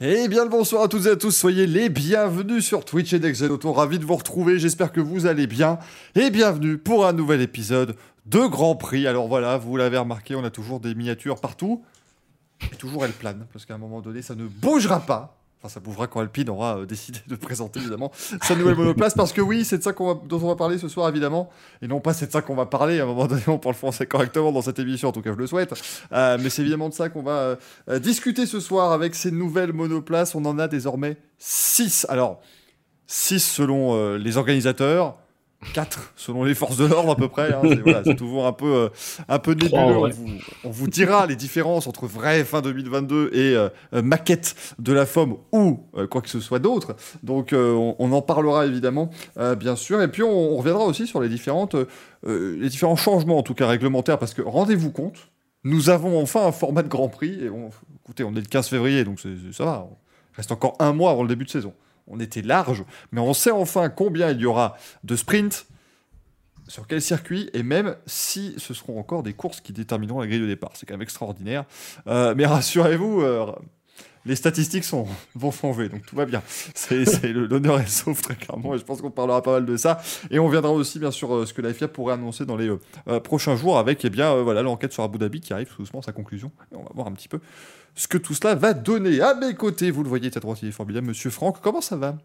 Eh bien le bonsoir à toutes et à tous, soyez les bienvenus sur Twitch et Dexel Auto, ravi de vous retrouver, j'espère que vous allez bien, et bienvenue pour un nouvel épisode de Grand Prix. Alors voilà, vous l'avez remarqué, on a toujours des miniatures partout, et toujours elles planent, parce qu'à un moment donné, ça ne bougera pas. Enfin, ça bougera quand Alpine aura euh, décidé de présenter évidemment sa nouvelle monoplace, parce que oui, c'est de ça va, dont on va parler ce soir évidemment, et non pas c'est de ça qu'on va parler. À un moment donné, on parle français correctement dans cette émission, en tout cas je le souhaite. Euh, mais c'est évidemment de ça qu'on va euh, discuter ce soir avec ces nouvelles monoplaces. On en a désormais 6. Alors, 6 selon les organisateurs. 4 selon les forces de l'ordre à peu près. Hein. C'est voilà, toujours un peu, euh, un peu nébuleux. Ouais. on, vous, on vous dira les différences entre vrai fin 2022 et euh, euh, maquette de la FOM ou euh, quoi que ce soit d'autre. Donc on, on en parlera évidemment, bien sûr. Et puis on, on reviendra aussi sur les, différentes, les différents changements, en tout cas réglementaires, parce que rendez-vous compte, nous avons enfin un format de Grand Prix. Et on, écoutez, on est le 15 février, donc ça va. Il reste encore un mois avant le début de saison. On était large, mais on sait enfin combien il y aura de sprints, sur quel circuit, et même si ce seront encore des courses qui détermineront la grille de départ. C'est quand même extraordinaire. Euh, mais rassurez-vous, euh, les statistiques sont, vont donc tout va bien. C'est, l'honneur est sauf très clairement, et je pense qu'on parlera pas mal de ça. Et on viendra aussi, bien sûr, euh, ce que la FIA pourrait annoncer dans les euh, euh, prochains jours avec eh bien, voilà, l'enquête sur Abu Dhabi qui arrive tout doucement à sa conclusion. Et on va voir un petit peu ce que tout cela va donner. À mes côtés, vous le voyez, tête droite, il est formidable. Monsieur Franck, comment ça va?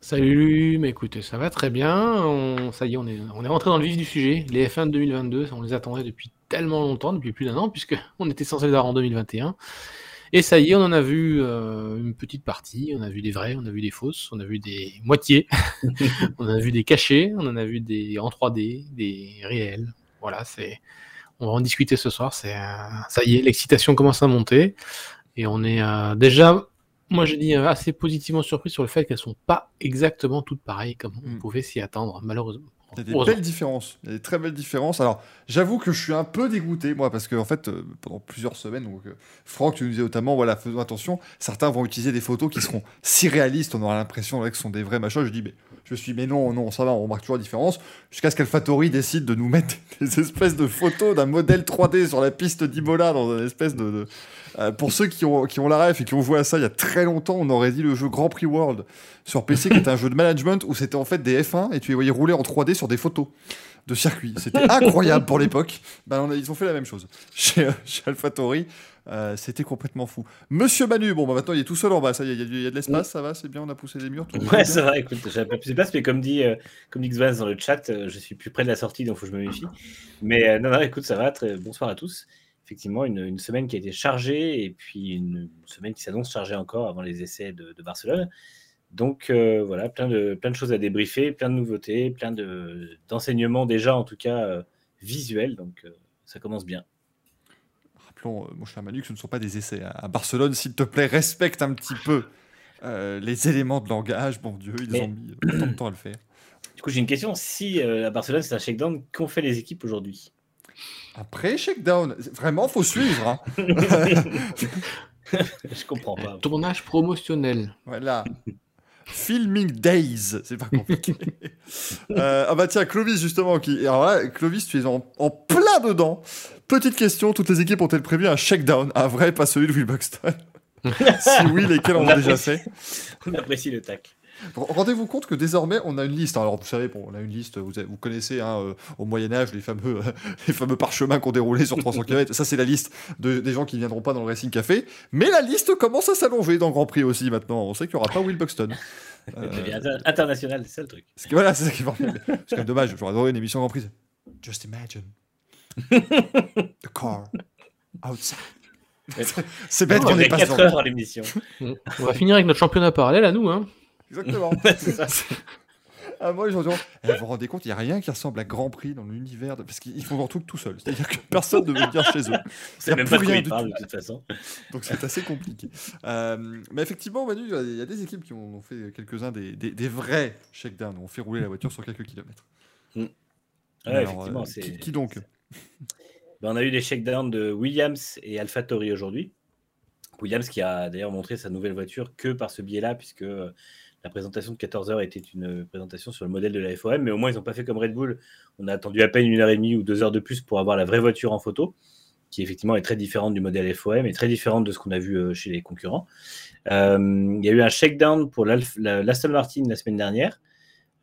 Salut, mais écoutez, ça va très bien. On- ça y est, on est, on est rentré dans le vif du sujet. Les F1 de 2022, on les attendait depuis tellement longtemps, depuis plus d'un an, puisque on était censé les avoir en 2021. Et ça y est, on en a vu euh, une petite partie. On a vu des vrais, on a vu des fausses, on a vu des moitiés, on a vu des cachés, on en a vu des en 3D, des réels. Voilà, c'est. On va en discuter ce soir. C'est ça y est, l'excitation commence à monter et on est euh, déjà moi, je dis euh, assez positivement surpris sur le fait qu'elles sont pas exactement toutes pareilles comme on Mm. pouvait s'y attendre, malheureusement. Il y a des belles différences. Il y a des très belles différences. Alors, j'avoue que je suis un peu dégoûté, moi, parce que, en fait, euh, pendant plusieurs semaines, donc, euh, Franck, tu nous disais notamment, voilà, faisons attention, certains vont utiliser des photos qui seront si réalistes, on aura l'impression que ce sont des vrais machins. Je dis, mais je suis, mais non, non, ça va, on remarque toujours la différence. Jusqu'à ce qu'Alphatori décide de nous mettre des espèces de photos d'un modèle 3D sur la piste d'Imola, dans une espèce de. de- Euh, pour ceux qui ont, qui ont la ref et qui ont joué à ça il y a très longtemps, on aurait dit le jeu Grand Prix World sur PC, qui était un jeu de management où c'était en fait des F1 et tu les voyais rouler en 3D sur des photos de circuit. C'était incroyable pour l'époque. Ben, on a- ils ont fait la même chose chez, euh, chez AlphaTauri. Euh, C'était complètement fou. Monsieur Manu, bon, bah, maintenant il est tout seul en bas, ça y est, il y a y, de l'espace, ça va, c'est bien, on a poussé les murs. tout Ouais, ça va, écoute, j'ai un peu plus de place, mais comme dit, euh, comme dit Xvaz dans le chat, euh, je suis plus près de la sortie, donc faut que je me méfie. Mais euh, non, non, écoute, ça va, très, bonsoir à tous. Effectivement, une, une semaine qui a été chargée, et puis une semaine qui s'annonce chargée encore avant les essais de, de Barcelone. Donc euh, voilà, plein de, plein de choses à débriefer, plein de nouveautés, plein de- d'enseignements déjà, en tout cas euh, visuels, donc euh, ça commence bien. Rappelons, mon cher Manu, que ce ne sont pas des essais. hein. À Barcelone, s'il te plaît, respecte un petit peu les éléments de langage. Bon Dieu, ils Mais- ont mis tant de temps à le faire. Du coup, j'ai une question. Si à Barcelone, c'est un shakedown, qu'ont fait les équipes aujourd'hui? Après, shakedown, vraiment, faut suivre. hein. Je comprends pas. Tournage promotionnel. Voilà. Filming Days, c'est pas compliqué. Euh, ah bah tiens, Clovis justement, qui... Alors là, Clovis, tu es en, en plein dedans. Petite question, toutes les équipes ont-elles prévu un shakedown? Ah vrai, pas celui de Will Buxton Si oui, lesquels On ont déjà apprécie. fait? On apprécie le tac. Rendez-vous compte que désormais, on a une liste. Alors, vous savez, bon, on a une liste, vous, avez- vous connaissez hein, euh, au Moyen-Âge les fameux, euh, les fameux parchemins qu'on déroulait sur 300 km. Ça, c'est la liste de- des gens qui ne viendront pas dans le Racing Café. Mais la liste commence à s'allonger dans Grand Prix aussi maintenant. On sait qu'il n'y aura pas Will Buxton. Euh, international, c'est ça le truc. parce que voilà, c'est ça qui est formidable. C'est quand même dommage, j'aurais adoré une émission Grand Prix. Just imagine. The car. Outside. C'est bête On qu'on est ait pas 4 ce heures dans l'émission. On va finir avec notre championnat parallèle à nous. Hein. Exactement. c'est ça. Ah, moi, aujourd'hui, eh, vous vous rendez compte, il n'y a rien qui ressemble à Grand Prix dans l'univers. de- Parce qu'ils font leur truc tout seul. C'est-à-dire que personne ne veut venir chez eux. C'est même plus pas de rien parle tout. de toute façon. Donc c'est assez compliqué. Euh, mais effectivement, Manu, il y a- il y a des équipes qui ont fait quelques-uns des, des, des vrais shakedowns. On fait rouler la voiture sur quelques kilomètres. Ouais, Alors, effectivement, euh, qui, qui donc? Ben, on a eu des shakedowns de Williams et AlphaTauri aujourd'hui. Williams qui a d'ailleurs montré sa nouvelle voiture que par ce biais-là, puisque euh, la présentation de 14h était une présentation sur le modèle de la FOM, mais au moins ils n'ont pas fait comme Red Bull. On a attendu à peine une heure et demie ou deux heures de plus pour avoir la vraie voiture en photo. qui effectivement est très différente du modèle FOM et très différente de ce qu'on a vu chez les concurrents. il y a eu un shakedown pour l'Aston Martin la semaine dernière.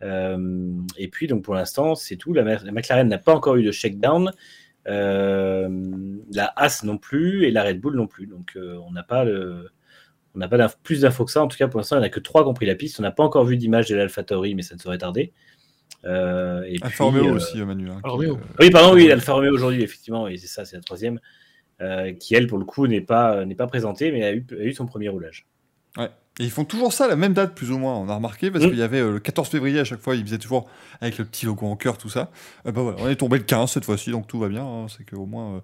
et puis, donc pour l'instant, c'est tout. La, McLaren n'a pas encore eu de shakedown. la As non plus et la Red Bull non plus. Donc, on n'a pas le, on n'a pas plus d'infos que ça. En tout cas, pour l'instant, il n'y en a que trois qui ont pris la piste. On n'a pas encore vu d'image de l'AlphaTauri, mais ça ne saurait tarder. Euh, et Alfa Romeo euh, aussi, Emmanuel. Hein, euh, oui, pardon, oui, Alfa Romeo aujourd'hui, effectivement, et c'est ça, c'est la troisième, qui elle, pour le coup, n'est pas, n'est pas présentée, mais a eu, a eu son premier roulage. Ouais. Et ils font toujours ça, la même date, plus ou moins, on a remarqué, parce mm. qu'il y avait le 14 février à chaque fois, ils faisaient toujours avec le petit logo en cœur, tout ça. bah voilà, on est tombé le 15 cette fois-ci, donc tout va bien, hein, c'est qu'au moins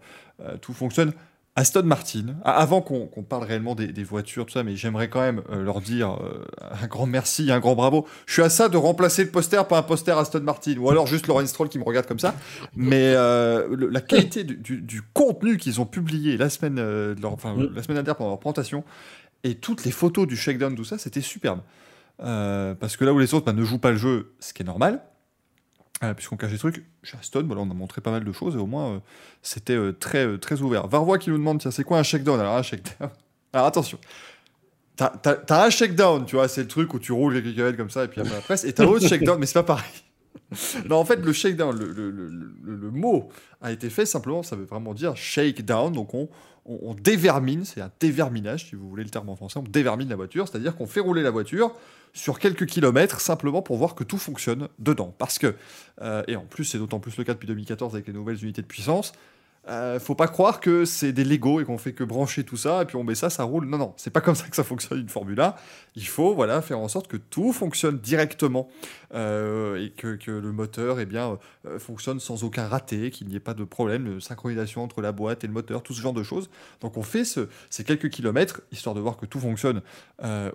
tout fonctionne. Aston Martin, avant qu'on parle réellement des, voitures, tout ça, mais j'aimerais quand même euh, leur dire euh, un grand merci, un grand bravo. Je suis à ça de remplacer le poster par un poster Aston Martin, ou alors juste Laurent Stroll qui me regarde comme ça. Mais euh, la qualité du, contenu qu'ils ont publié la semaine, enfin, mm. la semaine dernière pendant leur présentation, et toutes les photos du shakedown, tout ça, c'était superbe. parce que là où les autres bah, ne jouent pas le jeu, ce qui est normal, ah, puisqu'on cache des trucs, chez Aston, voilà, on a montré pas mal de choses et au moins euh, c'était euh, très, euh, très ouvert. Varvois qui nous demande tiens, c'est quoi un shakedown? Alors, un shakedown. Alors, attention. T'as, as, un shakedown, tu vois, c'est le truc où tu roules quelques kilomètres comme ça et puis après la presse, et t'as l'autre shakedown, mais c'est pas pareil. non, en fait, le shakedown, le, le, le, mot a été fait simplement, ça veut vraiment dire shakedown, donc on, on, dévermine, c'est un déverminage, si vous voulez le terme en français, on dévermine la voiture, c'est-à-dire qu'on fait rouler la voiture sur quelques kilomètres simplement pour voir que tout fonctionne dedans. Parce que, euh, et en plus c'est d'autant plus le cas depuis 2014 avec les nouvelles unités de puissance, euh, faut pas croire que c'est des Lego et qu'on fait que brancher tout ça et puis on met ça, ça roule. Non, non, c'est pas comme ça que ça fonctionne une Formule 1. Il faut voilà, faire en sorte que tout fonctionne directement euh, et que, le moteur eh bien, euh, fonctionne sans aucun raté, qu'il n'y ait pas de problème de synchronisation entre la boîte et le moteur, tout ce genre de choses. Donc on fait ces quelques kilomètres histoire de voir que tout fonctionne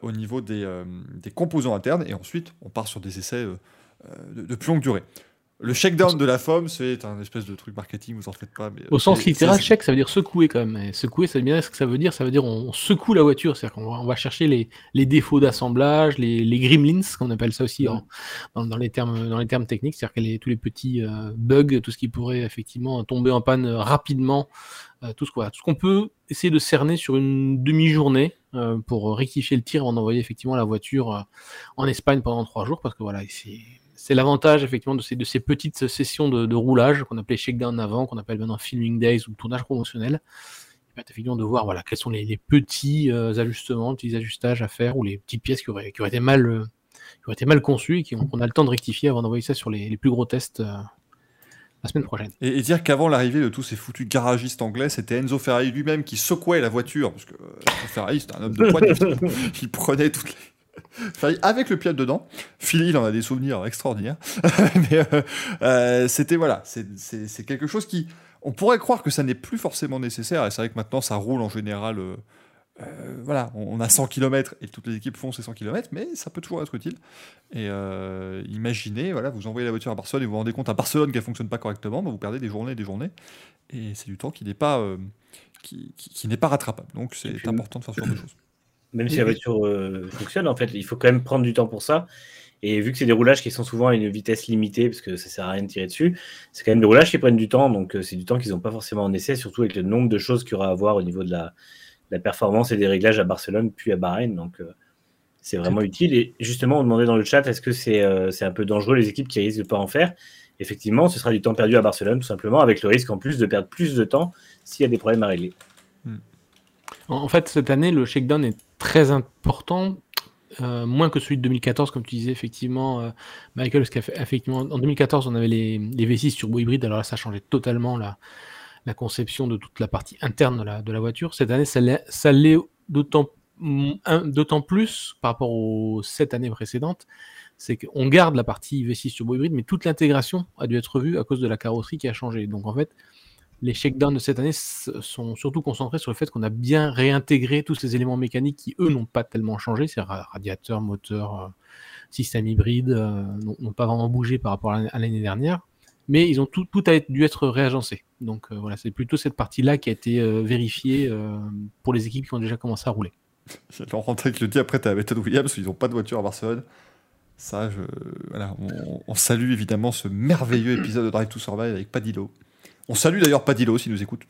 au niveau des, composants internes et ensuite on part sur des essais de plus longue durée. Le shakedown de la FOM, c'est un espèce de truc marketing, vous en faites pas. Mais Au sens littéral, shake, ça veut dire secouer quand même. secouer, ça veut dire ce que ça veut dire. Ça veut dire on, secoue la voiture, c'est-à-dire qu'on va, chercher les, les défauts d'assemblage, les, les gremlins, qu'on appelle ça aussi dans, dans, les termes, dans les termes techniques, c'est-à-dire que les, tous les petits euh, bugs, tout ce qui pourrait effectivement tomber en panne rapidement, euh, tout ce qu'on peut essayer de cerner sur une demi-journée euh, pour rectifier le tir avant d'envoyer effectivement la voiture en Espagne pendant trois jours, parce que voilà, c'est c'est l'avantage effectivement de ces, de ces petites sessions de, roulage qu'on appelait shakedown avant, qu'on appelle maintenant filming days ou tournage promotionnel. effectivement de voir voilà, quels sont les, petits euh, ajustements, petits ajustages à faire ou les petites pièces qui auraient, qui auraient été mal, euh, qui été mal conçues et qu'on a le temps de rectifier avant d'envoyer ça sur les, plus gros tests euh, la semaine prochaine. Et, dire qu'avant l'arrivée de tous ces foutus garagistes anglais, c'était Enzo Ferrari lui-même qui secouait la voiture, parce que Enzo Ferrari c'était un homme de poigne, il prenait toutes les avec le pied dedans. Phil, il en a des souvenirs extraordinaires. Mais euh, euh, c'était voilà, c'est quelque chose qui. On pourrait croire que ça n'est plus forcément nécessaire. Et c'est vrai que maintenant, ça roule en général. Euh, voilà, on, a 100 km et toutes les équipes font ces 100 km, mais ça peut toujours être utile. Et imaginez, voilà, vous envoyez la voiture à Barcelone et vous vous rendez compte à Barcelone qu'elle fonctionne pas correctement, bah, vous perdez des journées et des journées. Et c'est du temps qui n'est pas, qui, qui n'est pas rattrapable. Donc c'est important de faire ce genre de choses. Même si la voiture euh, fonctionne, en fait, il faut quand même prendre du temps pour ça. Et vu que c'est des roulages qui sont souvent à une vitesse limitée, parce que ça sert à rien de tirer dessus, c'est quand même des roulages qui prennent du temps. Donc euh, c'est du temps qu'ils n'ont pas forcément en essai, surtout avec le nombre de choses qu'il y aura à voir au niveau de la, performance et des réglages à Barcelone puis à Bahreïn. Donc euh, c'est vraiment utile. Et justement, on demandait dans le chat, est-ce que c'est un peu dangereux les équipes qui risquent de pas en faire? Effectivement, ce sera du temps perdu à Barcelone, tout simplement, avec le risque en plus de perdre plus de temps s'il y a des problèmes à régler. Hmm. En fait, cette année, le shakedown est très important, euh, moins que celui de 2014, comme tu disais effectivement, euh, Michael, parce qu'effectivement, en 2014, on avait les, les V6 turbo hybrides, alors là, ça changeait totalement la, la conception de toute la partie interne de la, de la voiture. Cette année, ça l'est d'autant plus par rapport aux sept années précédentes, c'est qu'on garde la partie V6 turbo hybride, mais toute l'intégration a dû être revue à cause de la carrosserie qui a changé. Donc en fait, les shakedowns de cette année sont surtout concentrés sur le fait qu'on a bien réintégré tous ces éléments mécaniques qui, eux, n'ont pas tellement changé. C'est radiateur, moteur, euh, système hybride, euh, n'ont pas vraiment bougé par rapport à l'année dernière. Mais ils ont tout, a dû être réagencé. Donc euh, voilà, c'est plutôt cette partie-là qui a été vérifiée pour les équipes qui ont déjà commencé à rouler. Laurent qui le dit après, tu as méthode Williams, ils n'ont pas de voiture à Barcelone. Ça, voilà, on, on, salue évidemment ce merveilleux épisode de Drive to Survive avec Padillo. On salue d'ailleurs Padillo s'il nous écoute.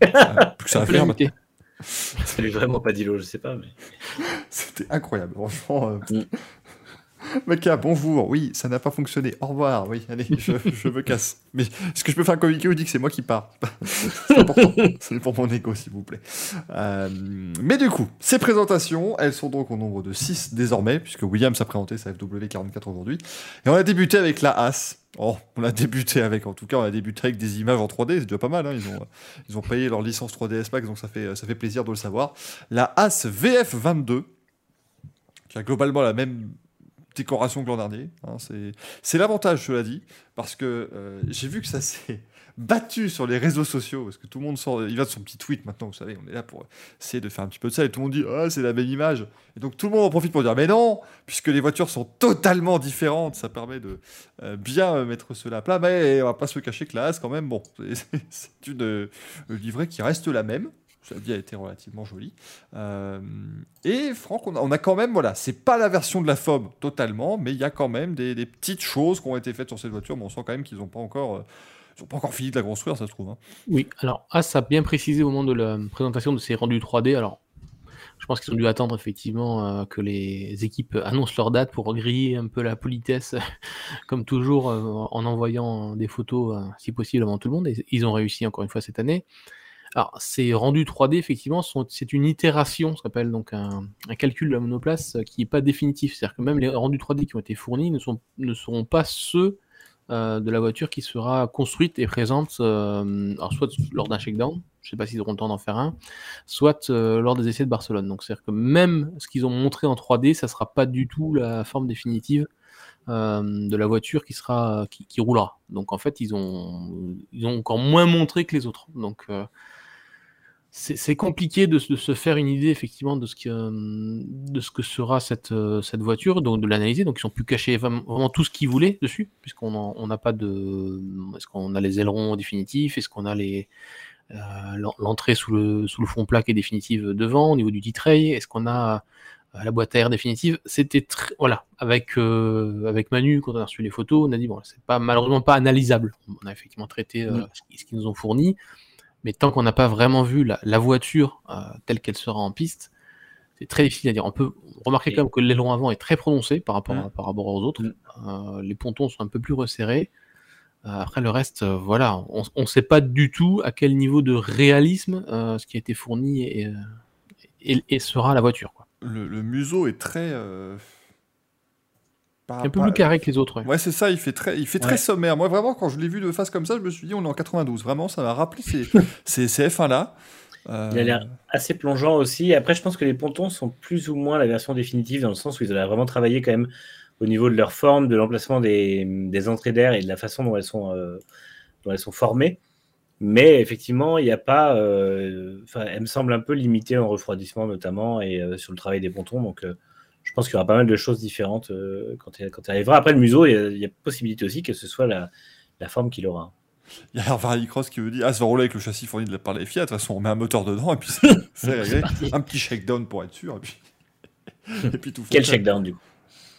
plus que ça peut faire. lui vraiment l'eau, je sais pas. Mais... C'était incroyable, franchement. euh, Mm. Mecha, bonjour. Oui, ça n'a pas fonctionné. Au revoir. Oui, allez, je, me casse. Mais est-ce que je peux faire un communiqué ou dit que c'est moi qui pars C'est important. C'est pour mon ego, s'il vous plaît. Euh, mais du coup, ces présentations, elles sont donc au nombre de 6 désormais, puisque Williams a présenté sa FW44 aujourd'hui. Et on a débuté avec la As. Oh, on a débuté avec, en tout cas, on a débuté avec des images en 3D, c'est déjà pas mal. hein, Ils, ont, ils ont payé leur licence 3ds Max, donc ça fait, ça fait plaisir de le savoir. La As VF22, qui a globalement la même décoration que l'an dernier. hein, c'est- l'avantage, cela dit, parce que euh, j'ai vu que ça s'est battu sur les réseaux sociaux, parce que tout le monde sort, il va de son petit tweet maintenant, vous savez, on est là pour essayer de faire un petit peu de ça, et tout le monde dit ah c'est la même image, et donc tout le monde en profite pour dire mais non, puisque les voitures sont totalement différentes, ça permet de euh, bien mettre cela à plat, mais on va pas se cacher que la quand même, bon, c'est- c'est une euh, livrée qui reste la même. Ça a été relativement joli. Euh, et Franck, on a, quand même, voilà, c'est pas la version de la FOB totalement, mais il y a quand même des, petites choses qui ont été faites sur cette voiture, mais on sent quand même qu'ils n'ont pas encore, euh, ils pas encore fini de la construire, ça se trouve. hein. Oui, alors As a bien précisé au moment de la présentation de ces rendus 3D. Alors, je pense qu'ils ont dû attendre effectivement euh, que les équipes annoncent leur date pour griller un peu la politesse, comme toujours, en envoyant des photos, si possible, avant tout le monde. Et ils ont réussi encore une fois cette année. Alors, ces rendus 3D, effectivement, c'est une itération, ce qu'on appelle donc un, calcul de la monoplace euh, qui n'est pas définitif. C'est-à-dire que même les rendus 3D qui ont été fournis ne, sont, ne seront pas ceux euh, de la voiture qui sera construite et présente, euh, alors soit lors d'un shakedown, je ne sais pas s'ils auront le temps d'en faire un, soit lors des essais de Barcelone. Donc c'est-à-dire que même ce qu'ils ont montré en 3D, ça ne sera pas du tout la forme définitive de la voiture qui sera qui, qui roulera. Donc en fait, ils ont ils ont encore moins montré que les autres. Donc c'est compliqué de, se- de se faire une idée effectivement de ce que de ce que sera cette euh, cette voiture, donc de l'analyser. Donc ils ont pu cacher vraiment, tout ce qu'ils voulaient dessus, puisqu'on on n'a pas de est-ce qu'on a les ailerons définitifs, est-ce qu'on a les euh, l'en- l'entrée sous le sous le fond plat qui est définitive devant au niveau du D-tray, est-ce qu'on a euh, la boîte à air définitive, c'était très voilà avec euh, avec Manu quand on a reçu les photos, on a dit bon c'est pas malheureusement pas analysable. On a effectivement traité euh, Mm. ce qu'ils nous ont fourni, mais tant qu'on n'a pas vraiment vu la, la voiture euh, telle qu'elle sera en piste, c'est très difficile à dire. On peut remarquer quand même que l'aileron avant est très prononcé par rapport, à- par rapport aux autres. Mm. Euh, les pontons sont un peu plus resserrés. Euh, après le reste, euh, voilà, on ne sait pas du tout à quel niveau de réalisme euh, ce qui a été fourni et, et- et sera la voiture. Quoi. Le, le museau est très. Pas- Un peu pas- plus carré que les autres. ouais. Ouais, c'est ça, il fait très, il fait très sommaire. Moi, vraiment, quand je l'ai vu de face comme ça, je me suis dit, on est en 92. Vraiment, ça m'a rappelé ces, ces, ces F1-là. Euh, Il a l'air assez plongeant aussi. Après, je pense que les pontons sont plus ou moins la version définitive dans le sens où ils ont vraiment travaillé quand même au niveau de leur forme, de l'emplacement des, des entrées d'air et de la façon dont elles sont, euh, dont elles sont formées. Mais effectivement, il n'y a pas. euh, Enfin, elle me semble un peu limitée en refroidissement notamment et euh, sur le travail des pontons. Donc, euh, je pense qu'il y aura pas mal de choses différentes euh, quand, elle, quand arrivera. Après, le museau, il y a, il y a possibilité aussi que ce soit la, la forme qu'il aura. Il y a Harvey Cross qui veut dire Ah, ça va rouler avec le châssis fourni de la- par la FIA. De toute façon, on met un moteur dedans et puis c'est réglé. Un petit shakedown pour être sûr. Et puis, et puis tout Quel shakedown du coup?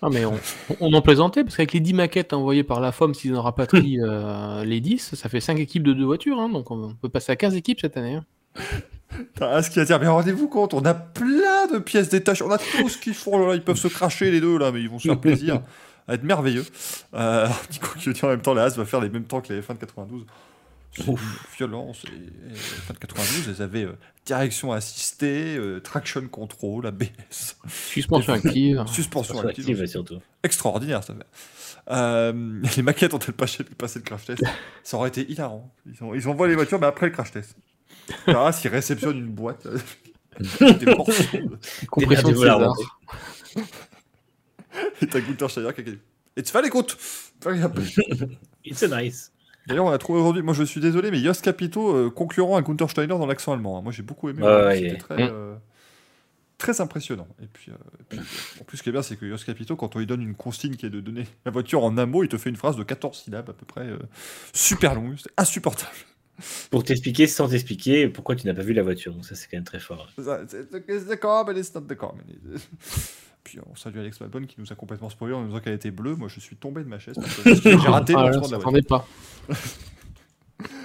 Ah, mais on, on en plaisantait, parce qu'avec les 10 maquettes envoyées par la FOM, s'ils en rapatrient euh, les 10, ça fait 5 équipes de deux voitures, hein, donc on peut passer à 15 équipes cette année. hein. T'as ce qui va dire Mais rendez-vous compte, on a plein de pièces détachées. On a tout ce qu'il faut. Oh là ils peuvent se cracher les deux, là, mais ils vont se faire plaisir. Ça va être merveilleux. Euh, Nico qui veut dire en même temps, la As va faire les mêmes temps que les F1 de 92. C'est violence. Et, et F1 de 92, elles avaient euh, direction assistée, euh, traction control, ABS, Suspension active. suspension active. active surtout. extraordinaire cette affaire. Euh, les maquettes ont-elles passé, passé le crash test? Ça aurait été hilarant. Ils, ont, ils envoient les voitures, mais après le crash test. Là, s'ils réceptionnent une boîte, euh, des morceaux. Compression de César. Et t'as Gunther Steiner qui a dit Et tu fais l'écoute It's a nice. D'ailleurs, on a trouvé aujourd'hui, moi je suis désolé, mais Yost Capito euh, concurrent à Gunther Steiner dans l'accent allemand. hein. Moi j'ai beaucoup aimé. Euh, ouais, C'était ouais. très, Mm. euh, très impressionnant. Et puis, euh, et puis, en plus, ce qui est bien, c'est que Yost Capito, quand on lui donne une consigne qui est de donner la voiture en un mot, il te fait une phrase de 14 syllabes à peu près, euh, super longue. C'est insupportable. Pour t'expliquer sans t'expliquer pourquoi tu n'as pas vu la voiture. Donc ça, c'est quand même très fort. C'est- c'est D'accord, mais it's not the. Puis on salue Alex Malbon qui nous a complètement spoilé en nous disant qu'elle était bleue. Moi je suis tombé de ma chaise parce que j'ai raté le Ah, lancement de la pas.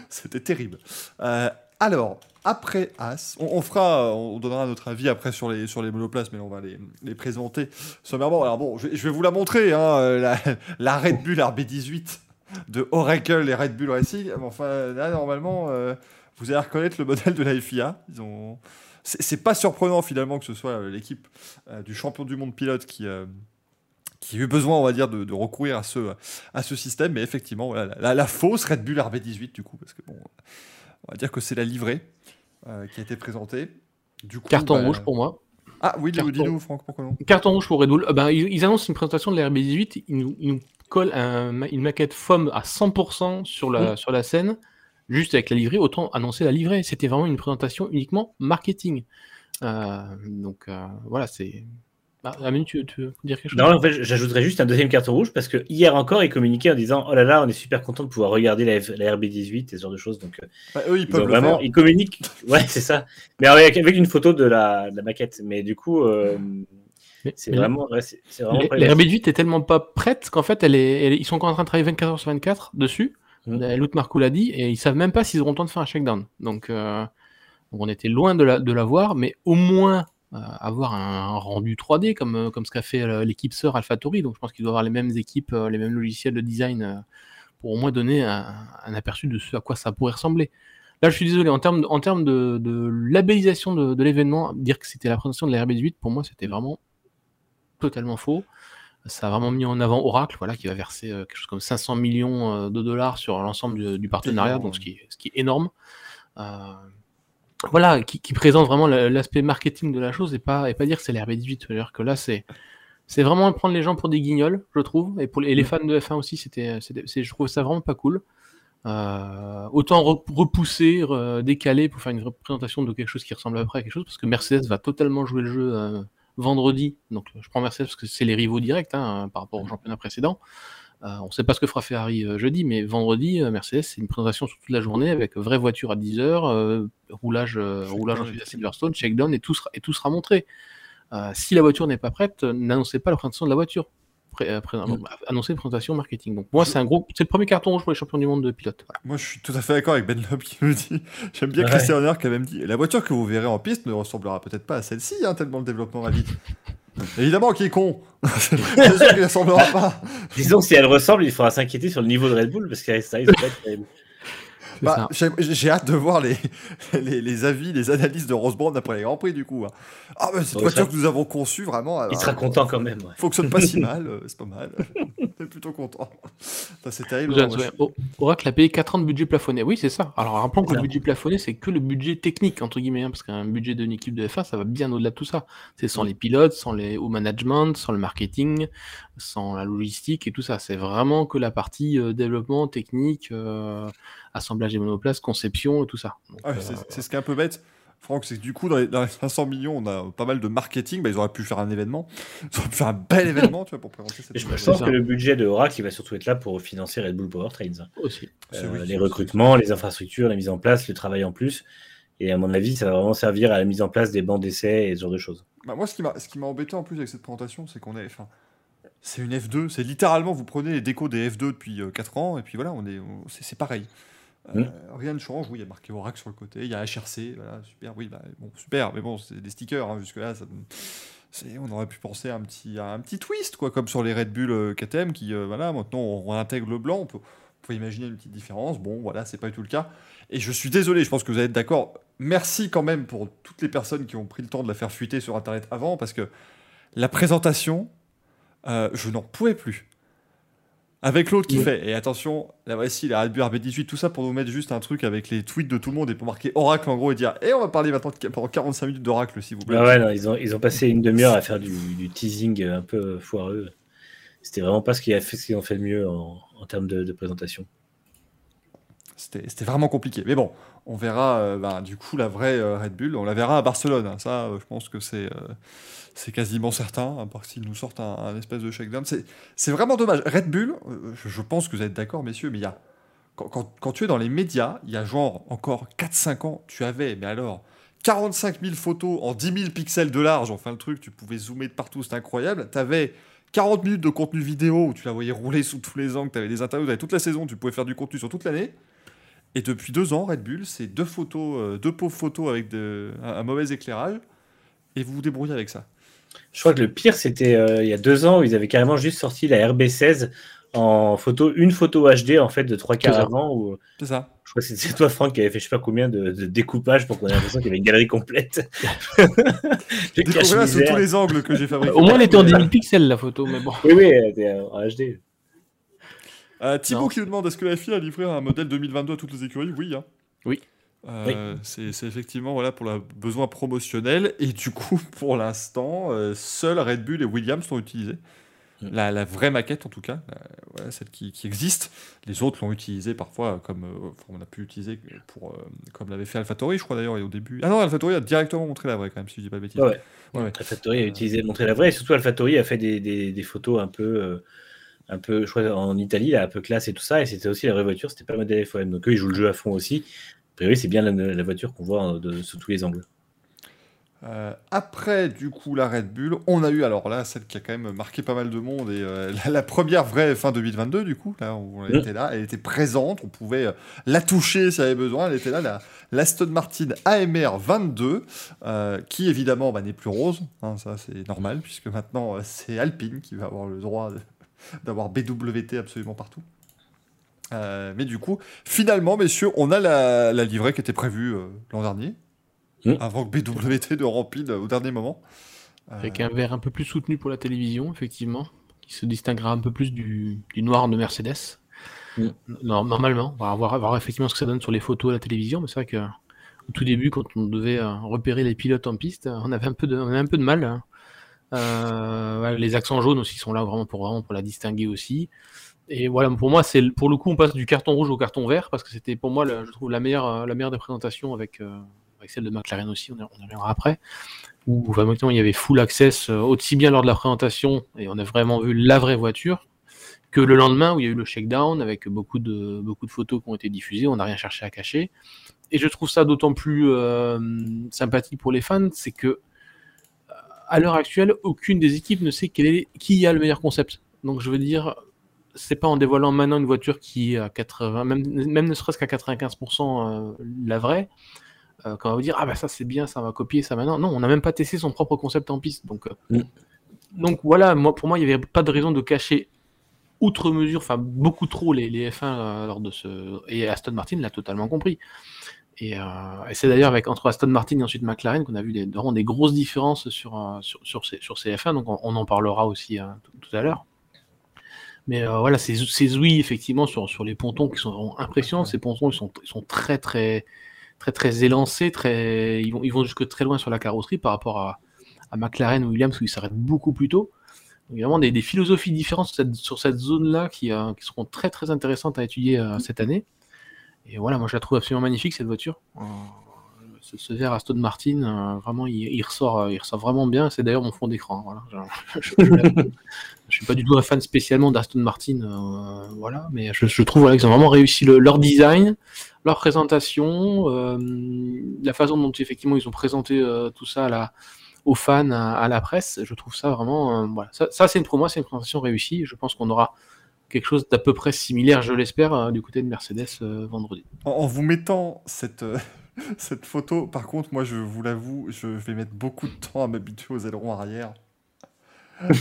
C'était terrible. Euh, alors, après As. On, fera, on donnera notre avis après sur les, sur les monoplaces, mais on va les, les présenter sommairement. Alors bon, je, vais vous la montrer, hein, la, la, Red Bull RB18 de Oracle et Red Bull Racing. Enfin, là, normalement, euh, vous allez reconnaître le modèle de la FIA. Ils ont... C'est pas surprenant finalement que ce soit euh, l'équipe euh, du champion du monde pilote qui, qui a eu besoin, on va dire, de, recourir à ce, à ce système. Mais effectivement, voilà, la, la, fausse Red Bull RB18 du coup, parce que bon, on va dire que c'est la livrée qui a été présentée. Du coup, Carton bah, rouge pour moi. Ah oui, dis-nous, Franck, pourquoi non? Carton rouge pour Red Bull. ben, ils, annoncent une présentation de la RB18. Ils nous, colle une maquette FOM à 100% sur la, sur la scène, juste avec la livrée, autant annoncer la livrée. C'était vraiment une présentation uniquement marketing. Euh, donc euh, voilà, c'est. Bah, tu, tu, veux dire quelque chose? Non, en fait, j'ajouterais juste un deuxième carton rouge parce que hier encore, ils communiquaient en disant Oh là là, on est super content de pouvoir regarder la, RB18 et ce genre de choses. Donc, euh, bah, eux, ils peuvent vraiment, ils communiquent. Ouais, c'est ça. Mais avec, une photo de la, de la, maquette. Mais du coup, c'est vraiment, La RB8 est tellement pas prête qu'en fait, elle est, ils sont encore en train de travailler 24 heures sur 24 dessus. Mmh. L'autre Marco l'a dit, et ils savent même pas s'ils auront le temps de faire un shakedown. Donc, euh, on était loin de la, de la voir, mais au moins euh, avoir un, rendu 3D comme, euh, comme ce qu'a fait l'équipe sœur AlphaTauri. Donc, je pense qu'ils doivent avoir les mêmes équipes, les mêmes logiciels de design pour au moins donner un, aperçu de ce à quoi ça pourrait ressembler. Là, je suis désolé, en termes, en termes de, de labellisation de, de l'événement, dire que c'était la présentation de la RB18, pour moi, c'était vraiment totalement faux. Ça a vraiment mis en avant Oracle, voilà, qui va verser euh, quelque chose comme 500 millions euh, de dollars sur l'ensemble du, partenariat, donc ce qui, ce qui est énorme. Euh, voilà, qui, présente vraiment l'aspect marketing de la chose et pas, et pas dire que c'est l'RB18. C'est-à-dire que là, c'est, c'est vraiment prendre les gens pour des guignols, je trouve. Et, pour les, les fans de F1 aussi, c'était, je trouve ça vraiment pas cool. autant repousser, décaler pour faire une représentation de quelque chose qui ressemble à peu près à quelque chose, parce que Mercedes va totalement jouer le jeu vendredi. Donc je prends Mercedes parce que c'est les rivaux directs hein, par rapport au championnat précédent. Euh, on ne sait pas ce que fera Ferrari euh, jeudi, mais vendredi, euh, Mercedes, c'est une présentation sur toute la journée avec vraie voiture à 10 heures, roulage, roulage en à Silverstone, shakedown, et tout sera, et tout sera montré. si la voiture n'est pas prête, n'annoncez pas la présentation de la voiture. Euh, mm. annoncer une présentation marketing. Donc moi, c'est un gros, c'est le premier carton rouge pour les champions du monde de pilote. Moi, je suis tout à fait d'accord avec Ben Lop qui me dit. J'aime bien Christian Horner qui a même dit. La voiture que vous verrez en piste ne ressemblera peut-être pas à celle-ci, hein, tellement le développement va vite. Évidemment qui est con. c'est sûr qu'il ne ressemblera pas. Disons si elle ressemble, il faudra s'inquiéter sur le niveau de Red Bull parce que ça risque bah, j'ai hâte de voir les, les, avis, les analyses de Rosebrown après les Grands Prix, du coup. Hein. Ah, mais cette voiture que nous avons conçue, vraiment. Il sera content quand même. Ouais. Fonctionne pas si mal, euh, c'est pas mal. est plutôt content. C'est terrible. Oracle a payé 4 ans de budget plafonné. Oui, c'est ça. Alors, rappelons que le budget plafonné, c'est que le budget technique, entre guillemets, hein, parce qu'un budget d'une équipe de F1, ça va bien au-delà de tout ça. C'est sans les pilotes, sans les au management, sans le marketing, sans la logistique et tout ça. C'est vraiment que la partie euh, développement technique. Euh, assemblage des monoplaces, conception et tout ça. Euh, c'est ce qui est un peu bête. Franck, c'est que du coup, dans les, 500 millions, on a pas mal de marketing. Bah, ils auraient pu faire un événement. Ils auraient pu faire un bel événement tu vois, pour présenter cette Je pense que le budget de Oracle, il va surtout être là pour financer Red Bull Powertrains. Aussi. Euh, les recrutements, les infrastructures, la mise en place, le travail en plus. Et à mon avis, ça va vraiment servir à la mise en place des bancs d'essai et ce genre de choses. Bah, moi, ce qui m'a embêté en plus avec cette présentation, c'est qu'on est. C'est une F2. C'est littéralement, vous prenez les décos des F2 depuis 4 euh, ans, et puis voilà, on est, c'est pareil. Euh, mm. Rien ne change, oui, il y a marqué Oracle sur le côté, il y a HRC, voilà, super, oui, bah, bon, super, mais bon, c'est des stickers, hein, jusque-là, on aurait pu penser à un petit, un petit twist, quoi, comme sur les Red Bull euh, KTM, qui, euh, voilà, maintenant on, intègre le blanc, on peut, imaginer une petite différence, bon, voilà, c'est pas du tout le cas. Et je suis désolé, je pense que vous allez être d'accord, merci quand même pour toutes les personnes qui ont pris le temps de la faire fuiter sur Internet avant, parce que la présentation, je n'en pouvais plus. Avec l'autre qui fait, et attention, la voici, la Red Bull RB18, tout ça pour nous mettre juste un truc avec les tweets de tout le monde et pour marquer Oracle en gros et dire, et eh, on va parler maintenant pendant 45 minutes d'Oracle s'il vous plaît. Ah ouais, non, ils, ont, ils ont passé une demi-heure à faire du, teasing un peu foireux. C'était vraiment pas ce qu'ils ont fait le mieux en, termes de, présentation. C'était vraiment compliqué. Mais bon, on verra euh, bah, du coup la vraie euh, Red Bull, on la verra à Barcelone. Hein. Ça, euh, je pense que c'est quasiment certain, à part s'ils nous sortent un, espèce de shakedown. C'est vraiment dommage. Red Bull, je, pense que vous êtes d'accord, messieurs, mais il y a, quand, tu es dans les médias, il y a genre encore 4-5 ans, tu avais, mais alors, 45 000 photos en 10 000 pixels de large, enfin le truc, tu pouvais zoomer de partout, c'était incroyable. Tu avais 40 minutes de contenu vidéo où tu la voyais rouler sous tous les angles, tu avais des interviews, tu avais toute la saison, tu pouvais faire du contenu sur toute l'année. Et depuis deux ans, Red Bull, c'est deux photos, euh, deux pauvres photos avec de, un, un mauvais éclairage, et vous vous débrouillez avec ça. Je crois que le pire, c'était euh, il y a deux ans où ils avaient carrément juste sorti la RB16 en photo, une photo HD en fait de trois quarts C'est ça. avant. Où, C'est ça. je crois que c'est- toi, Franck, qui avait fait je sais pas combien de, de découpage pour qu'on ait l'impression qu'il y avait une galerie complète. Le Découvrez sous tous les angles que j'ai fabriqués. Au moins, elle était en Mais, 10 000 pixels la photo, mais bon. Oui, oui, elle était euh, en HD. Euh, Thibaut Non. qui nous demande est-ce que la FIA a livré un modèle 2022 à toutes les écuries? Oui. hein. Oui. Euh, C'est c'est effectivement voilà, pour le besoin promotionnel. Et du coup, pour l'instant, euh, seuls Red Bull et Williams l'ont utilisé. Mm. La, la vraie maquette, en tout cas, la- voilà, celle qui, qui existe. Les autres l'ont utilisée parfois, comme euh, enfin, on a pu l'utiliser pour, euh, comme l'avait fait AlphaTauri, je crois d'ailleurs, et au début. Ah non, AlphaTauri a directement montré la vraie, quand même, si je dis pas de bêtises. Ouais, ouais. Ouais, ouais. AlphaTauri a utilisé, montré la vraie, et surtout AlphaTauri a fait des, des, des photos un peu, euh, un peu, je crois, en Italie, là, un peu classe et tout ça, et c'était aussi la vraie voiture, c'était pas le modèle FOM. Donc eux, ils jouent le jeu à fond aussi. A priori, c'est bien la, la voiture qu'on voit de, sous tous les angles. Euh, après, du coup, la Red Bull, on a eu, alors là, celle qui a quand même marqué pas mal de monde, et euh, la, la première vraie fin 2022, du coup, là, où elle Mm. était là, elle était présente, on pouvait euh, la toucher s'il y avait besoin, elle était là, la, l'Aston Martin AMR 22, euh, qui évidemment bah, n'est plus rose, hein, ça c'est normal, puisque maintenant c'est Alpine qui va avoir le droit de- d'avoir BWT absolument partout. Euh, mais du coup, finalement, messieurs, on a la, la livrée qui était prévue euh, l'an dernier, avant que BWT ne rempile au dernier moment. Euh, Avec un verre un peu plus soutenu pour la télévision, effectivement, qui se distinguera un peu plus du, du noir de Mercedes. Mm. Non, normalement, on va voir, voir effectivement ce que ça donne sur les photos à la télévision, mais c'est vrai que au tout début, quand on devait euh, repérer les pilotes en piste, on avait un peu de, on avait un peu de mal. Euh, les accents jaunes aussi sont là vraiment pour, vraiment pour la distinguer aussi. Et voilà, pour moi, c'est pour le coup, on passe du carton rouge au carton vert parce que c'était pour moi, je trouve, la meilleure, euh, la meilleure des présentations avec, euh, avec celle de McLaren aussi. On y, reviendra après. Où vraiment il y avait full access aussi bien lors de la présentation et on a vraiment vu la vraie voiture que le lendemain où il y a eu le shakedown avec beaucoup de beaucoup de photos qui ont été diffusées. On n'a rien cherché à cacher. Et je trouve ça d'autant plus sympathique pour les fans, c'est que à l'heure actuelle, aucune des équipes ne sait quel est, qui a le meilleur concept. Donc je veux dire, c'est pas en dévoilant maintenant une voiture qui est à 80, même, même ne serait-ce qu'à 95% euh, la vraie, euh, quand on va vous dire ah bah ça c'est bien, ça va copier ça maintenant. Non, on n'a même pas testé son propre concept en piste. Donc, euh, Mm. donc voilà, moi pour moi il n'y avait pas de raison de cacher outre mesure, enfin beaucoup trop les, les F1 euh, lors de ce et Aston Martin l'a totalement compris. Et, euh, et c'est d'ailleurs avec entre Aston Martin et ensuite McLaren qu'on a vu des, vraiment des grosses différences sur, euh, sur, sur, ces, sur ces F1, donc on, on en parlera aussi euh, tout, à l'heure. Mais euh, voilà, ces, ces ouïes, effectivement, sur, sur les pontons qui sont vraiment impressionnants, ces pontons, ils sont, ils sont très, très, très, très élancés, très, ils, vont, ils vont jusque très loin sur la carrosserie par rapport à, à McLaren ou Williams où ils s'arrêtent beaucoup plus tôt. Donc, il y a vraiment des, des philosophies différentes sur cette, sur cette zone-là qui, euh, qui seront très, très intéressantes à étudier euh, cette année. Et voilà, moi je la trouve absolument magnifique cette voiture. Euh, ce, ce verre Aston Martin, euh, vraiment, il, il ressort, euh, il ressort vraiment bien. C'est d'ailleurs mon fond d'écran. Voilà. Je. Je suis pas du tout un fan spécialement d'Aston Martin, euh, voilà, mais je, je trouve voilà, qu'ils ont vraiment réussi le- leur design, leur présentation, euh, la façon dont effectivement ils ont présenté euh, tout ça à la, aux fans, à, à la presse. Je trouve ça vraiment, voilà, ça, ça, c'est pour moi c'est une présentation réussie. Je pense qu'on aura quelque chose d'à peu près similaire, je l'espère, euh, du côté de Mercedes euh, vendredi. En, en vous mettant cette, euh, cette photo, par contre, moi, je vous l'avoue, je vais mettre beaucoup de temps à m'habituer aux ailerons arrière.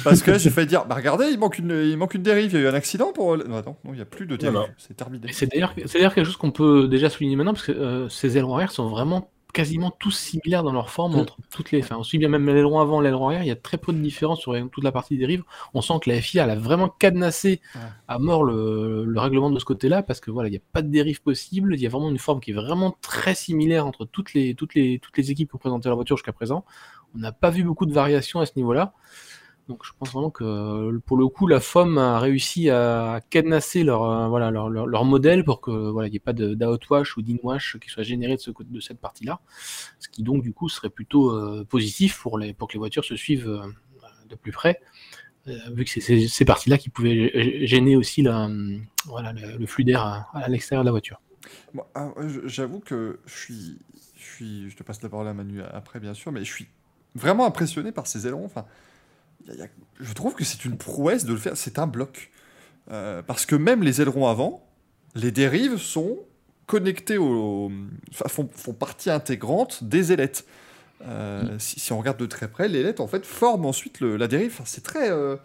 Parce que j'ai failli dire, bah regardez, il manque une, il manque une dérive, il y a eu un accident pour... Non, attends, non, il n'y a plus de dérive, c'est terminé. C'est d'ailleurs, c'est d'ailleurs quelque chose qu'on peut déjà souligner maintenant, parce que euh, ces ailerons arrière sont vraiment quasiment tous similaires dans leur forme Mm. entre toutes les. Enfin, aussi bien même l'aileron avant, l'aileron arrière, il y a très peu de différence sur toute la partie dérive. On sent que la FIA elle a vraiment cadenassé Ouais. à mort le, le règlement de ce côté-là, parce que voilà, il n'y a pas de dérive possible. Il y a vraiment une forme qui est vraiment très similaire entre toutes les, toutes les, toutes les équipes qui ont présenté leur voiture jusqu'à présent. On n'a pas vu beaucoup de variations à ce niveau-là. Donc je pense vraiment que pour le coup, la FOM a réussi à cadenasser leur, euh, voilà, leur, leur, modèle pour que voilà, il n'y ait pas d'outwash ou d'inwash qui soit généré de, ce, de cette partie-là. Ce qui donc du coup serait plutôt euh, positif pour, les, pour que les voitures se suivent euh, de plus près. euh, vu que c'est ces, parties-là qui pouvaient gê- gêner aussi la, voilà, le, flux d'air à, l'extérieur de la voiture. Ah, J'avoue que je suis, je te passe la parole à Manu après bien sûr, mais je suis vraiment impressionné par ces ailerons. Y a- il y a- je trouve que c'est une prouesse de le faire. C'est un bloc, Euh, parce que même les ailerons avant, les dérives sont connectés au, enfin, font, font partie intégrante des ailettes. Euh, si, si on regarde de très près, l'ailettes en fait forment ensuite le- la dérive. Enfin, c'est très, euh,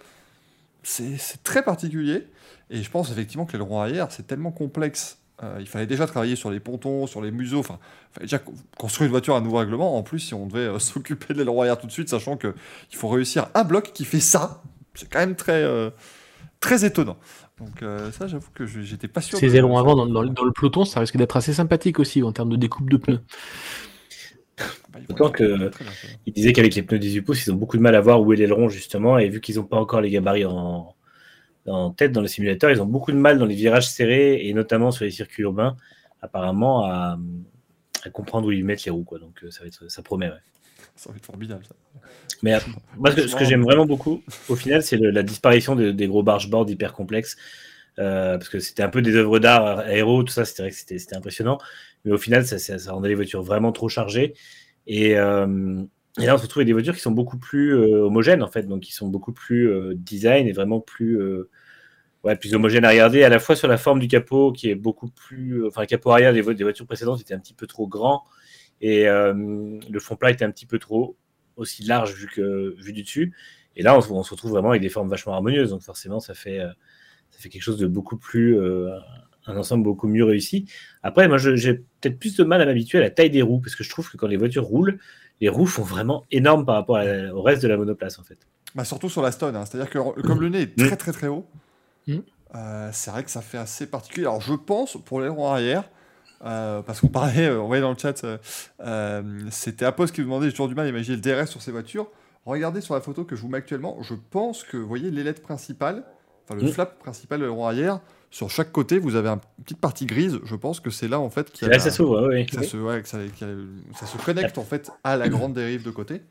c'est très particulier. Et je pense effectivement que l'aileron arrière, c'est tellement complexe. Euh, il fallait déjà travailler sur les pontons, sur les museaux. Enfin, il fallait déjà co- construire une voiture à un nouveau règlement. En plus, si on devait euh, s'occuper de l'aileron arrière tout de suite, sachant que il faut réussir un bloc qui fait ça, c'est quand même très, euh, très étonnant. Donc euh, ça, j'avoue que je- j'étais pas sûr. Ces de- ailerons avant dans, dans le- dans le peloton, ça risque d'être assez sympathique aussi en termes de découpe de pneus. Bah, Autant être que-. Il disait qu'avec les pneus 18 pouces, ils ont beaucoup de mal à voir où est l'aileron, justement. Et vu qu'ils n'ont pas encore les gabarits en, en tête dans le simulateur, ils ont beaucoup de mal dans les virages serrés et notamment sur les circuits urbains, apparemment, à, à comprendre où ils mettent les roues. Quoi. Donc euh, ça, va être, ça promet. ouais. Ça va être formidable. Ça. Mais euh, moi, ce que, ce que j'aime vraiment beaucoup, au final, c'est la disparition de- des gros bargeboards hyper complexes. Euh, parce que c'était un peu des œuvres d'art aéro, tout ça, c'était vrai que c'était c'était impressionnant. Mais au final, ça, ça, ça rendait les voitures vraiment trop chargées. Et, euh, et là, on se retrouve avec des voitures qui sont beaucoup plus euh, homogènes, en fait, donc qui sont beaucoup plus euh, design et vraiment plus, euh, ouais, plus homogènes à regarder, à la fois sur la forme du capot, qui est beaucoup plus. Enfin, le capot arrière des, vo- des voitures précédentes était un petit peu trop grand, et le fond plat était un petit peu trop aussi large vu, que, vu du dessus. Et là, on, on se retrouve vraiment avec des formes vachement harmonieuses, donc forcément, ça fait, ça fait quelque chose de beaucoup plus. un ensemble beaucoup mieux réussi. Après, moi, j'ai peut-être plus de mal à m'habituer à la taille des roues, parce que je trouve que quand les voitures roulent, les roues font vraiment énorme par rapport la- au reste de la monoplace, en fait. Bah, surtout sur la stone, hein. c'est-à-dire que comme le nez est très Mm. très très haut, Mm. euh, c'est vrai que ça fait assez particulier. Alors je pense pour l'aileron arrière, euh, parce qu'on parlait, euh, on voyait dans le chat, euh, c'était Apos qui vous demandait, j'ai toujours du mal à imaginer le DRS sur ces voitures. Regardez sur la photo que je vous mets actuellement, je pense que vous voyez l'ailette principale, enfin le Mm. flap principal de l'aileron arrière, sur chaque côté vous avez un- une petite partie grise, je pense que c'est là en fait qu'il y a là la- ça s'ouvre, oui. que ça, se, ouais, que ça, qu'il y a- ça se connecte en fait à la grande dérive de côté.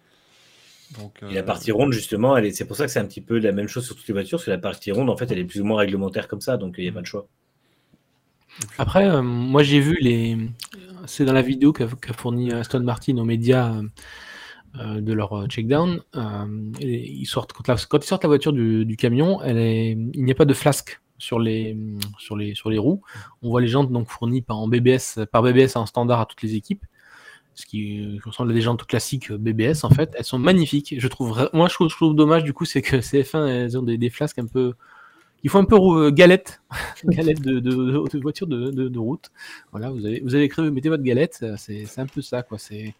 Donc, Et la euh, partie ronde, justement, est- c'est pour ça que c'est un petit peu la même chose sur toutes les voitures, parce que la partie ronde, en fait, elle est plus ou moins réglementaire comme ça, donc il n'y a pas de choix. Après, euh, moi j'ai vu les. C'est dans la vidéo qu'a qu'a fourni Aston Martin aux médias euh, euh, de leur euh, checkdown. Euh, ils sortent, quand, la- quand ils sortent la voiture du, du camion, elle est, il n'y a pas de flasque sur les, sur, les, sur les roues. On voit les jantes donc fournies par, BBS, par BBS en standard à toutes les équipes. Ce qui euh, ressemble à des jantes classiques euh, BBS en fait. Elles sont magnifiques. Je trouve, moi je trouve, dommage du coup, c'est que CF1 elles ont des, flasques un peu. Il faut un peu euh, galette, galette de, de, de- de voiture de, route. Voilà, vous avez, vous avez créé, votre galette, c'est un peu ça, quoi. C'est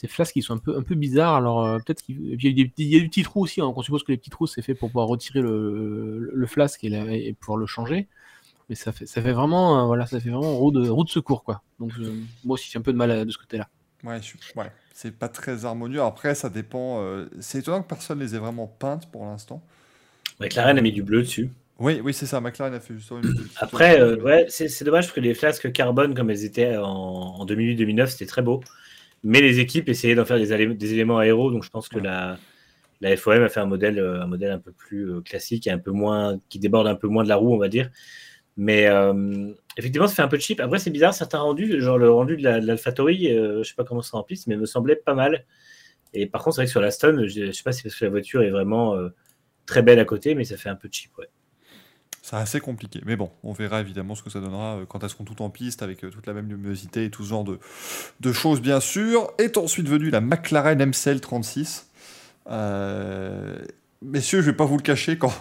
ces flasques qui sont un peu, un peu bizarres. Alors euh, peut-être qu'il y, a des petits- il y a des petits trous aussi. hein. On suppose que les petits trous c'est fait pour pouvoir retirer le, le, le flasque et, la- et pouvoir le changer. Mais ça fait, ça fait vraiment, euh, voilà, ça fait vraiment roue de, roue de secours, quoi. Donc euh, moi aussi j'ai un peu de mal à- de ce côté-là. Ouais, je suis- ouais. c'est pas très harmonieux. Après, ça dépend. euh, C'est étonnant que personne les ait vraiment peintes pour l'instant. McLaren a mis du bleu dessus. Oui, oui, c'est ça. McLaren a fait justement une Après, euh, ouais, c'est c'est dommage parce que les flasques carbone, comme elles étaient en, en 2008-2009, c'était très beau. Mais les équipes essayaient d'en faire des, élé- des éléments aéros, donc je pense que la, la FOM a fait un modèle, euh, un modèle un peu plus euh, classique et un peu moins, qui déborde un peu moins de la roue, on va dire. Mais euh, effectivement, ça fait un peu cheap. Après, c'est bizarre, certains rendus, genre le rendu de la- de l'Alphatori, euh, je sais pas comment ça en piste, mais me semblait pas mal. Et par contre, c'est vrai que sur la Stone, je, je sais pas si c'est parce que la voiture est vraiment euh, très belle à côté, mais ça fait un peu cheap, ouais. C'est assez compliqué. Mais bon, on verra évidemment ce que ça donnera euh, quand elles seront toutes en piste avec euh, toute la même luminosité et tout ce genre de, de choses, bien sûr. Est ensuite venue la McLaren MCL 36. Euh, Messieurs, je vais pas vous le cacher quand.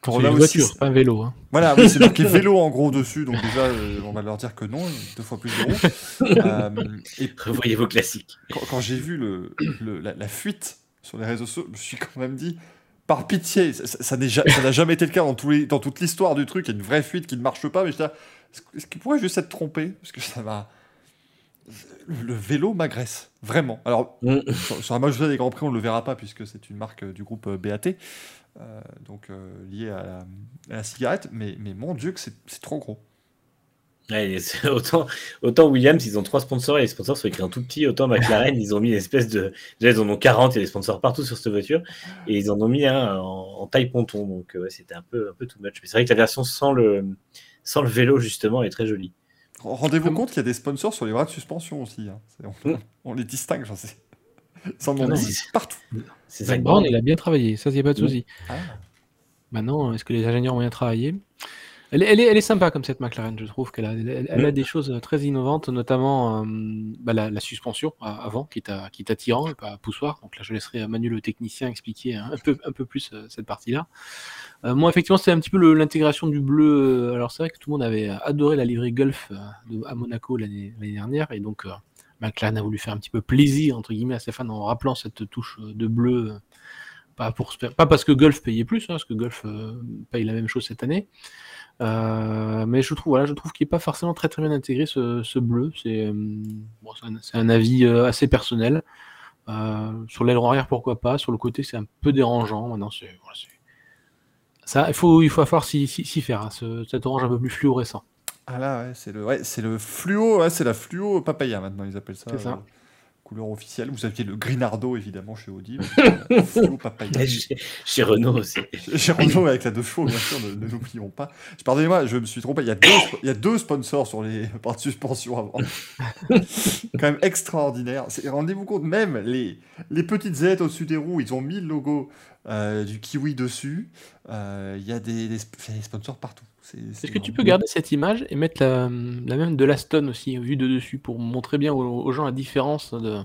quand C'est on une a aussi- voiture, pas un vélo. hein. Voilà, oui, c'est marqué vélo en gros dessus, donc déjà, euh, on va leur dire que non, deux fois plus de roues. Euh, et Revoyez vos classiques. quand, quand j'ai vu le, le- la, la fuite sur les réseaux sociaux, je me suis quand même dit, par pitié, ça- ja- n'a jamais été le cas dans, tous les, dans toute l'histoire du truc, il y a une vraie fuite qui ne marche pas, mais là, est-ce qu'il pourrait juste être trompé? Parce que ça va... Le, vélo m'agresse, vraiment. Alors, Mm. sur, sur la majorité des Grands Prix, on ne le verra pas, puisque c'est une marque euh, du groupe euh, BAT, euh, donc euh, liée à la, à la cigarette, mais, mais mon Dieu que c'est trop gros. Ouais, c'est autant, autant Williams, ils ont trois sponsors et les sponsors sont écrits en tout petit. Autant McLaren, ils ont mis une espèce de. Déjà, ils en ont 40, il y a des sponsors partout sur cette voiture. Et ils en ont mis un en, en taille ponton. Donc, euh, ouais, c'était un peu, un peu too much. Mais c'est vrai que la version sans le, sans le vélo, justement, est très jolie. Rendez-vous compte qu'il y a des sponsors sur les bras de suspension aussi. hein. C'est- On, Mm. on les distingue, j'en sais. Sans Ah nom partout. C'est Zach ça. Brown, il a bien travaillé, ça, il n'y a pas de Mm. souci. Ah. Maintenant, est-ce que les ingénieurs ont bien travaillé? Elle, est- elle est, elle est sympa comme cette McLaren, je trouve qu'elle a, elle, elle a des choses très innovantes, notamment euh, bah, la, la suspension à- avant, qui est, attirant et pas poussoir. Donc là, je laisserai Manu le technicien expliquer un peu, un peu plus euh, cette partie-là. Euh, moi, effectivement, c'était un petit peu l'intégration du bleu. euh, Alors, c'est vrai que tout le monde avait adoré la livrée Golf euh, de- à Monaco l'année dernière, et donc euh, McLaren a voulu faire un petit peu plaisir entre guillemets à ses fans en rappelant cette touche euh, de bleu. euh, pas, pour, parce que Golf payait plus, hein, parce que Golf euh, paye la même chose cette année. Euh, mais je trouve, voilà, je trouve qu'il n'est pas forcément très très bien intégré ce, ce bleu. C'est euh, bon, un, un avis euh, assez personnel. Euh, sur l'aileron arrière, pourquoi pas. Sur le côté, c'est un peu dérangeant. Maintenant, c'est voilà, c'est- ça. Il faut, il faut falloir s'y faire. hein, ce- cet orange un peu plus fluorescent. Ah là, ouais, c'est le, ouais, c'est le fluo, ouais, c'est la fluo papaya maintenant, ils appellent ça. C'est ça. Couleur officielle. Vous aviez le Grinardo évidemment chez Audi. euh, papaya. Chez, chez Renault aussi. J'ai Renault avec la deux chevaux, bien sûr, ne, ne l'oublions pas. Je- Pardonnez-moi, je me suis trompé. Il y a deux, il y a deux sponsors sur les parts de suspension avant. Quand même extraordinaire. Rendez-vous compte, même les, les petites aides au-dessus des roues, ils ont mis le logo euh, du kiwi dessus. Euh, Il y a des, des sp- des sponsors partout. Est-ce que tu peux garder cette image et mettre la, la même de l'Aston aussi, vue de dessus, pour montrer bien aux, aux gens la différence de,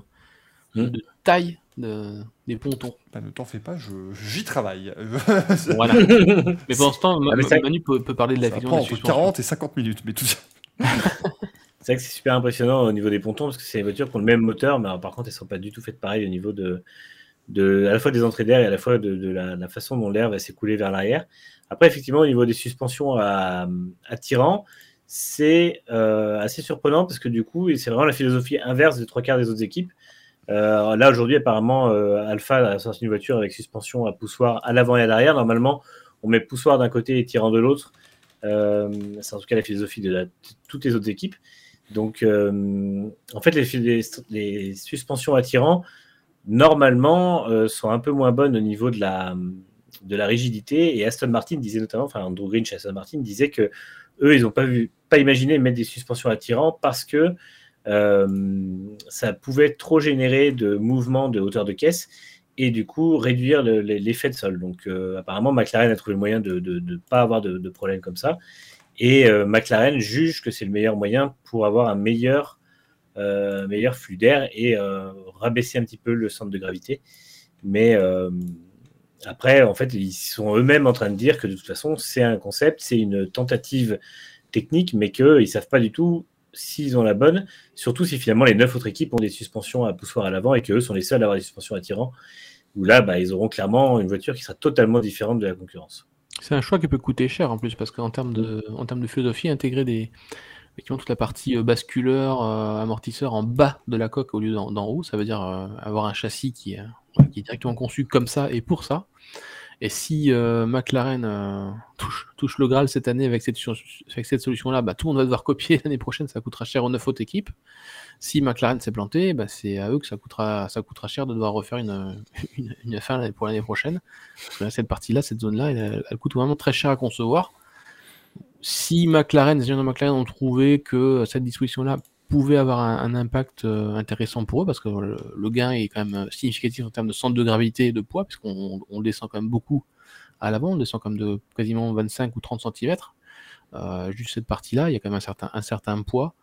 Hmm. de taille de- des pontons? Bah, ne t'en fais pas, je- j'y travaille. Voilà. mais pendant ce temps, Ma- Ah, Manu peut, peut parler de la Ça vision entre suspension. 40 et 50 minutes, mais tout ça. C'est vrai que c'est super impressionnant au niveau des pontons parce que c'est des voitures qui ont le même moteur, mais alors, par contre, elles sont pas du tout faites pareil au niveau de, à la fois des entrées d'air et à la fois de, la, façon dont l'air va s'écouler vers l'arrière. Après, effectivement, au niveau des suspensions à, à c'est euh, assez surprenant parce que du coup, c'est vraiment la philosophie inverse des trois quarts des autres équipes. Euh, là, aujourd'hui, apparemment, euh, Alpha a sorti une voiture avec suspension à poussoir à l'avant et à l'arrière. Normalement, on met poussoir d'un côté et tirant de l'autre. C'est en tout cas la philosophie de, toutes les autres équipes. Donc, en fait, les, les, les suspensions à tirant, normalement, euh, sont un peu moins bonnes au niveau de la, de la rigidité. Et Aston Martin disait notamment, enfin, Andrew Green chez Aston Martin disait que eux, ils n'ont pas pas imaginé mettre des suspensions à tirant parce que euh, ça pouvait trop générer de mouvements de hauteur de caisse et du coup réduire le- le- l'effet de sol. Donc, euh, apparemment, McLaren a trouvé le moyen de ne pas avoir de, de problème comme ça. Et McLaren juge que c'est le meilleur moyen pour avoir un meilleur, meilleur flux d'air et euh, rabaisser un petit peu le centre de gravité. Mais euh, après, en fait, ils sont eux-mêmes en train de dire que de toute façon, c'est un concept, c'est une tentative technique, mais qu'ils ne savent pas du tout s'ils ont la bonne, surtout si finalement les neuf autres équipes ont des suspensions à poussoir à l'avant et qu'eux sont les seuls à avoir des suspensions à tirant, où là, bah, ils auront clairement une voiture qui sera totalement différente de la concurrence. C'est un choix qui peut coûter cher en plus, parce qu'en termes de, termes de philosophie, intégrer des, effectivement, toute la partie euh, basculeur, euh, amortisseur en bas de la coque au lieu d'en haut, ça veut dire euh, avoir un châssis qui est, qui directement conçu comme ça et pour ça. Et si McLaren touche, le Graal cette année avec cette, solution-là, bah, tout monde va devoir copier l'année prochaine, ça coûtera cher aux neuf autres équipes. Si McLaren s'est planté, bah, c'est à eux que ça coûtera, ça coûtera cher de devoir refaire une, une, pour l'année prochaine. Parce que cette partie-là, cette zone-là, elle coûte vraiment très cher à concevoir. Si McLaren, les ingénieurs de McLaren ont trouvé que cette disposition-là pouvait avoir un, impact euh, intéressant pour eux, parce que le, gain est quand même euh, significatif en termes de centre de gravité et de poids, puisqu'on on descend quand même beaucoup à l'avant, on descend comme de quasiment 25 ou 30 cm. Euh, juste cette partie-là, il y a quand même un certain, poids.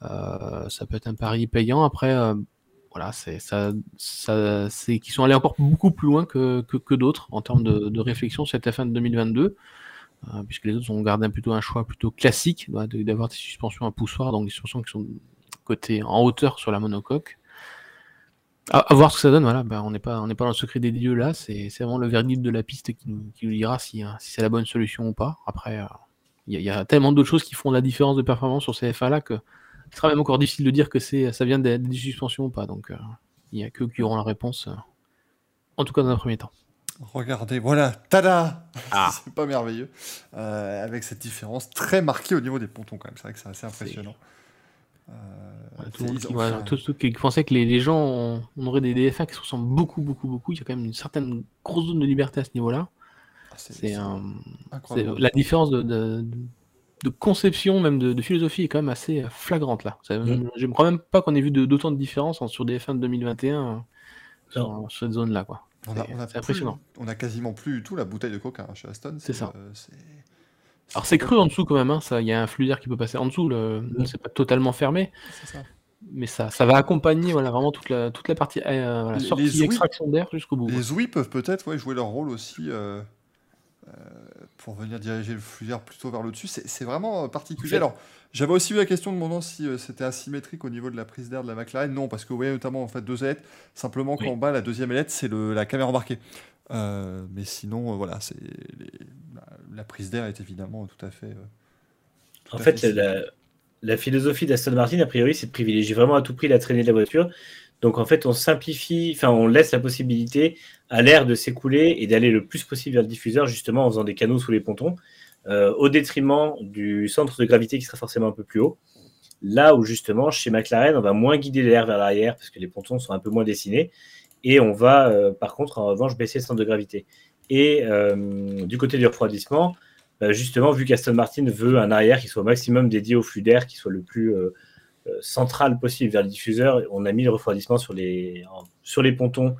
Ça peut être un pari payant. Après, voilà, c'est qu'ils sont allés encore beaucoup plus loin que, d'autres en termes de, réflexion cette F1 de 2022, euh, puisque les autres ont gardé plutôt un choix plutôt classique bah, d'avoir des suspensions à poussoir, donc des suspensions qui sont côté en hauteur sur la monocoque. À, à voir ce que ça donne, voilà. Ben, on n'est pas, dans le secret des dieux là. C'est vraiment le verdict de la piste qui nous, dira si, hein, si c'est la bonne solution ou pas. Après, euh, il y, a- tellement d'autres choses qui font la différence de performance sur ces FA là que ce sera même encore difficile de dire que ça vient des, suspensions ou pas. Donc, euh, il y a que qui auront la réponse. euh, en tout cas, dans un premier temps. Regardez, voilà, tada Ah. C'est pas merveilleux. Euh, avec cette différence très marquée au niveau des pontons, quand même. C'est vrai que c'est assez impressionnant. Euh, tout le monde ils qui, ont tout- tout- qui pensait que les, les gens, on, on aurait des DF1 qui se ressemblent beaucoup, beaucoup, beaucoup. Il y a quand même une certaine grosse zone de liberté à ce niveau-là. Ah, c'est un. La différence de, de- de conception, même de, de philosophie, est quand même assez flagrante là. Ça- Mm. Je ne crois même pas qu'on ait vu d'autant de différences en- sur des F1 de 2021 euh, sur, sur cette zone-là. quoi. On a, C'est- on a c'est plus- impressionnant. on a quasiment plus du tout la bouteille de coca hein, chez Aston. C'est ça. euh, c'est- Alors c'est cru en dessous quand même, hein, ça, il y a un flux d'air qui peut passer en dessous, le... c'est pas totalement fermé. Ça. Mais ça, ça va accompagner voilà, vraiment toute la, toute la partie euh, voilà, sortie extraction d'air jusqu'au bout. Les ouïes peuvent peut-être ouais, jouer leur rôle aussi euh, pour venir diriger le d'air plutôt vers le dessus. C'est vraiment particulier. Alors, j'avais aussi eu la question demandant si c'était asymétrique au niveau de la prise d'air de la McLaren. Non, parce que vous voyez notamment en fait deux ailettes. Simplement qu'en bas, la deuxième ailette, c'est la caméra embarquée. mais sinon, voilà, c'est la, prise d'air est évidemment tout à fait. en fait, la, la philosophie d'Aston Martin, a priori, c'est de privilégier vraiment à tout prix la traînée de la voiture. Donc en fait, on simplifie, enfin, on laisse la possibilité à l'air de s'écouler et d'aller le plus possible vers le diffuseur, justement en faisant des canaux sous les pontons, euh, au détriment du centre de gravité qui sera forcément un peu plus haut. Là où justement, chez McLaren, on va moins guider l'air vers l'arrière parce que les pontons sont un peu moins dessinés. Et on va, euh, par contre, en revanche, baisser le centre de gravité. Et euh, du côté du refroidissement, bah, justement, vu qu'Aston Martin veut un arrière qui soit au maximum dédié au flux d'air, qui soit le plus euh, euh, central possible vers le diffuseur, on a mis le refroidissement sur les, sur les pontons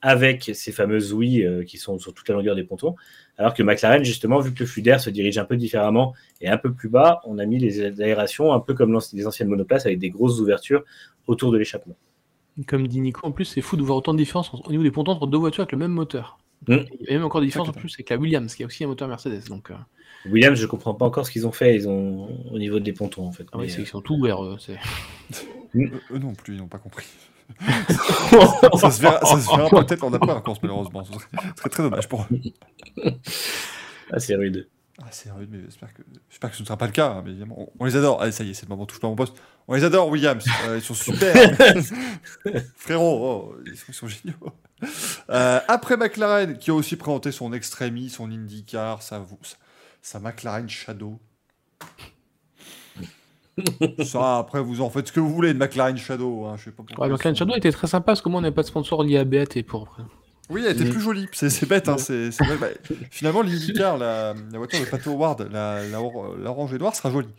avec ces fameuses ouïes euh, qui sont sur toute la longueur des pontons. Alors que McLaren, justement, vu que le flux d'air se dirige un peu différemment et un peu plus bas, on a mis les aérations un peu comme les anciennes monoplaces avec des grosses ouvertures autour de l'échappement. Comme dit Nico, en plus, c'est fou de voir autant de différence au niveau des pontons entre deux voitures avec le même moteur. Hmm. Il y a même encore des différences en plus avec la Williams, qui a aussi un moteur Mercedes. Donc, Williams, je comprends pas encore ce qu'ils ont fait. Ils ont au niveau des pontons en fait. Ah oui, c'est qu'ils sont tout ouverts. Eux, eux non plus, ils n'ont pas compris. ça se verra, peut-être en après course, malheureusement. Ce serait très dommage pour eux. Ah, c'est rude. Ah, c'est rude, mais j'espère que, j'espère que ce ne sera pas le cas. Hein, mais évidemment, on, les adore. Allez, ça y est, c'est le moment, touche pas mon poste. On les adore, Williams. Euh, ils sont super. Frérot, oh, ils, sont, ils, sont, géniaux. Euh, après McLaren, qui a aussi présenté son Extremi, son IndyCar, ça, vous, ça, sa McLaren Shadow. Ça, après, vous en faites ce que vous voulez de McLaren Shadow. Hein, je sais pas ouais, McLaren Shadow était très sympa parce que moi, on n'avait pas de sponsor lié à BAT pour. Oui, elle était plus jolie. C'est bête. Hein, bah, finalement, l'IndyCar, la, la, voiture de Pato Howard, la, la, orange et noire, sera jolie.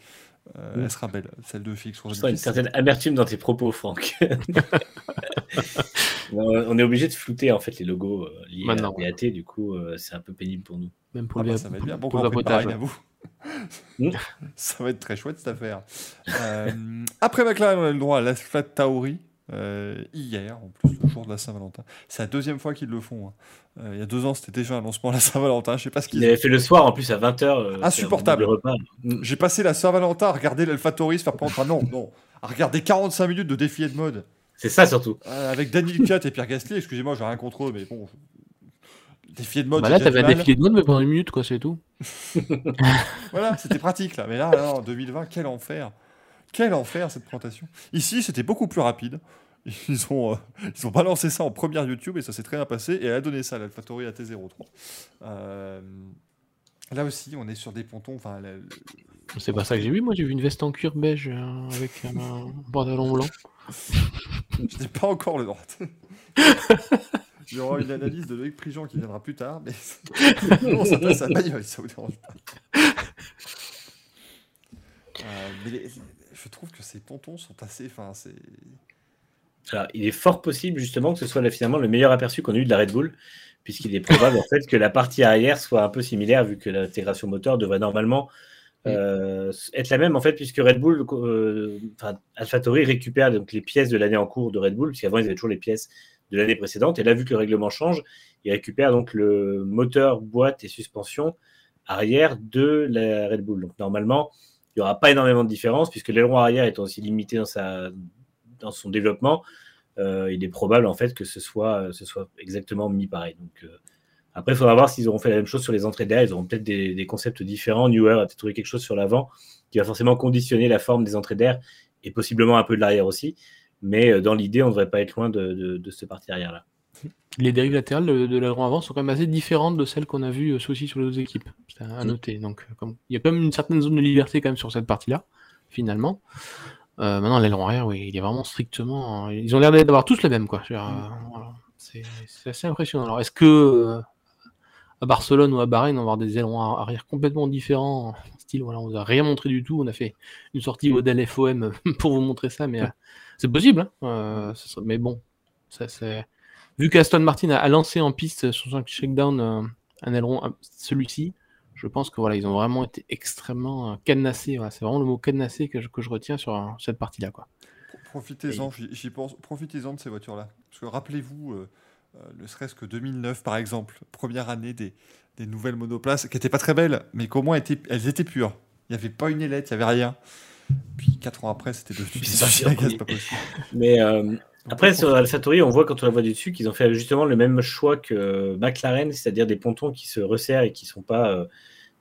Euh, Elle sera belle, celle de Fix. Je sens une certaine amertume dans tes propos, Franck. on est obligé de flouter en fait les logos euh, liés à BAT, du coup, euh, c'est un peu pénible pour nous. Même pour ah bah, ça va être bien. Bon, pour à vous. Hmm. ça va être très chouette cette affaire. Euh, après McLaren, on a le droit à l'Asphalt Tauri. Euh, hier, en plus, le jour de la Saint-Valentin. C'est la deuxième fois qu'ils le font. Hein. Euh, il y a deux ans, c'était déjà un lancement à la Saint-Valentin. Je sais pas ce qu'ils. Il avait fait le soir, en plus, à 20h. Insupportable. Hmm. J'ai passé la Saint-Valentin à regarder l'Alpha se faire prendre. Ah non, non. À regarder 45 minutes de défilé de mode. C'est ça surtout. avec Daniel Cat et Pierre Gasly, excusez-moi, j'ai rien contre eux, mais bon, Défilé de mode. Bah là, t'avais un défilé de mode, mais pendant une minute, quoi, c'est tout. voilà, c'était pratique, là. Mais là, en 2020, quel enfer. Quel enfer, cette présentation. Ici, c'était beaucoup plus rapide. Ils ont, euh, ils ont balancé ça en première YouTube et ça s'est très bien passé. Et elle a donné ça, l'Alphatori AT03. Euh, là aussi, on est sur des pontons. Enfin, C'est pas ça que j'ai vu. Moi, j'ai vu une veste en cuir beige euh, avec un pantalon blanc. Je n'ai pas encore le droit. Il y aura une analyse de Loïc Prigent qui viendra plus tard, mais on s'appelle à bagnole, ça vous dérange pas. Euh, mais je trouve que ces pontons sont assez. Enfin, c'est. Alors, il est fort possible justement que ce soit finalement le meilleur aperçu qu'on a eu de la Red Bull, puisqu'il est probable en fait que la partie arrière soit un peu similaire, vu que l'intégration moteur devrait normalement euh, être la même en fait, puisque Red Bull, euh, enfin AlphaTauri récupère donc les pièces de l'année en cours de Red Bull, puisqu'avant ils avaient toujours les pièces de l'année précédente. Et là, vu que le règlement change, il récupère donc le moteur, boîte et suspension arrière de la Red Bull. Donc normalement, il n'y aura pas énormément de différence puisque l'aileron arrière étant aussi limité dans, sa, dans son développement, euh, il est probable en fait que ce soit, ce soit exactement mis pareil. Donc euh, après, il faudra voir s'ils auront fait la même chose sur les entrées d'air. Ils auront peut-être des, concepts différents. Newer a peut-être trouvé quelque chose sur l'avant qui va forcément conditionner la forme des entrées d'air et possiblement un peu de l'arrière aussi. Mais euh, dans l'idée, on ne devrait pas être loin de, de, ce parti arrière-là. Les dérives latérales de, de l'aileron avant sont quand même assez différentes de celles qu'on a vues euh, aussi sur les autres équipes. C'est à mm. noter. Donc, euh, il y a quand même une certaine zone de liberté quand même sur cette partie-là, finalement. maintenant, l'aileron arrière, oui, il est vraiment strictement. Ils ont l'air d'avoir tous les mêmes, quoi. C'est assez impressionnant. Alors, est-ce que à Barcelone ou à Bahreïn, on va avoir des ailerons arrière complètement différents style, voilà, on vous a rien montré du tout. On a fait une sortie modèle FOM pour vous montrer ça, mais c'est possible, hein, euh, mais bon, ça, c'est... vu qu'Aston Martin a, lancé en piste sur son shakedown euh, un aileron, celui-ci, Je pense que voilà, ils ont vraiment été extrêmement cadenassés. c'est vraiment le mot cadenassé que je, que je retiens sur cette partie-là. Quoi. Profitez-en, j'y pense. Profitez-en de ces voitures-là. Parce que rappelez-vous, ne serait-ce que 2009 par exemple, première année des, des nouvelles monoplaces, qui n'étaient pas très belles, mais qu'au moins étaient, elles étaient pures. Il n'y avait pas une ailette, il n'y avait rien. Puis 4 ans après, c'était de c'est pas possible. Mais euh, après, sur AlphaTauri, on voit quand on la voit du dessus qu'ils ont fait justement le même choix que McLaren, c'est-à-dire des pontons qui se resserrent et qui ne sont pas euh,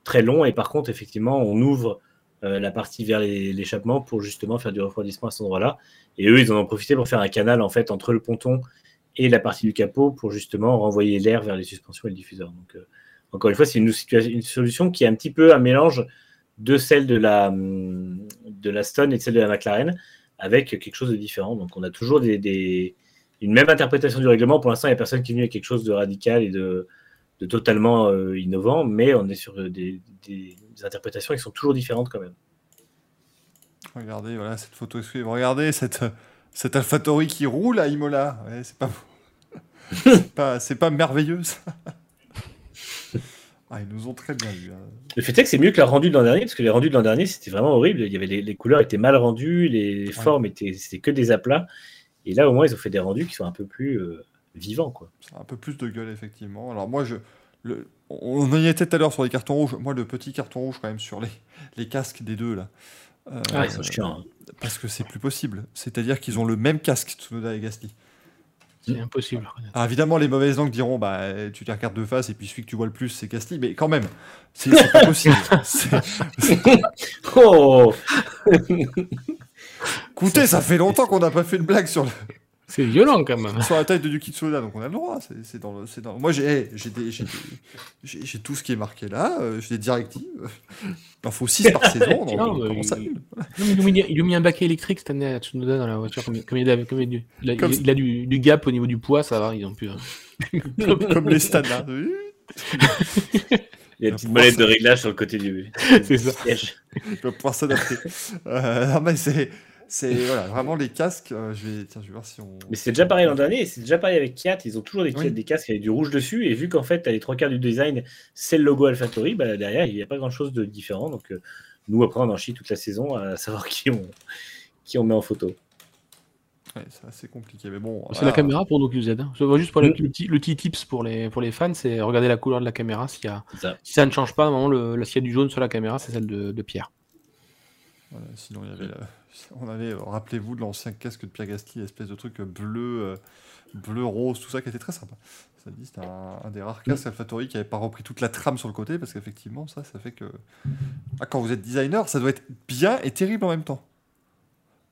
très longs. Et par contre, effectivement, on ouvre euh, la partie vers l'échappement pour justement faire du refroidissement à cet endroit-là. Et eux, ils en ont profité pour faire un canal en fait entre le ponton et la partie du capot pour justement renvoyer l'air vers les suspensions et le diffuseur. Donc, encore une fois, c'est une, une, solution qui est un petit peu un mélange de celle de la, de la Stone et de celle de la McLaren, avec quelque chose de différent. Donc on a toujours des, une même interprétation du règlement. Pour l'instant, il n'y a personne qui est venu avec quelque chose de radical et de, de totalement euh, innovant, mais on est sur des, des, interprétations qui sont toujours différentes quand même. Regardez, voilà cette photo. Regardez cette, cette AlphaTauri qui roule à Imola. Ouais, c'est pas, c'est pas merveilleux ça. Ah, ils nous ont très bien vu. Hein. Le fait est que c'est mieux que la rendu de l'an dernier, parce que les rendus de l'an dernier, c'était vraiment horrible. Il y avait les, couleurs étaient mal rendues, les formes étaient, c'était que des aplats. Et là, au moins, ils ont fait des rendus qui sont un peu plus euh, vivants, quoi. Un peu plus de gueule, effectivement. Alors moi, je, le, on y était tout à l'heure sur les cartons rouges. Moi, le petit carton rouge, quand même, sur les, les casques des deux là. Euh, ah, ils sont chiants. Hein. Parce que c'est plus possible. C'est-à-dire qu'ils ont le même casque, Tsunoda et Gasly. C'est impossible. Alors évidemment, les mauvaises langues diront bah, tu les regardes de face et puis celui que tu vois le plus, c'est Castille, mais quand même, c'est pas possible. oh Écoutez, ça fait longtemps qu'on n'a pas fait une blague sur le, c'est violent quand même. Sur la taille de Yuki Tsunoda, donc on a le droit. C'est dans le, dans... Moi, j'ai j'ai tout ce qui est marqué là. Euh, j'ai des directives. Il en faut 6 par saison. Donc non, il... il, lui a mis un baquet électrique cette année à Tsunoda dans la voiture. Comme, il, a, comme il, a, comme il, a du, du, gap au niveau du poids, ça va. Ils ont pu. Hein. comme, les standards. Il y a une petite molette de réglage sur le côté du, du siège. Il va pouvoir s'adapter. Euh, non, mais c'est c'est voilà, vraiment les casques. Euh, je, vais, tiens, je vais voir si on. Mais c'est déjà pareil l'an dernier, c'est déjà pareil avec Kiat. Ils ont toujours des, des casques avec du rouge dessus. Et vu qu'en fait, les trois quarts du design, c'est le logo AlphaTauri, bah, derrière, il n'y a pas grand chose de différent. Donc, euh, nous, après, on en chie toute la saison à savoir qui on, qui on met en photo. Ouais, c'est assez compliqué, mais bon. C'est la caméra pour nous qui nous aide. Hein. Juste pour le, petit, le, petit, tips pour les, pour les fans, c'est regarder la couleur de la caméra. Si ça. Si ça ne change pas, normalement, le, s'il y a du jaune sur la caméra, c'est celle de, de Pierre. sinon, il y avait la on avait, rappelez-vous de l'ancien casque de Pierre Gasly, espèce de truc bleu, euh, bleu rose, tout ça qui était très sympa. Ça dit, c'était un, des rares casques AlphaTauri qui n'avait pas repris toute la trame sur le côté, parce qu'effectivement, ça, ça fait que ah, quand vous êtes designer, ça doit être bien et terrible en même temps.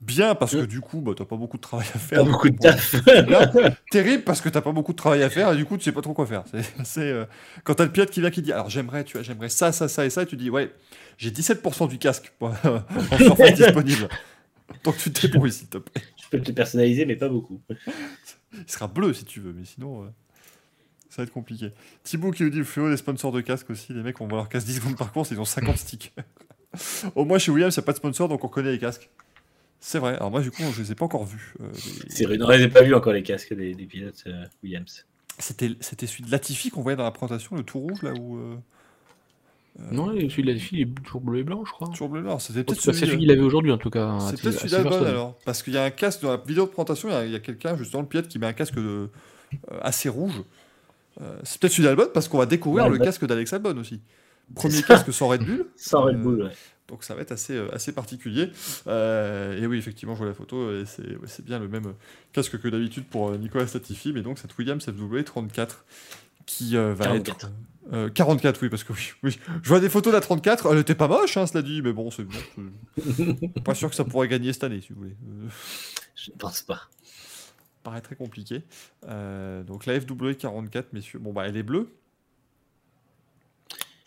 Bien parce que du coup, bah, t'as pas beaucoup de travail à faire. beaucoup de taf. terrible parce que t'as pas beaucoup de travail à faire et du coup, tu sais pas trop quoi faire. C'est, euh, quand t'as le pilote qui vient qui dit, alors j'aimerais, tu vois, j'aimerais ça, ça, ça et ça, et tu dis, ouais, j'ai 17% du casque en surface disponible. Donc tu te débrouilles, s'il te plaît. Je peux te personnaliser, mais pas beaucoup. Il sera bleu si tu veux, mais sinon, euh, ça va être compliqué. Thibaut qui nous dit le fléau des sponsors de casque aussi. Les mecs, on voit leur casque 10 secondes par course, ils ont 50 sticks. Au moins, chez Williams, il n'y a pas de sponsor, donc on connaît les casques. C'est vrai. Alors moi, du coup, je les ai pas encore vus. Euh, C'est vrai, on les a pas vus encore les casques des, pilotes euh, Williams. C'était celui de Latifi qu'on voyait dans la présentation, le tout rouge là où. Euh, non, celui de la fille est toujours bleu et blanc, je crois. Toujours bleu et blanc, c'était peut-être celui, celui qu'il avait aujourd'hui en tout cas. C'est peut-être celui d'Albon alors. Parce qu'il y a un casque dans la vidéo de présentation, il y a, quelqu'un juste dans le pied qui met un casque de, assez rouge. c'est peut-être celui d'Albon parce qu'on va découvrir le casque d'Alex Albon aussi. Premier casque sans Red Bull. Sans Red Bull, ouais. Donc ça va être assez, assez particulier. et oui, effectivement, je vois la photo, et c'est bien le même casque que d'habitude pour Nicolas Statifi, mais donc cette Williams FW34 qui va être 44, euh, oui, parce que oui, Je vois des photos de la 34, elle était pas moche, hein, cela dit, mais bon, c'est pas sûr que ça pourrait gagner cette année, si vous voulez. Euh, Je ne pense pas. Paraît très compliqué. Euh, donc la FW44, messieurs, bon, bah, elle est bleue.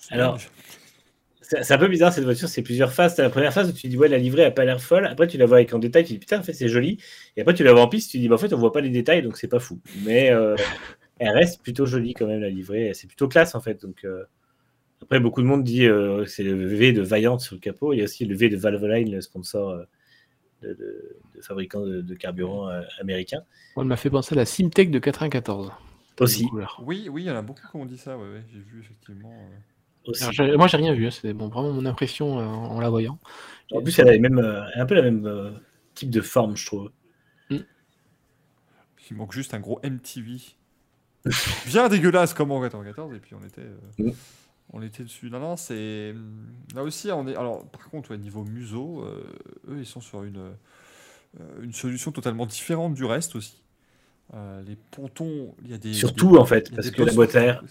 Alors, c'est un peu bizarre cette voiture, c'est plusieurs phases. la première phase où tu dis, ouais, la livrée a pas l'air folle. Après, tu la vois avec en détail, tu dis, putain, en fait, c'est joli. Et après, tu la vois en piste, tu dis, bah, en fait, on voit pas les détails, donc c'est pas fou. Mais elle reste plutôt jolie quand même la livrée. C'est plutôt classe en fait. Donc euh, après, beaucoup de monde dit euh, c'est le V de Vaillant sur le capot. Il y a aussi le V de Valvoline, le sponsor euh, de, fabricant de, carburant américain. On m'a fait penser à la Simtech de 94. Aussi. Oui, oui, il y en a beaucoup qui ont dit ça. Ouais, J'ai vu effectivement. Alors, moi, j'ai rien vu. hein, C'est bon, vraiment mon impression euh, en la voyant. En plus, elle a les mêmes, euh, un peu la même euh, type de forme, je trouve. Il manque juste un gros MTV. Bien dégueulasse comme en 94, et puis on était, euh, Mm. on était dessus. Non, non, c'est. Là aussi, on est. Alors, par contre, ouais, niveau museau, euh, eux, ils sont sur une, euh, une solution totalement différente du reste aussi. Les pontons, il y a des. Surtout, des- en fait, parce que la boîte à air-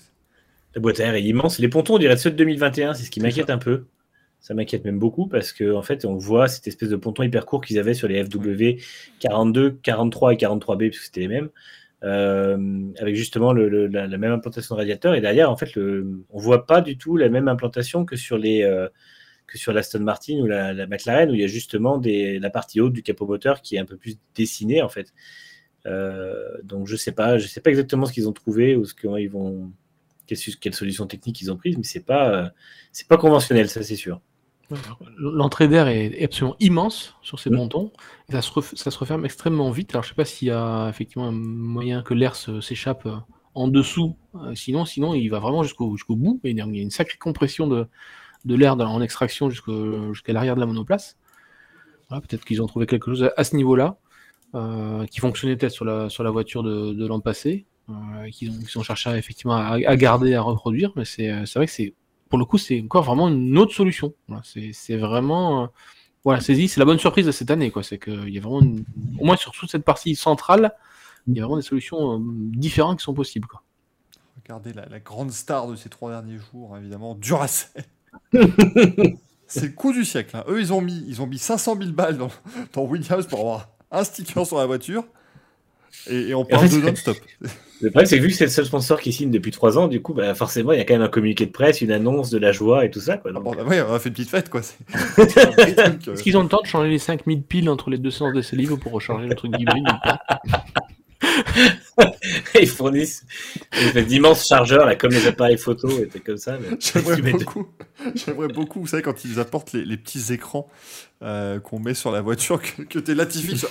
La boîte à air est immense. Les pontons, on dirait ceux de 2021, c'est ce qui m'inquiète un peu. Ça m'inquiète même beaucoup parce qu'en en fait, on voit cette espèce de ponton hyper court qu'ils avaient sur les FW 42, 43 et 43B, puisque c'était les mêmes, euh, avec justement la, même implantation de radiateur. Et derrière, en fait, on voit pas du tout la même implantation que sur les euh, que sur l'Aston Martin ou la, la McLaren, où il y a justement la partie haute du capot moteur qui est un peu plus dessinée en fait. Euh, donc je sais sais pas exactement ce qu'ils ont trouvé ou ce qu'ils vont, quelle, quelle solution technique ils ont prise, mais c'est pas, euh, c'est pas conventionnel, ça c'est sûr. L'entrée d'air est absolument immense sur ces Mm. pontons. Et ça, se ref- ça se referme extrêmement vite. Alors, je sais pas s'il y a effectivement un moyen que l'air s'échappe euh, en dessous. Euh, sinon, sinon, il va vraiment jusqu'au jusqu'au bout. Et il y a une sacrée compression de, de l'air en extraction jusqu'à l'arrière de la monoplace. Voilà, Peut-être qu'ils ont trouvé quelque chose à, à ce niveau-là, euh, qui fonctionnait peut-être sur la, sur la voiture de, de l'an passé, euh, qu'ils ont, qu'ils ont cherché à, effectivement à, à garder, à reproduire. Mais c'est vrai que c'est pour le coup, c'est encore vraiment une autre solution. Voilà, c'est vraiment. euh, voilà, saisie, c'est la bonne surprise de cette année. quoi. C'est qu'il y a vraiment, une- au moins sur toute cette partie centrale, il y a vraiment des solutions euh, différentes qui sont possibles. Quoi. Regardez la, la grande star de ces trois derniers jours, évidemment, Duracell. C'est le coup du siècle. hein. Eux, ils ont mis, ils ont mis 500 000 balles dans, dans Williams pour avoir un sticker sur la voiture. Et, et on parle fait, de non-stop. Le problème, c'est que vu que c'est le seul sponsor qui signe depuis trois ans, du coup, bah, forcément, il y a quand même un communiqué de presse, une annonce, de la joie et tout ça. Quoi, Ah donc, bon, bah ouais, on a fait une petite fête, quoi. Euh. Est-ce qu'ils ont le temps de changer les 5000 piles entre les deux séances d'essai libre pour recharger le truc d'hybride ou pas ils fournissent d'immenses chargeurs, là, comme les appareils photo, et trucs comme ça. mais- J'aimerais de- beaucoup, j'aimerais beaucoup, vous savez, quand ils apportent les, les petits écrans euh, qu'on met sur la voiture, que, que t'es Latifi.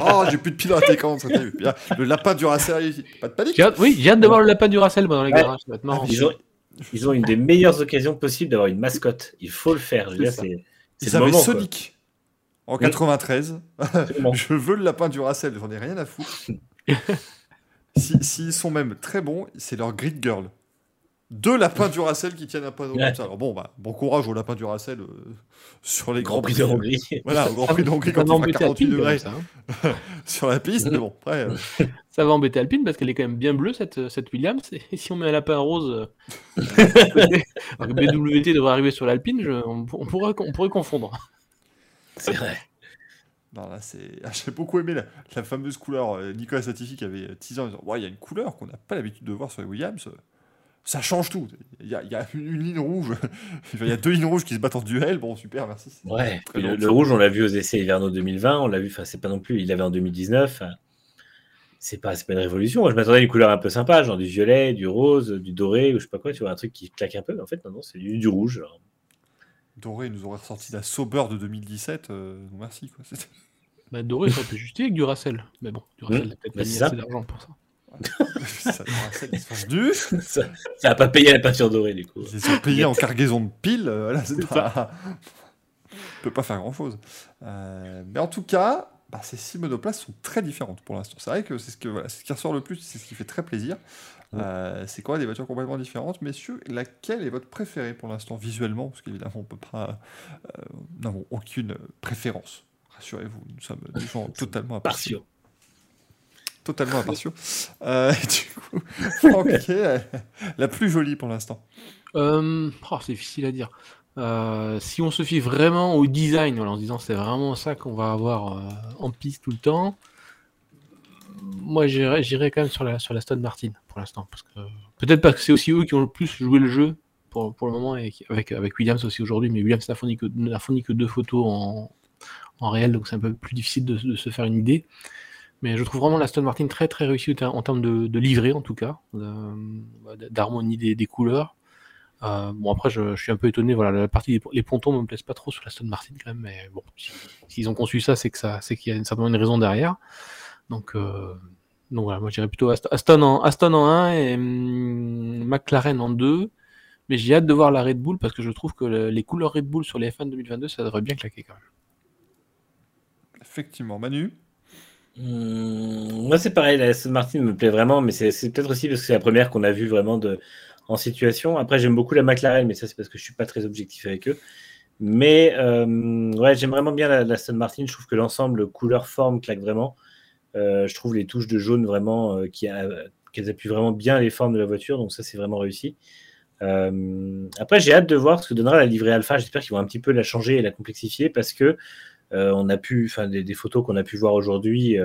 Oh, j'ai plus de piles à l'écran. ça t'est- Puis là, Le lapin du Racel, pas de panique. Hâte- Oui, j'ai hâte de voir le lapin du Racel moi, dans les Ouais. garages. Être marrant. Ils ont, ils ont une des meilleures occasions possibles d'avoir une mascotte. Il faut le faire. C'est Ils le avaient moment, quoi. Sonic en 93. Absolument. Je veux le lapin du Racel, j'en ai rien à foutre. S'ils si, s'ils sont même très bons, c'est leur Grid Girl. Deux lapins du Racel qui tiennent un panneau Ouais. comme ça. Alors bon, bah, bon courage aux lapins du Racel euh, sur les Grand grands Prix de Hongrie. Voilà, au Grand Prix de Hongrie quand fera embêter 48 Alpine, quand même, degrés ça, hein. sur la piste. Mais bon, après, euh, Ça va embêter Alpine parce qu'elle est quand même bien bleue cette, cette Williams. Et si on met un lapin rose, euh, alors que BWT devrait arriver sur l'Alpine, je- on, on pourrait, on pourrait confondre. C'est vrai. non, là, c'est... ah, j'ai beaucoup aimé la, la fameuse couleur. euh, Nicolas Latifi qui avait teasé en disant Ouais, il y a une couleur qu'on n'a pas l'habitude de voir sur les Williams. Ça change tout. Il y a, il y a une, une ligne rouge. il y a deux lignes rouges qui se battent en duel. Bon, super, merci. Ouais. Le, rouge, on l'a vu aux essais hivernaux 2020. On l'a vu. Enfin, c'est pas non plus. Il l'avait en 2019. enfin, C'est pas, c'est pas une révolution. Moi, je m'attendais à une couleur un peu sympa, genre du violet, du rose, du doré, ou je sais pas quoi. Tu vois, un truc qui claque un peu. Mais en fait, non, non, c'est du, du rouge. Doré il nous aurait ressorti la Sauber de 2017. euh, merci. Quoi. Bah, Doré, ça peut justifier avec du Racel. Mais bon, du Racel Mmh. n'a peut-être Bah, pas mis assez d'argent pour ça. ça, sont ça, ça a pas payé la peinture dorée, du coup. Ils les ont payés en cargaison de piles. euh, voilà, c'est pas... On peut pas faire grand chose. mais en tout cas, bah, ces six monoplaces sont très différentes pour l'instant. C'est vrai que c'est ce, voilà, qui ressort le plus, c'est ce qui fait très plaisir. Ouais. Euh, c'est quoi des voitures complètement différentes? Messieurs, laquelle est votre préférée pour l'instant visuellement? Parce qu'évidemment, on peut pas. euh, n'avons aucune préférence. Rassurez-vous, nous sommes des gens totalement impartiaux. Totalement impartiaux. Euh, du coup, Franck, quelle est la, plus jolie pour l'instant Euh, oh, c'est difficile à dire. Euh, si on se fie vraiment au design, voilà, en se disant c'est vraiment ça qu'on va avoir euh, en piste tout le temps, moi j'irais j'irais quand même sur la, sur la Stone Martin pour l'instant. Parce que peut-être parce que c'est aussi eux qui ont le plus joué le jeu pour, pour le moment, et avec, avec Williams aussi aujourd'hui, mais Williams n'a fourni, que- n'a fourni que deux photos en, en réel, donc c'est un peu plus difficile de, de se faire une idée. Mais je trouve vraiment la Stone Martin très très réussie en termes de, livret en tout cas, de- d'harmonie des, couleurs. Euh, bon après je, suis un peu étonné, voilà, la partie des les pontons me plaisent pas trop sur la Stone Martin quand même, mais bon, si- s'ils ont conçu ça, c'est que ça, c'est qu'il y a certainement une raison derrière. Donc, euh, donc voilà, moi je dirais plutôt Ast- Aston en, Aston en 1 et hum, McLaren en 2. Mais j'ai hâte de voir la Red Bull parce que je trouve que les couleurs Red Bull sur les F1 2022, ça devrait bien claquer quand même. Effectivement. Manu? Moi, c'est pareil. La Aston Martin me plaît vraiment, mais c'est peut-être aussi parce que c'est la première qu'on a vue vraiment de, en situation. Après, j'aime beaucoup la McLaren, mais ça, c'est parce que je suis pas très objectif avec eux. Mais euh, ouais, j'aime vraiment bien la, Aston Martin. Je trouve que l'ensemble couleur-forme claque vraiment. Euh, je trouve les touches de jaune vraiment euh, qui qu'elles appuient vraiment bien les formes de la voiture, donc ça c'est vraiment réussi. après, j'ai hâte de voir ce que donnera la livrée Alpha. J'espère qu'ils vont un petit peu la changer et la complexifier parce que on a pu, enfin des, photos qu'on a pu voir aujourd'hui,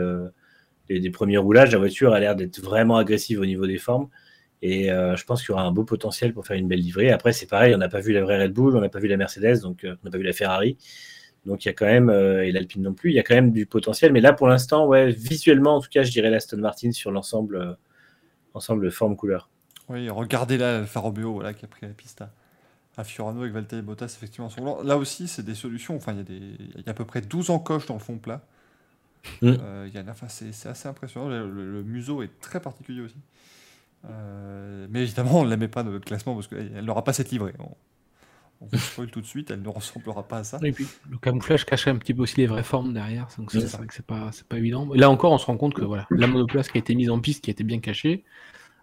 des, premiers roulages, la voiture a l'air d'être vraiment agressive au niveau des formes. Et euh, je pense qu'il y aura un beau potentiel pour faire une belle livrée. Après, c'est pareil, on n'a pas vu la vraie Red Bull, on n'a pas vu la Mercedes, donc euh, on n'a pas vu la Ferrari. Donc il y a quand même, euh, et l'Alpine non plus, il y a quand même du potentiel. Mais là, pour l'instant, ouais, visuellement, en tout cas, je dirais l'Aston Martin sur l'ensemble ensemble forme-couleur. Oui, regardez là Alfa Romeo voilà, qui a pris la piste à, Fiorano avec Valtteri Bottas, effectivement. Là aussi, c'est des solutions. Enfin, il y, a des, il y a à peu près 12 encoches dans le fond plat. Mm. il y a, enfin, c'est assez impressionnant. le, museau est très particulier aussi. Euh, mais évidemment, on ne la met pas dans notre classement parce qu'elle n'aura pas cette livrée. On, vous spoil tout de suite, elle ne ressemblera pas à ça. Et puis, le camouflage cache un petit peu aussi les vraies formes derrière, donc c'est vrai que c'est pas, pas évident. là encore, on se rend compte que voilà, la monoplace qui a été mise en piste, qui a été bien cachée,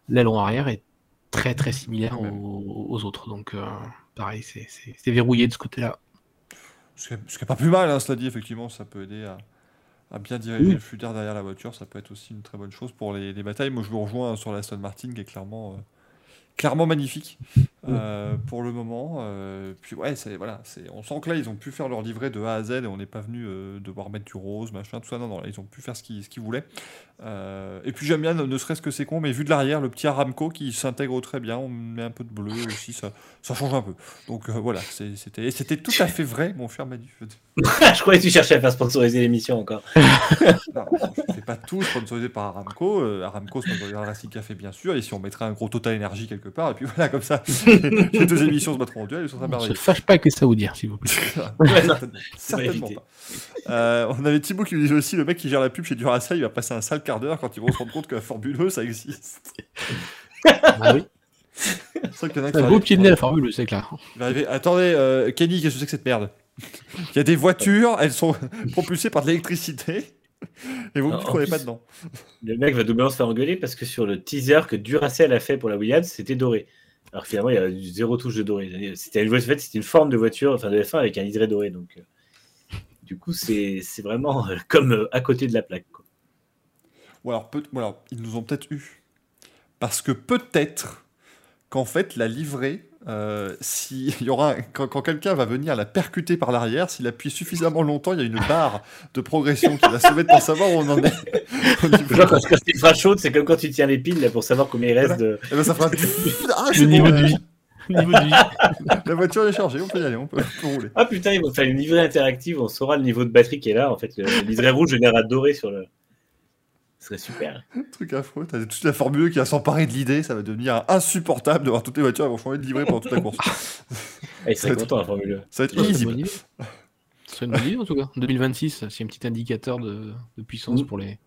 l'aileron arrière est très très similaire aux, autres. Donc, euh, pareil, c'est verrouillé de ce côté-là. Ce qui n'est pas plus mal, hein, cela dit, effectivement, ça peut aider à, à bien diriger le flux d'air derrière la voiture, ça peut être aussi une très bonne chose pour les, batailles. Moi, je vous rejoins sur la Aston Martin qui est clairement, euh, clairement magnifique euh, pour le moment. Euh, puis ouais, c'est voilà, c'est on sent que là ils ont pu faire leur livret de A à Z et on n'est pas venu devoir mettre du rose, machin, tout ça. Non, non, là, ils ont pu faire ce qu'ils ce qu'ils voulaient. et puis j'aime bien, ne serait-ce que c'est con, mais vu de l'arrière, le petit Aramco qui s'intègre très bien, on met un peu de bleu aussi, ça, ça change un peu. Donc voilà, c'était c'était tout à fait vrai, mon cher Manu. je croyais que tu cherchais à faire sponsoriser l'émission encore. non, je fais pas tout sponsorisé par Aramco. Euh, Aramco sponsorise Racing Café, bien sûr. Et si on mettrait un gros Total Énergie quelque part, et puis voilà, comme ça, les deux émissions se battront en duel. ça ne se fâche pas avec les Saoudiens, s'il vous plaît. certainement, pas. Euh, on avait Thibaut qui nous disait aussi le mec qui gère la pub chez Duracell, il va passer un sale quart d'heure quand ils vont se rendre compte que la Formule e, ça existe. ah oui. C'est un beau pied de nez la Formule, e, c'est clair. Attendez, euh, Kenny, qu'est-ce que c'est que cette merde? Il y a des voitures, elles sont propulsées par de l'électricité. Et vous ne croyez pas dedans. Le mec va doublement se faire engueuler parce que sur le teaser que Duracell a fait pour la Williams, c'était doré. Alors finalement, il y a zéro touche de doré. C'était une, fait, une forme de voiture, enfin de F1 avec un liseré doré. Donc, euh, du coup, c'est vraiment euh, comme euh, à côté de la plaque. Ou alors, peut, alors, ils nous ont peut-être eu. Parce que peut-être qu'en fait, la livrée euh, si y aura quand, quelqu'un va venir la percuter par l'arrière, s'il appuie suffisamment longtemps, il y a une barre de progression qui va se mettre pour savoir où on en est. Genre quand, quand c'est sera chaude, c'est comme quand tu tiens les piles là, pour savoir combien il reste de. Eh ben, ça fera ah, le niveau de vie. La voiture est chargée, on peut y aller, on peut, rouler. Ah putain, ils vont faire une livrée interactive, on saura le niveau de batterie qui est là. En fait, le, livrée rouge à doré sur le. Ce serait super. Truc affreux. T'as toute la Formule qui va s'emparer de l'idée. Ça va devenir insupportable de voir toutes les voitures vont changer de livrée pendant toute la course. il serait content la Formule Ça va être illisible. Ce serait une bonne idée en tout cas. 2026, c'est un petit indicateur de, puissance mm. pour les.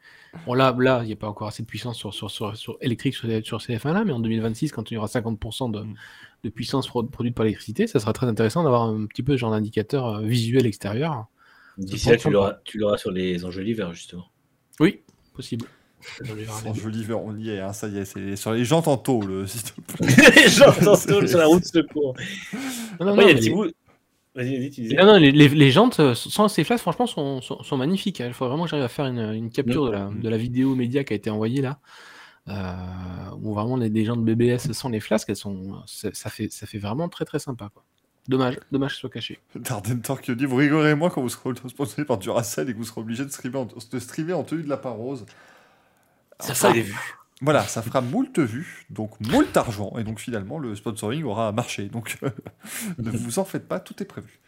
Bon, là, là, il n'y a pas encore assez de puissance sur, sur, sur, électrique sur, sur ces F1 là, mais en 2026, quand il y aura 50% de, de, puissance produite par l'électricité, ça sera très intéressant d'avoir un petit peu ce genre d'indicateur euh, visuel extérieur. D'ici là, tu l'auras sur les enjeux l'hiver, justement. Oui, possible. Joli on y est, hein, ça y est, c'est sur les jantes en tôle, s'il te plaît. les jantes en tôle sur la route de secours. Non, non, il y a des Vas-y, vas-y, tu disais. Non, non, les, les, jantes euh, sans ces flashes, franchement, sont, sont, sont magnifiques. Hein. Il faut vraiment que j'arrive à faire une, une capture de, la, de la vidéo média qui a été envoyée là. Euh, où vraiment les, les jantes BBS sans les flasques, elles sont, ça, fait, ça fait vraiment très très sympa. Quoi. Dommage, dommage que ce soit caché. Dardentor qui dit Vous rigolez moi quand vous serez sponsorisé par Duracell et que vous serez obligé de streamer en, de streamer en tenue de la rose. Ça fera des vues. Voilà, ça fera moult vues, donc moult argent, et donc finalement le sponsoring aura marché. Donc ne vous en faites pas, tout est prévu.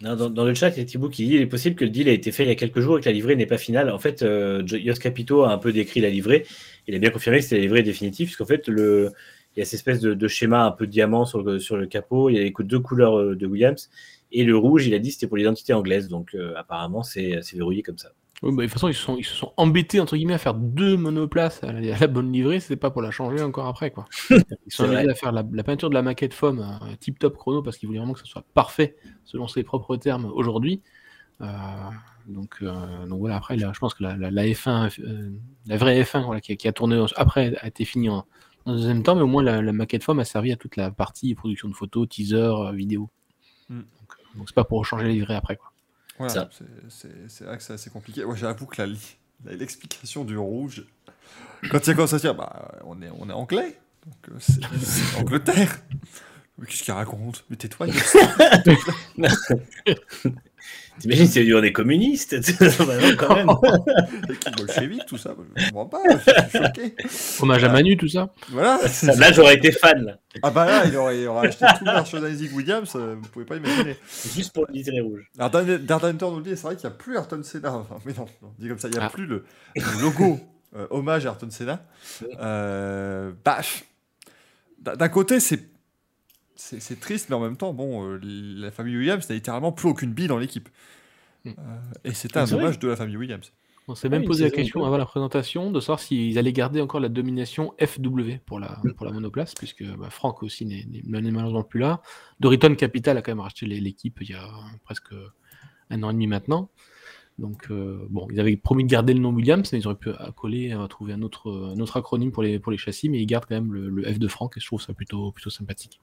dans, le chat, il y a Thibaut qui dit il est possible que le deal ait été fait il y a quelques jours et que la livrée n'est pas finale. En fait, euh, Yos Capito a un peu décrit la livrée. Il a bien confirmé que c'était la livrée définitive, puisqu'en fait, le, il y a cette espèce de, schéma un peu diamant sur le, sur le capot. Il y a les deux couleurs euh, de Williams. Et le rouge, il a dit c'était pour l'identité anglaise. Donc euh, apparemment, c'est verrouillé comme ça. Oui, bah, de toute façon, ils se, sont, ils se sont embêtés entre guillemets à faire deux monoplaces à la, à la bonne livrée, c'est pas pour la changer encore après quoi. Ils sont amusés à faire la, la peinture de la maquette FOM euh, tip top chrono parce qu'ils voulaient vraiment que ce soit parfait selon ses propres termes aujourd'hui. Euh, donc, euh, donc voilà, après là, je pense que la, la- la F1, euh, la vraie F1 voilà, qui, qui a tourné après a été finie en, en deuxième temps, mais au moins la, la maquette FOM a servi à toute la partie production de photos, teaser, euh, vidéo. Mm. Donc, euh, donc c'est pas pour changer la livrée après quoi. Voilà, c'est- vrai que c'est assez compliqué. Moi, j'avoue que l'explication du rouge, quand il y a commencé à se dire, bah, on est, on est anglais, donc euh, c'est Angleterre. Mais qu'est-ce qu'il raconte? Mais tais-toi. T'imagines, c'est dur des communistes Bah non, quand même. Bolchevique, tout ça, je comprends pas, je suis choqué. Hommage à Manu, tout ça. Voilà. Là, j'aurais été fan, là. Ah bah là, il aurait, il aurait acheté tout le merchandising Williams, euh, vous pouvez pas imaginer. Juste pour le litré rouge. Alors, Dan- Dardan Hunter nous le dit, c'est vrai qu'il n'y a plus Ayrton Senna. Enfin, mais non, non, dit comme ça, il n'y a Ah. plus le, le logo euh, hommage à Ayrton Senna. Euh, bah, d'un côté, c'est c'est c'est triste, mais en même temps, bon, euh, la famille Williams n'a littéralement plus aucune bille dans l'équipe. Mm. Euh, et c'était un C'est vrai. hommage de la famille Williams. On s'est Ah, même une posé la question avant la présentation de savoir s'ils allaient garder encore la domination FW pour la, pour la monoplace, puisque bah, Franck aussi n'est malheureusement plus là. Doriton Capital a quand même racheté l'é- l'équipe il y a presque un an et demi maintenant. Donc, euh, bon, ils avaient promis de garder le nom Williams, mais ils auraient pu accoler, euh, trouver un autre, un autre acronyme pour les, pour les châssis, mais ils gardent quand même le, le F de Franck et je trouve ça plutôt, plutôt sympathique.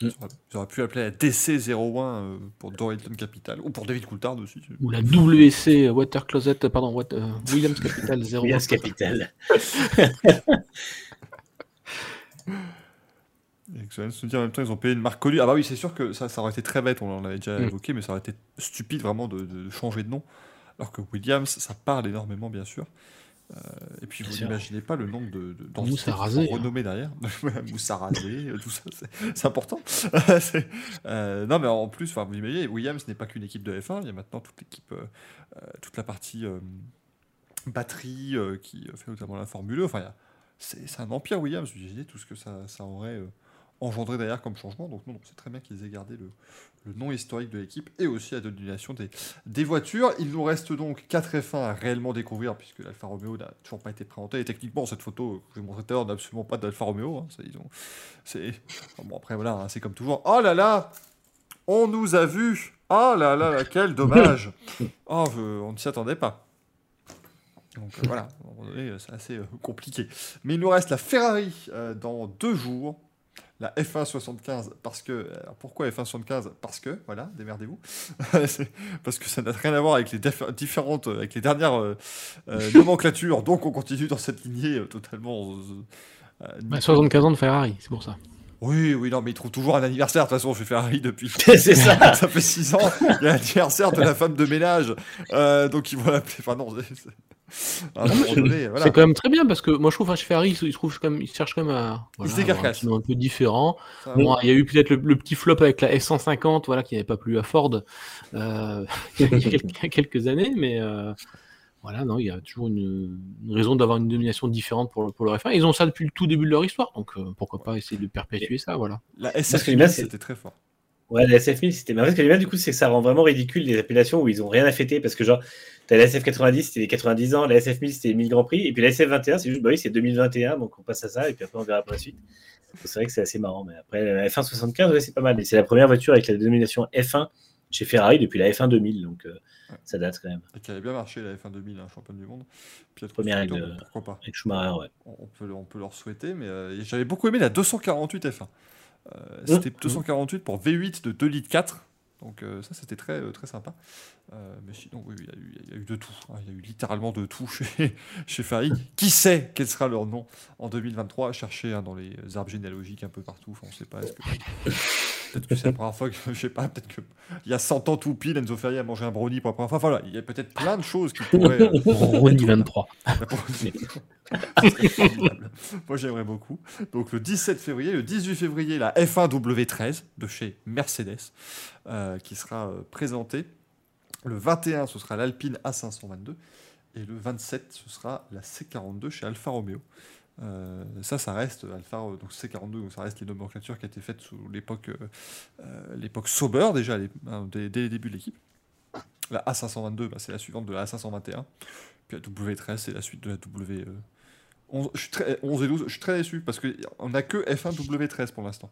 Ils auraient, ils auraient pu l'appeler la DC01 euh, pour Dorilton Capital, ou pour David Coulthard aussi. Ou la WC Water Closet, pardon, Wat- euh, Williams Capital 0. Williams Capital. Et Excellent. Se dire en même temps, ils ont payé une marque connue. Ah bah oui, c'est sûr que ça, ça aurait été très bête, on en avait déjà Mm. évoqué, mais ça aurait été stupide vraiment de, de changer de nom. Alors que Williams, ça parle énormément, bien sûr. Euh, et puis vous n'imaginez pas le nombre de, de Mousse à raser, hein. renommées derrière. Mousse à raser, euh, tout ça, c'est, important. Euh, non, mais en plus, vous imaginez, Williams n'est pas qu'une équipe de F1, il y a maintenant toute l'équipe, euh, toute la partie euh, batterie qui fait notamment la Formule 1. Enfin, c'est, un empire Williams, vous imaginez tout ce que ça, ça aurait engendré derrière comme changement. Donc, non, non, c'est très bien qu'ils aient gardé le, le nom historique de l'équipe et aussi la domination des, des voitures. Il nous reste donc 4 F1 à réellement découvrir puisque l'Alfa Romeo n'a toujours pas été présenté. Et techniquement, cette photo que je vous montrais tout à l'heure n'a absolument pas d'Alfa Romeo. hein. Ils ont- c'est... enfin, bon, après, voilà, hein, c'est comme toujours. Oh là là On nous a vus Oh là là, là, quel dommage Oh, on ne s'y attendait pas. Donc euh, voilà, à un moment donné, euh, c'est assez euh, compliqué. Mais il nous reste la Ferrari euh, dans deux jours. La F1 75, parce que. alors pourquoi F1 75 Parce que, voilà, démerdez-vous. Parce que ça n'a rien à voir avec les différentes. avec les dernières euh, euh, nomenclatures. Donc on continue dans cette lignée euh, totalement. euh, Bah, 75 ans de Ferrari, c'est pour ça. Oui, oui, non, mais il trouve toujours un anniversaire. De toute façon, je fais Ferrari depuis. c'est ça. ça fait 6 ans. Il y a l'anniversaire de la femme de ménage. Donc ils vont l'appeler. Enfin, non, c'est- voilà. C'est quand même très bien parce que moi je trouve Ferrari, ils, ils trouvent quand même, ils cherchent quand même à Ils se avoir décarcassent. un, un peu différent. Bon, il y a eu peut-être le, le petit flop avec la S150, voilà, qui n'avait pas plu à Ford euh, il y a quelques, il années, mais euh, voilà, non, il y a toujours une, une raison d'avoir une domination différente pour, pour le F1. Ils ont ça depuis le tout début de leur histoire, donc euh, pourquoi pas essayer de perpétuer ça, voilà. La que SF j'aime bien, c'est- c'était très fort. Ouais, la SF1000, c'était. Mais en fait, ce que j'aime bien, du coup, c'est que ça rend vraiment ridicule les appellations où ils ont rien à fêter parce que, genre, t'as la SF90, c'était les 90 ans, la SF1000, c'était les 1000 Grands Prix, et puis la SF21, c'est juste, bah oui, c'est 2021, donc on passe à ça, et puis après, on verra pour la suite. C'est vrai que c'est assez marrant, mais après, la F1 75, ouais, c'est pas mal. Et c'est la première voiture avec la dénomination F1 chez Ferrari depuis la F1 2000, donc euh, ça date quand même. Et qui avait bien marché la F1 2000, hein, championne du monde. Première bon, pourquoi pas Avec Schumacher, ouais. on, on peut, on peut leur souhaiter, mais euh, j'avais beaucoup aimé la 248 F1. Euh, c'était 248 pour V8 de 2 litres 4. Donc euh, ça c'était très, euh, très sympa. Euh, mais sinon oui, il y, a eu, il y a eu de tout. hein. Il y a eu littéralement de tout chez, chez Ferrari. Qui sait quel sera leur nom en 2023 Chercher hein, dans les arbres généalogiques un peu partout. Enfin, on sait pas. est-ce que- Peut-être que c'est la première fois que je sais pas. Peut-être que il y a 100 ans tout pile, Enzo a mangé un brownie pour la première fois. Enfin, voilà, il y a peut-être plein de choses qui pourraient. euh, Ronnie 23. Ce serait formidable. Moi j'aimerais beaucoup. Donc le 17 février, le 18 février, la F1 W13 de chez Mercedes euh, qui sera euh, présentée. Le 21, ce sera l'Alpine A522. Et le 27, ce sera la C42 chez Alfa Romeo. Euh, ça, ça reste euh, donc C42, donc ça reste les nomenclatures qui a été faites sous l'époque, euh, euh, l'époque Sauber déjà, les- hein, dès, dès les débuts de l'équipe. La A522, bah, c'est la suivante de la A521. Puis la W13, c'est la suite de la W. 11, je suis très, 11 et 12, je suis très déçu parce qu'on n'a que F1 W13 pour l'instant.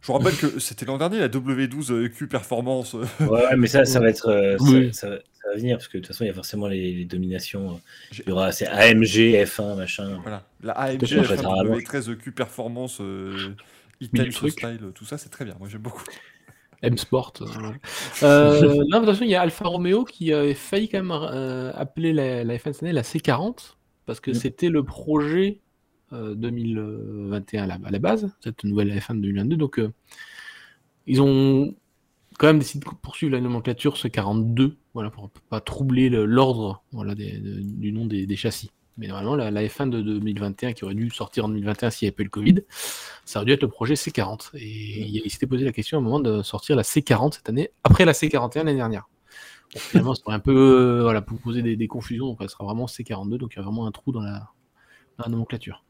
Je vous rappelle que c'était l'an dernier la W12 Q Performance. Ouais, mais ça, ça va être. euh, ça- Oui. ça, va, ça va venir parce que de toute façon, il y a forcément les, les dominations. euh, Il y aura c'est AMG, F1, machin. Voilà, la AMG Peut-être que ça F1 sera W13 Q Performance, euh, Item. Style, tout ça, c'est très bien. Moi, j'aime beaucoup. M-Sport. euh, euh, non, mais attention, il y a Alfa Romeo qui avait failli quand même euh, appeler la, la F1 cette année la C40 parce que Mm. c'était le projet euh, 2021 à la, à la base, cette nouvelle F1 de 2022. Donc, euh, ils ont quand même décidé de poursuivre la nomenclature C42 voilà, pour pas troubler le- l'ordre voilà, du nom des, châssis. Mais normalement, la, la F1 de 2021 qui aurait dû sortir en 2021 s'il n'y avait pas le Covid, ça aurait dû être le projet C40. Et il, il s'était posé la question à un moment de sortir la C40 cette année, après la C41 l'année dernière. Finalement, ça aurait un peu euh, voilà, pour poser des, confusions, donc elle sera vraiment C42, donc il y a vraiment un trou dans la nomenclature.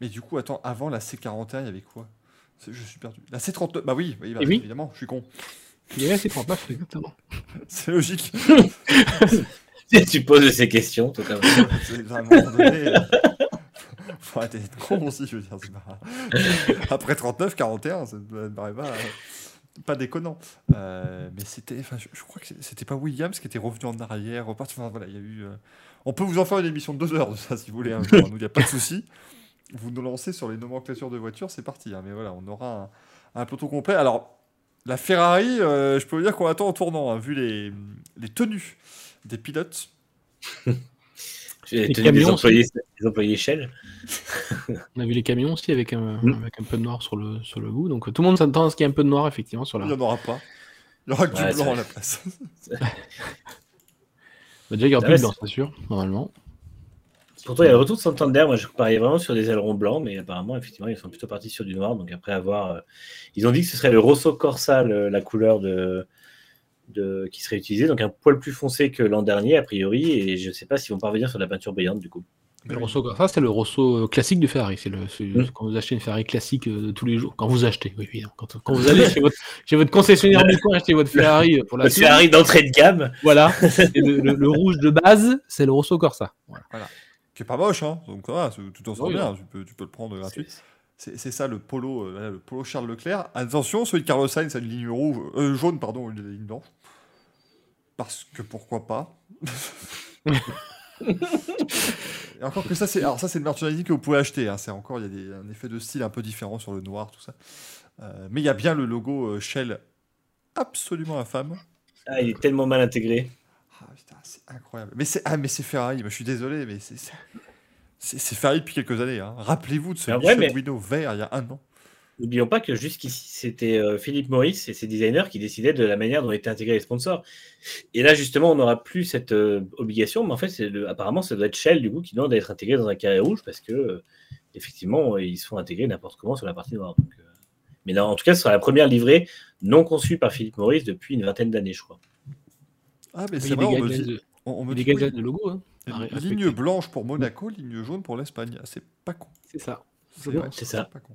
Mais du coup, attends, avant la C41, il y avait quoi? C'est- Je suis perdu. La C39, bah oui, oui, bah, oui. évidemment, je suis con. Il y avait la C39, exactement. C'est logique. tu poses ces questions. C'est- à un moment donné, Faut arrêter d'être con aussi, je veux dire. c'est pas- Après 39, 41, ça me paraît pas, euh, pas déconnant. Euh, mais c'était. Enfin, je, je crois que c'était pas Williams qui était revenu en arrière, reparti. Enfin, voilà, il y a eu. euh, On peut vous en faire une émission de deux heures de ça si vous voulez. hein, nous, il n'y a pas de souci. Vous nous lancez sur les nomenclatures de voitures, c'est parti. hein, mais voilà, on aura un, un peloton complet. Alors, la Ferrari, euh, je peux vous dire qu'on attend en tournant, hein, vu les, les tenues des pilotes. J'ai Les tenu des camions employés, des employés Shell. On a vu les camions aussi avec un, Mm. avec un peu de noir sur le, sur le bout, donc euh, tout le monde s'attend à ce qu'il y ait un peu de noir effectivement sur la. Il n'y en aura pas. Il y aura que Ouais, du blanc à la place. Bah, déjà, il y aura Ah plus ouais, de blanc, c'est sûr, normalement. Pourtant, il y a le retour de Santander. Moi, je pariais vraiment sur des ailerons blancs, mais apparemment, effectivement, ils sont plutôt partis sur du noir. Donc, après avoir. euh, Ils ont dit que ce serait le Rosso Corsa, le- la couleur de... De... qui serait utilisée. Donc, un poil plus foncé que l'an dernier, a priori. Et je ne sais pas s'ils vont parvenir sur de la peinture brillante, du coup. Le Rosso, ça, c'est le Rosso euh, classique du Ferrari. C'est le, c'est- Mm. quand vous achetez une Ferrari classique euh, de tous les jours. Quand vous achetez, oui, évidemment. Quand, quand vous allez chez votre, chez votre concessionnaire du coin acheter votre Ferrari euh, pour la Ferrari d'entrée de gamme. voilà. Et le, le- le rouge de base, c'est le Rosso Corsa. Voilà. Qui est pas moche, hein. Donc ça va, tu t'en sors Oui, bien. non. Tu peux, tu peux le prendre gratuit. C'est- ça le polo, euh, le polo Charles Leclerc. Attention, celui de Carlos Sainz a une ligne rouge, euh, jaune, pardon, une ligne blanche. Parce que pourquoi pas? Et encore que ça, c'est alors ça c'est le merchandising que vous pouvez acheter. hein. C'est encore il y a des, un effet de style un peu différent sur le noir, tout ça. Euh, mais il y a bien le logo euh, Shell absolument infâme. Ah, il est tellement mal intégré. Ah putain, incroyable. Mais c'est ah, mais c'est Ferrari. Moi, je suis désolé, mais c'est c'est- Ferrari depuis quelques années. hein. Rappelez-vous de ce ouais, mais- Guido vert il y a un an. N'oublions pas que jusqu'ici, c'était euh, Philippe Maurice et ses designers qui décidaient de la manière dont étaient intégrés les sponsors. Et là, justement, on n'aura plus cette euh, obligation, mais en fait, c'est le- apparemment, ça doit être Shell, du coup, qui demande d'être intégré dans un carré rouge parce que, euh, effectivement, ils se font intégrer n'importe comment sur la partie noire. Donc, euh, Mais non, en tout cas, ce sera la première livrée non conçue par Philippe Maurice depuis une vingtaine d'années, je crois. Ah, mais c'est vrai, des on me guidelines dit. On, on me dit oui, logo. hein. ligne respecter. blanche pour Monaco, ligne jaune pour l'Espagne. Ah, c'est pas con. C'est ça. C'est ça. pas con.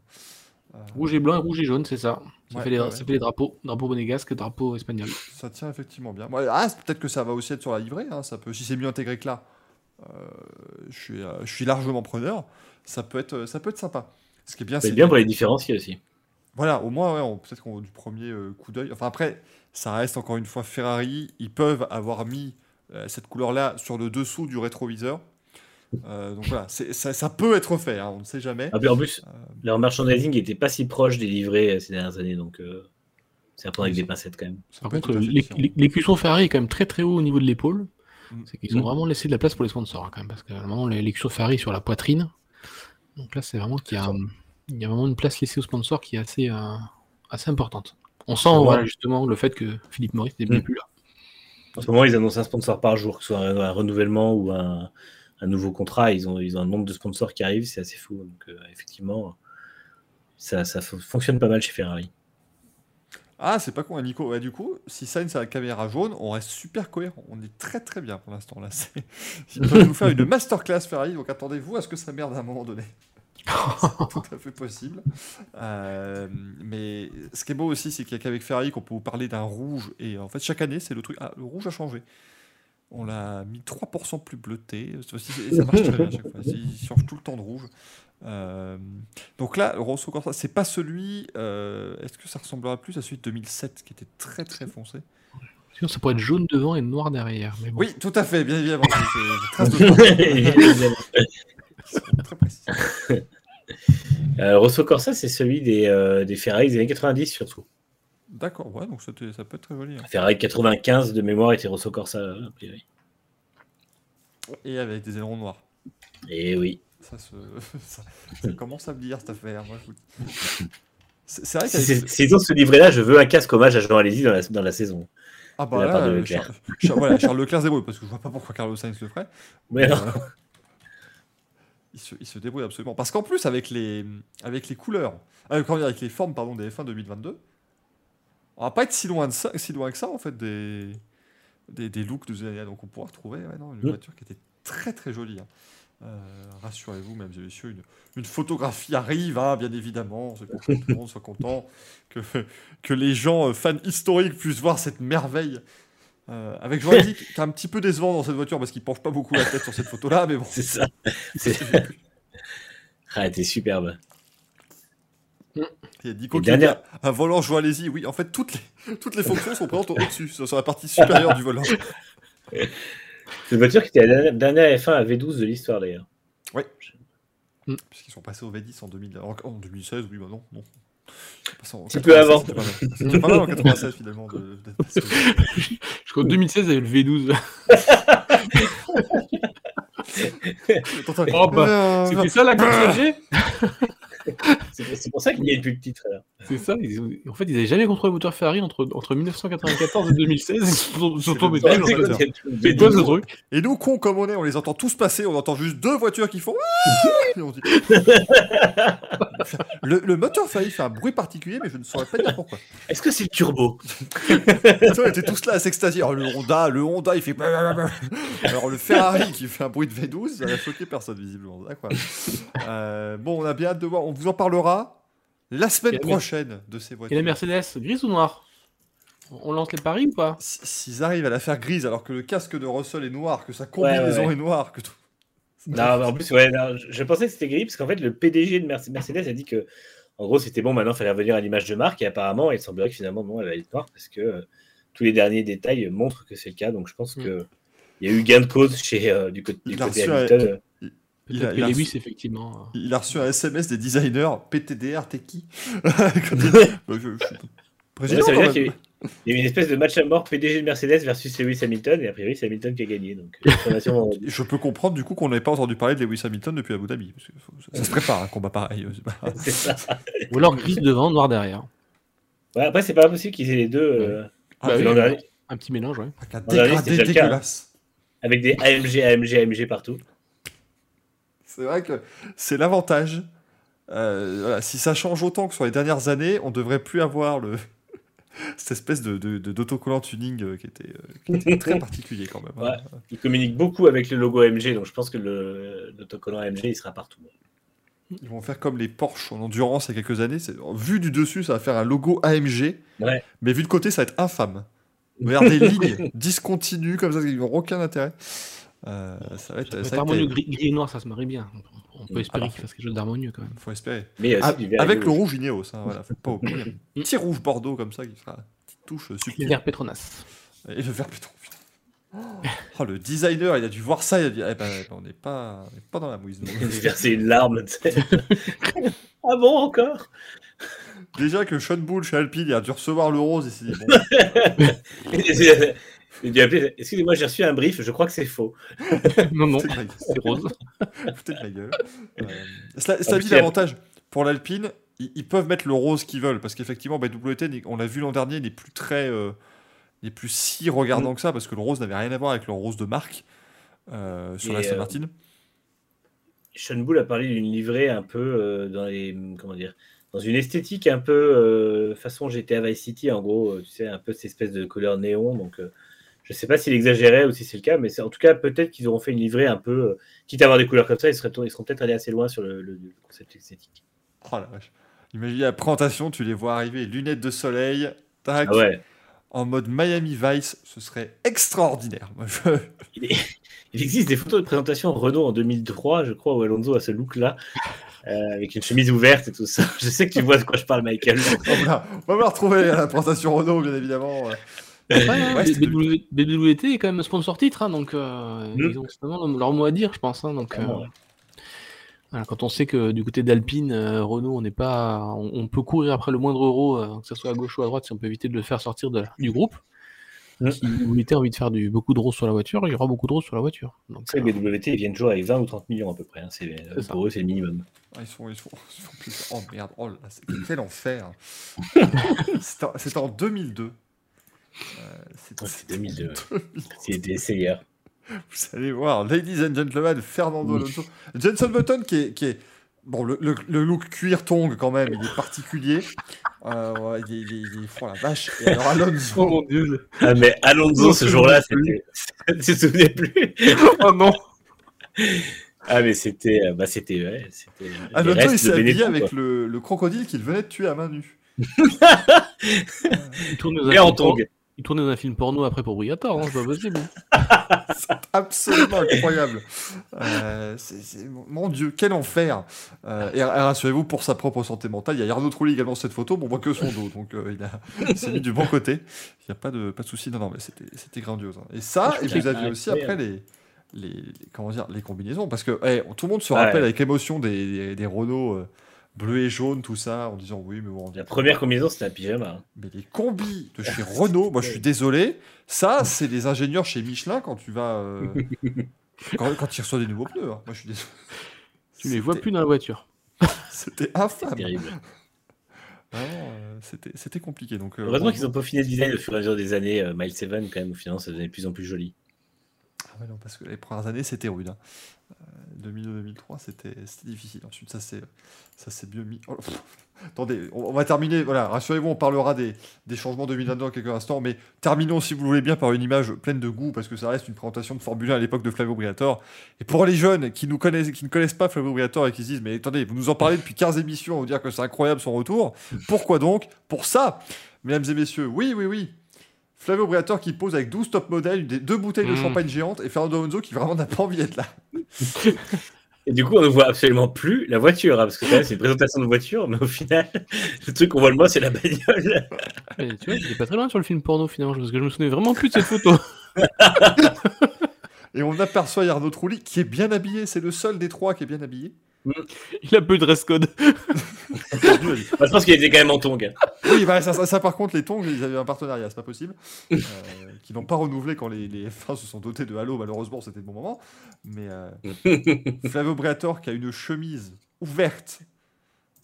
Euh, Rouge et blanc, rouge et jaune, c'est ça. Ça, Ouais, fait les, ouais, ça ouais. fait les drapeaux. Drapeau monégasque, drapeau espagnol. Ça tient effectivement bien. Ah, peut-être que ça va aussi être sur la livrée. hein, Ça peut, si c'est mieux intégré que là, euh, je, suis, euh, je suis largement preneur. Ça peut être, ça peut être sympa. Ce qui est bien, C'est c'est bien pour les différencier aussi. Voilà, au moins, ouais, peut-être qu'on du premier euh, coup d'œil. Enfin, après, ça reste encore une fois Ferrari. Ils peuvent avoir mis euh, cette couleur-là sur le dessous du rétroviseur. Euh, donc voilà, ça, ça peut être fait, hein, on ne sait jamais. Ah, en plus, Euh, leur merchandising n'était pas si proche des livrées euh, ces dernières années, donc euh, c'est à prendre avec des pincettes quand même. Par contre, l'é- l'écusson Ferrari est quand même très très haut au niveau de l'épaule. Mm. C'est qu'ils ont Mm. vraiment laissé de la place pour les sponsors hein, quand même. Parce que normalement, l'écusson Ferrari est sur la poitrine. Donc là, c'est vraiment qu'il y a, il y a vraiment une place laissée aux sponsors qui est assez, euh, assez importante. On sent voilà, justement le fait que Philippe Maurice n'est Mm. plus là. En ce moment, ils annoncent un sponsor par jour, que ce soit un, renouvellement ou un, nouveau contrat. Ils ont, un nombre de sponsors qui arrivent, c'est assez fou. Donc, euh, effectivement, ça, ça fo- fonctionne pas mal chez Ferrari. Ah, c'est pas con, Nico. Du coup, si Sainz a la caméra jaune, on reste super cohérent. On est très très bien pour l'instant. là. Ils peuvent nous faire une masterclass Ferrari, donc attendez-vous à ce que ça merde à un moment donné. C'est tout à fait possible. Euh, mais ce qui est beau aussi, c'est qu'il n'y a qu'avec Ferrari qu'on peut vous parler d'un rouge. Et en fait, chaque année, c'est le truc. Ah, le rouge a changé. On l'a mis 3% plus bleuté. Et ça marche très bien à chaque fois. Il change tout le temps de rouge. Euh, donc là, le Rosso Corsa, c'est pas celui. euh, Est-ce que ça ressemblera plus à celui de 2007 qui était très très foncé? Sinon, ça pourrait être jaune devant et noir derrière. Mais bon. Oui, tout à fait, bien évidemment. C'est très précises. Euh, Rosso Corsa, c'est celui des, euh, des Ferrari des années 90 surtout. D'accord, ouais, donc ça peut être très joli. hein. Ferrari 95 de mémoire était Rosso Corsa, a priori. Et avec des ailerons noirs. Et oui. Ça, se... ça, ça commence à me dire cette affaire. Je. C'est vrai qu'avec. si dans ce livret-là, je veux un casque hommage à Jean Alési dans la, dans la saison. Ah bah là, de euh, Leclerc. Charles, Charles- voilà, Charles Leclerc débrouille parce que je vois pas pourquoi Carlos Sainz le ferait. Mais non. Euh, il, se, il se débrouille absolument. Parce qu'en plus, avec les, avec les couleurs, euh, avec les formes pardon, des F1 2022, on va pas être si loin, de ça, si loin que ça en fait des, des, des looks de. Donc on pourra retrouver ouais, non, une Mm. voiture qui était très très jolie. hein. Euh, Rassurez-vous, mesdames et messieurs, une, une photographie arrive, hein, bien évidemment. C'est pour que tout le monde soit content, que, que les gens euh, fans historiques puissent voir cette merveille. Euh, avec Joël qui est un petit peu décevant dans cette voiture parce qu'il penche pas beaucoup la tête sur cette photo-là, mais bon. C'est ça. C'est- Ah, t'es superbe. Il y a Nico qui a dernière- dit, un volant joie-y. Oui, en fait, toutes les, toutes les fonctions sont présentes au-dessus, sur la partie supérieure du volant. C'est une voiture qui était la dernière- dernière F1 à V12 de l'histoire d'ailleurs. Puisqu'ils sont passés au V10 en, 2000, en, en 2016, oui, bah non. non. C'est peu 96, avant. C'était pas mal. En 96 finalement. de- au V10. Jusqu'en 2016, il y avait le V12. T'entends- Oh, bah, Euh, C'était ça la course G? C'est pour ça qu'il n'y a plus de titre. C'est ça. ils En fait, ils n'avaient jamais contrôlé le moteur Ferrari entre, entre 1994 et 2016. Ils sont, sont tombés. C'est quoi ce truc Et nous, cons comme on est, on les entend tous passer, on entend juste deux voitures qui font. Et on dit- le, le moteur Ferrari fait un bruit particulier, mais je ne saurais pas dire pourquoi. Est-ce que c'est le turbo on était tous là à s'extasier. Alors, le Honda, le Honda, il fait. Alors le Ferrari qui fait un bruit de V12, ça n'a choqué personne visiblement. Euh, bon, on a bien hâte de voir. On vous en parlera la semaine Et prochaine de ces Et voitures. la Mercedes, grise ou noire? On lance les paris ou pas? S'ils arrivent à la faire grise alors que le casque de Russell est noir, que sa combinaison ouais, ouais. est noire, que tout. Non, mais en plus, ouais, non, je, je pensais que c'était gris parce qu'en fait, le PDG de Merce- Mercedes a dit que, en gros, c'était bon, maintenant, il fallait revenir à l'image de marque et apparemment, il semblerait que finalement, non, elle va être noire parce que euh, tous les derniers détails montrent que c'est le cas. Donc, je pense Mm. que il y a eu gain de cause chez, euh, du, côté- du côté Hamilton. Euh. Il a- que il a Lewis, reçu- effectivement. Il a reçu un SMS des designers PTDR, t'es qui Bah, je- je suis Président, Ouais, ça veut quand dire qu'il y même. a eu- il y a eu une espèce de match à mort PDG de Mercedes versus Lewis Hamilton et a priori, c'est Hamilton qui a gagné. Donc, euh. Je peux comprendre du coup qu'on n'avait pas entendu parler de Lewis Hamilton depuis Abu Dhabi. Parce que ça se prépare un combat pareil. euh, ça. Ou alors grise devant, noir derrière. Ouais, après, c'est pas impossible qu'ils aient les deux euh, Ah, Bah oui, Un petit mélange, ouais. avec un dégradé dégueulasse. avec des AMG, AMG, AMG partout. C'est vrai que c'est l'avantage. Euh, voilà, si ça change autant que sur les dernières années, on devrait plus avoir le cette espèce de, de, de- d'autocollant tuning euh, qui était, euh, qui était très particulier quand même. hein. Ils communiquent beaucoup avec le logo AMG, donc je pense que le- l'autocollant AMG, il sera partout. Ils vont faire comme les Porsche en endurance il y a quelques années. C'est, vu du dessus, ça va faire un logo AMG, Ouais. mais vu de côté, ça va être infâme. Il des lignes discontinues comme ça, qui n'ont aucun intérêt. Euh, ça va être. Ça harmonieux, gris, gris et noir, ça se marie bien. On, on peut Ah espérer qu'il fasse quelque chose d'harmonieux quand même. faut espérer. Mais aussi Ah, et avec le rouge. Ineos, hein, voilà, faut pas oublier. Un petit rouge Bordeaux comme ça qui sera une petite touche euh, Le subtile. vert Petronas. Et le vert putain. Oh, le designer, il a dû voir ça, il a dit eh ben, on n'est pas, on pas dans la mouise. Il a versé une larme. ah bon, encore? Déjà que Sean Bull chez Alpine, il a dû recevoir le rose, s'est dit bon, Il Excusez-moi, j'ai reçu un brief, je crois que c'est faux. non, non, c'est rose. Foutez de ma gueule. Euh, cela, cela Ah, dit, l'avantage pour l'Alpine, ils, ils peuvent mettre le rose qu'ils veulent, parce qu'effectivement, BWT, on l'a vu l'an dernier, n'est plus très. euh, n'est plus si regardant Mm. que ça, parce que le rose n'avait rien à voir avec le rose de marque euh, sur Et, la Aston euh, Martin. Sean Bull a parlé d'une livrée un peu euh, dans les comment dire dans une esthétique un peu euh, façon GTA Vice City en gros euh, tu sais un peu cette espèce de couleur néon donc euh, Je sais pas s'il exagérait ou si c'est le cas, mais en tout cas peut-être qu'ils auront fait une livrée un peu, euh, quitte à avoir des couleurs comme ça, ils, seraient, ils seront peut-être allés assez loin sur le, le- le concept esthétique. Oh la vache. Imagine la présentation, tu les vois arriver, lunettes de soleil, tac, Ah ouais. en mode Miami Vice, ce serait extraordinaire. Moi, je- Il, est- il existe des photos de présentation Renault en 2003, je crois, où Alonso a ce look-là, euh, avec une chemise ouverte et tout ça. Je sais que tu vois de quoi je parle, Michael. on, va, on va me retrouver à la présentation Renault, bien évidemment. Ouais, Ouais, c'était BW BWT est quand même sponsor titre, hein, donc euh, Mm. ils ont certainement leur mot à dire, je pense. hein, donc, euh, ouais. voilà, quand on sait que du côté d'Alpine, euh, Renault, on n'est pas, on, on peut courir après le moindre euro, euh, que ce soit à gauche ou à droite, si on peut éviter de le faire sortir de- du groupe. Mm. Si BWT a envie de faire du, beaucoup de euros sur la voiture, il y aura beaucoup de euros sur la voiture. Donc, C'est euh, BWT, ils viennent toujours avec 20 ou 30 millions à peu près. hein. C'est, C'est ça. pour eux, c'est le minimum. Ah, ils sont, ils sont, ils sont plus- Oh merde, oh là, c'est- quel enfer. C'était en 2002. Euh, c'est 2002. C'est des essayeurs. Vous allez voir, ladies and gentlemen, Fernando Alonso. Jenson Button qui est, qui est bon, le, le- le look cuir tongue quand même, il est particulier. Euh, ouais, il est, il est- il est- oh la vache. Et alors Alonso, Oh mon dieu. Ah, mais Alonso, ce jour-là, tu te souvenais plus? Oh non. Ah, mais c'était. euh, Bah, c'était. Ouais, c'était les Alonso il s'est habillé avec quoi. le, le crocodile qu'il venait de tuer à main nue. Il tourne Et en tongue. Il tournait dans un film porno après pour Briator, hein, c'est pas possible. Absolument incroyable. Euh, c'est- c'est- mon Dieu, quel enfer. Euh, et, et rassurez-vous, pour sa propre santé mentale, il y a Arnaud Trulli également sur cette photo, bon, on voit que son dos, donc euh, il, a- il s'est mis du bon côté. Il n'y a pas de, pas de souci, non, non, mais c'était c'était grandiose. hein. Et ça, et que vous aviez c'est aussi après les, les, les- comment dire, les combinaisons, parce que tout le monde se Ouais. rappelle avec émotion des, des, des Renault euh, bleus et jaunes, tout ça, en disant oui, mais bon, on dit- La première combinaison, c'était un pyjama. hein. mais les combis de chez Renault, moi je suis désolé, ça c'est les ingénieurs chez Michelin quand tu vas. euh, quand, quand ils reçoivent des nouveaux pneus. hein. Moi je suis désolé. Tu les vois plus dans la voiture. C'était infâme. terrible. Vraiment, euh, c'était c'était compliqué. Donc, euh, Heureusement qu'ils ont peaufiné le design au fur et à mesure des années. euh, Mile 7, quand même, au final, ça devenait de plus en plus joli. Ah ouais, non, parce que les premières années c'était rude. hein. Euh, 2002-2003 c'était c'était difficile. Ensuite ça s'est mieux mis. Oh. Attendez, on, va terminer. Voilà, rassurez-vous, on parlera des, des changements 2022 dans quelques instants, mais terminons si vous le voulez bien par une image pleine de goût parce que ça reste une présentation de Formule 1 à l'époque de Flavio Briatore. Et pour les jeunes qui, nous connaissent, qui ne connaissent pas Flavio Briatore et qui se disent mais attendez, vous nous en parlez depuis 15 émissions, on vous dire que c'est incroyable son retour. Pourquoi donc? Pour ça, mesdames et messieurs, oui, oui, oui. Flavio Briatore qui pose avec 12 top modèles, deux bouteilles de Mm. champagne géante et Fernando Alonso qui vraiment n'a pas envie d'être là. Et du coup, on ne voit absolument plus la voiture, hein, parce que c'est une présentation de voiture, mais au final, le truc qu'on voit le moins, c'est la bagnole. Et tu vois, j'étais pas très loin sur le film porno finalement, parce que je me souvenais vraiment plus de cette photo. Et on aperçoit Arnaud Trulli qui est bien habillé, c'est le seul des trois qui est bien habillé. Il a peu de dress code. Bah, je pense qu'il était quand même en tongue. Oui, bah, ça, ça- ça, par contre, les tongs, ils avaient un partenariat, c'est pas possible. Euh, qui n'ont pas renouvelé quand les, les F1 se sont dotés de Halo, malheureusement, c'était le bon moment. Mais euh, Flavio Briatore qui a une chemise ouverte,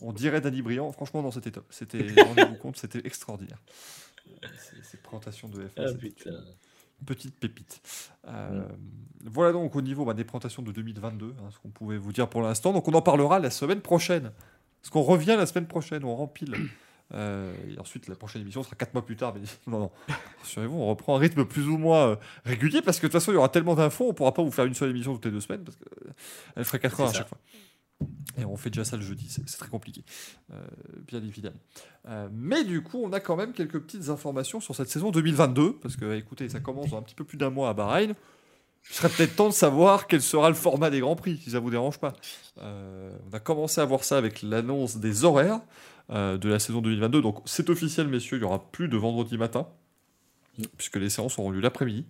on dirait Danny Briand, franchement, non, c'était top. C'était, rendez-vous compte, c'était extraordinaire. Ces, ces présentations de F1, Ah, putain. Petite pépite. Euh, Voilà donc au niveau bah, des présentations de 2022, hein, ce qu'on pouvait vous dire pour l'instant. Donc on en parlera la semaine prochaine. Parce qu'on revient la semaine prochaine, on rempile. Euh, et ensuite, la prochaine émission sera 4 mois plus tard. Mais non, non. Rassurez-vous, on reprend un rythme plus ou moins euh, régulier parce que de toute façon, il y aura tellement d'infos, on pourra pas vous faire une seule émission toutes les deux semaines parce qu'elle ferait 4 heures à chaque fois. Et on fait déjà ça le jeudi, c'est très compliqué, euh, bien évidemment. Euh, mais du coup, on a quand même quelques petites informations sur cette saison 2022, parce que écoutez, ça commence dans un petit peu plus d'un mois à Bahreïn. Il serait peut-être temps de savoir quel sera le format des Grands Prix, si ça vous dérange pas. Euh, on a commencé à voir ça avec l'annonce des horaires euh, de la saison 2022. Donc c'est officiel, messieurs, il y aura plus de vendredi matin, puisque les séances auront lieu l'après-midi.